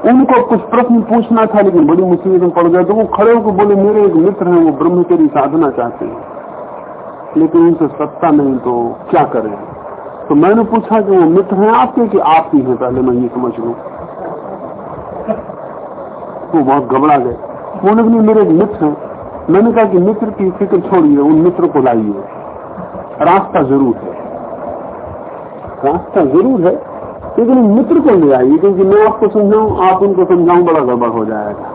उनको कुछ प्रश्न पूछना था, लेकिन बड़ी मुसीबत में पड़ गए। तो वो खड़े होकर बोले, मेरे एक मित्र हैं, वो ब्रह्मचर्य साधना चाहते हैं। लेकिन उनसे सत्ता नहीं तो क्या करें? तो मैंने पूछा कि वो मित्र हैं आपके कि आप ही हैं? पहले मैं ये समझ लू। वो बहुत घबरा गए। उन्होंने भी मेरे एक मित्र हैं। मैंने कहा कि मित्र की फ़िक्र छोड़िए, उन मित्र को लाइए। रास्ता ज़रूर है। रास्ता ज़रूर है। लेकिन मित्र को ले आइए, क्योंकि मैं आपको समझाऊं, आप उनको समझाऊं, बड़ा गड़बड़ हो जाएगा।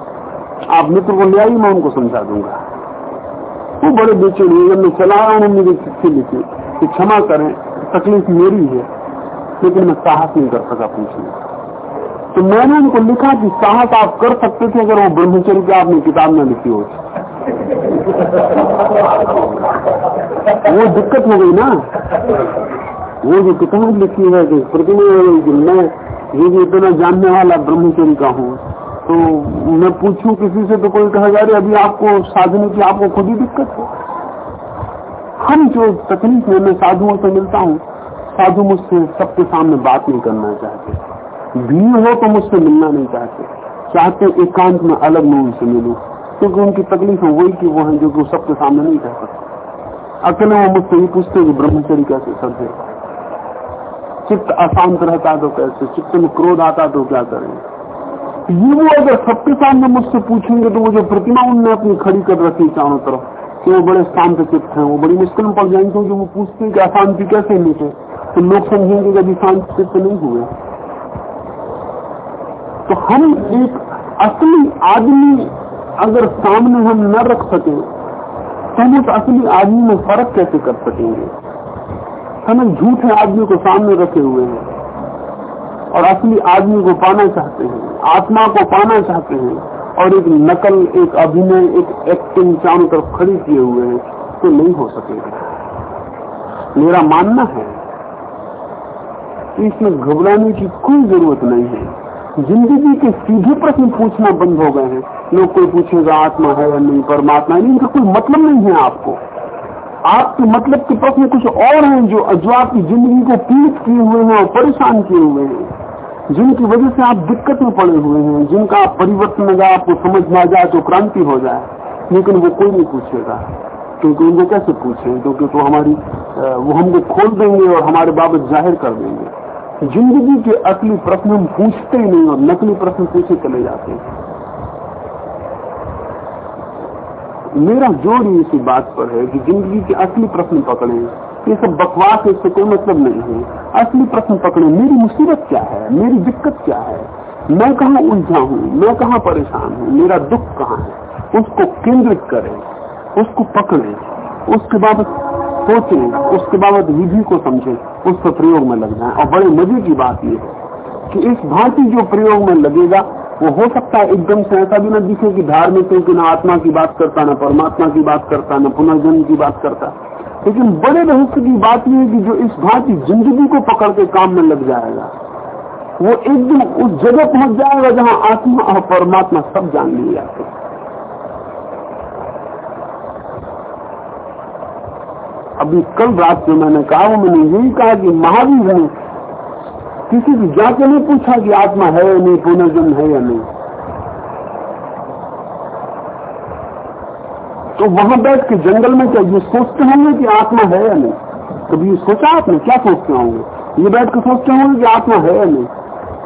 आप मित्र को ले आइए, मैं उनको समझा दूँगा। वो बड़े बेचैन हुए जब मैं चला रहा हूँ मेरी चिट्ठी लिखी, कि क्षमा करें, तकलीफ़ मेरी है, लेकिन मैं साहस नहीं कर सका पूछने तो मैंने उनको लिखा कि साहस आप कर सकते थे अगर वो ब्रह्मचर्य की आपने किताब में लिखी होती वो दिक्कत हो गई ना। वो जो किताब लिखी है कि प्रतिमा मैं, ये जो इतना जानने वाला ब्रह्मचर्य का हूँ तो मैं पूछूँ किसी से तो कोई कहा कहेगा, अरे, अभी आपको साधने की, आपको खुद ही दिक्कत है। हम जो तकलीफ़ है मैं साधुओं से मिलता हूँ, साधु मुझसे सबके सामने बात नहीं करना चाहते। भीड़ हो तो मुझसे मिलना नहीं चाहते। चाहते एकांत में अलग में उनसे मिलूं, क्योंकि उनकी तकलीफ़ है वही की वो है जो कि सबके सामने नहीं कह सकते। अकेले वो मुझसे ही पूछते कि ब्रह्मचर्य कैसे सब चित्त अशांत रहता तो कैसे? चित्त में क्रोध आता तो क्या करें? ये वो अगर सबके सामने मुझसे पूछेंगे तो वो जो प्रतिमा उनने अपनी खड़ी कर रखी चारों तरफ़, कि वो बड़े शांत चित्त हैं, वो बड़ी मुश्किल में पड़ जाएँगे क्योंकि वो पूछते हैं कि अशांति कैसे नीचे तो लोग समझेंगे कि अभी शांत चित्त नहीं हुए। तो हम एक असली आदमी अगर सामने हम न रख सके तो हम उस असली आदमी में फ़र्क कैसे कर सकेंगे? एक झूठे आदमी को सामने रखे हुए हैं और असली आदमी को पाना चाहते हैं, आत्मा को पाना चाहते हैं और एक नकल, एक अभिनय, एक एक्टिंग चारों तरफ़ खड़ी किए हुए हैं तो नहीं हो सकेगा। मेरा मानना है कि इसमें घबराने की कोई ज़रूरत नहीं है। ज़िंदगी के सीधे प्रश्न पूछना बंद हो गए हैं। लोग कोई पूछेगा, आत्मा है या नहीं, परमात्मा है, इनका कोई मतलब नहीं है आपको। आपके मतलब के प्रश्न कुछ और हैं जो जो आपकी ज़िंदगी को पीड़ित किए हुए हैं और परेशान किए हुए हैं। जिनकी वजह से आप दिक्कत में पड़े हुए हैं, जिनका परिवर्तन अगर आपको समझ में आ जाए तो क्रांति हो जाए। लेकिन वो कोई नहीं पूछेगा। क्योंकि उनको कैसे पूछे? क्योंकि तो हमारी वो हमको खोल देंगे और हमारे बाबत ज़ाहिर कर देंगे। ज़िंदगी के असली प्रश्न हम पूछते ही नहीं और नकली प्रश्न पूछे चले जाते हैं। मेरा ज़ोर इसी बात पर है कि ज़िंदगी के असली प्रश्न पकड़े। ये सब बकवास इससे कोई मतलब नहीं है। असली प्रश्न पकड़े, मेरी मुसीबत क्या है? मेरी दिक्कत क्या है? मैं कहा उलझा हूँ? मैं कहा परेशान हूँ? मेरा दुख कहाँ है? उसको केंद्रित करें, उसको पकड़े, उसके बाबत सोचे, उसके बाबत विधि को समझे उस पर प्रयोग में लग जाए। और बड़े मज़े की बात यह है कि इस भांति जो प्रयोग में लगेगा वो हो सकता है एकदम से ऐसा भी ना दिखे कि धार्मिक है कि ना आत्मा की बात करता, ना परमात्मा की बात करता, ना पुनर्जन्म की बात करता। लेकिन बड़े रहस्य की बात यह है कि जो इस भांति ज़िंदगी को पकड़ के काम में लग जाएगा, वो एकदम उस जगह पहुँच जाएगा जहाँ आत्मा और परमात्मा सब जान लिए जाते अभी कल रात जो मैंने कहा, वो मैंने यही कहा कि महावीर किसी की जाके नहीं पूछा कि आत्मा है या नहीं, पुनर्जन्म है या नहीं। तो वहाँ बैठ के जंगल में क्या ये सोचते होंगे कि आत्मा है या नहीं? कभी ये सोचा आपने? क्या सोचते होंगे? ये बैठ के सोचते होंगे कि आत्मा है या नहीं?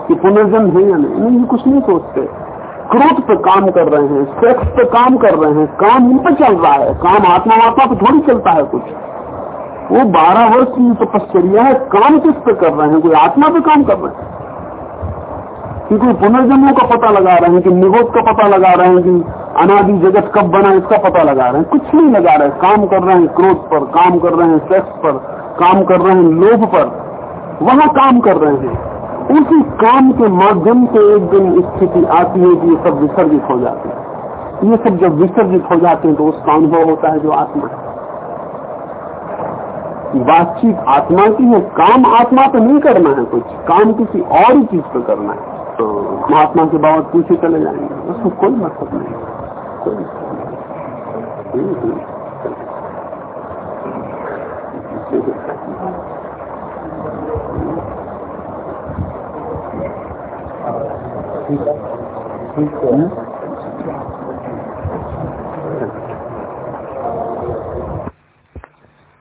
कि पुनर्जन्म है या नहीं? नहीं कुछ नहीं सोचते। क्रोध पे काम कर रहे हैं, सेक्स पे काम कर रहे हैं, काम उन पर चल रहा है। काम आत्मा आत्मा पे थोड़ी चलता है कुछ। वो बारह वर्ष की तपस्या है, काम किस पे कर रहे हैं? कोई आत्मा पे काम कर रहे हैं? क्योंकि पुनर्जन्मों का पता लगा रहे हैं, कि निगोद का पता लगा रहे हैं, कि अनादि जगत कब बना इसका पता लगा रहे हैं? कुछ नहीं लगा रहे काम कर रहे हैं क्रोध पर, काम कर रहे हैं सेक्स पर, काम कर रहे हैं लोभ पर। वहाँ काम कर रहे हैं। उसी काम के माध्यम से एक दिन स्थिति आती है कि ये सब विसर्जित हो जाते हैं। ये सब जब विसर्जित हो जाते हैं तो उसका अनुभव होता है जो आत्मा है। बातचीत आत्मा की है, काम आत्मा पे नहीं करना है कुछ, काम किसी और ही चीज़ पे करना है। तो महात्मा के बाबत पूछे चले जाएँगे। उसमें कोई मतलब नहीं। कोई मतलब ठीक है ठीक है।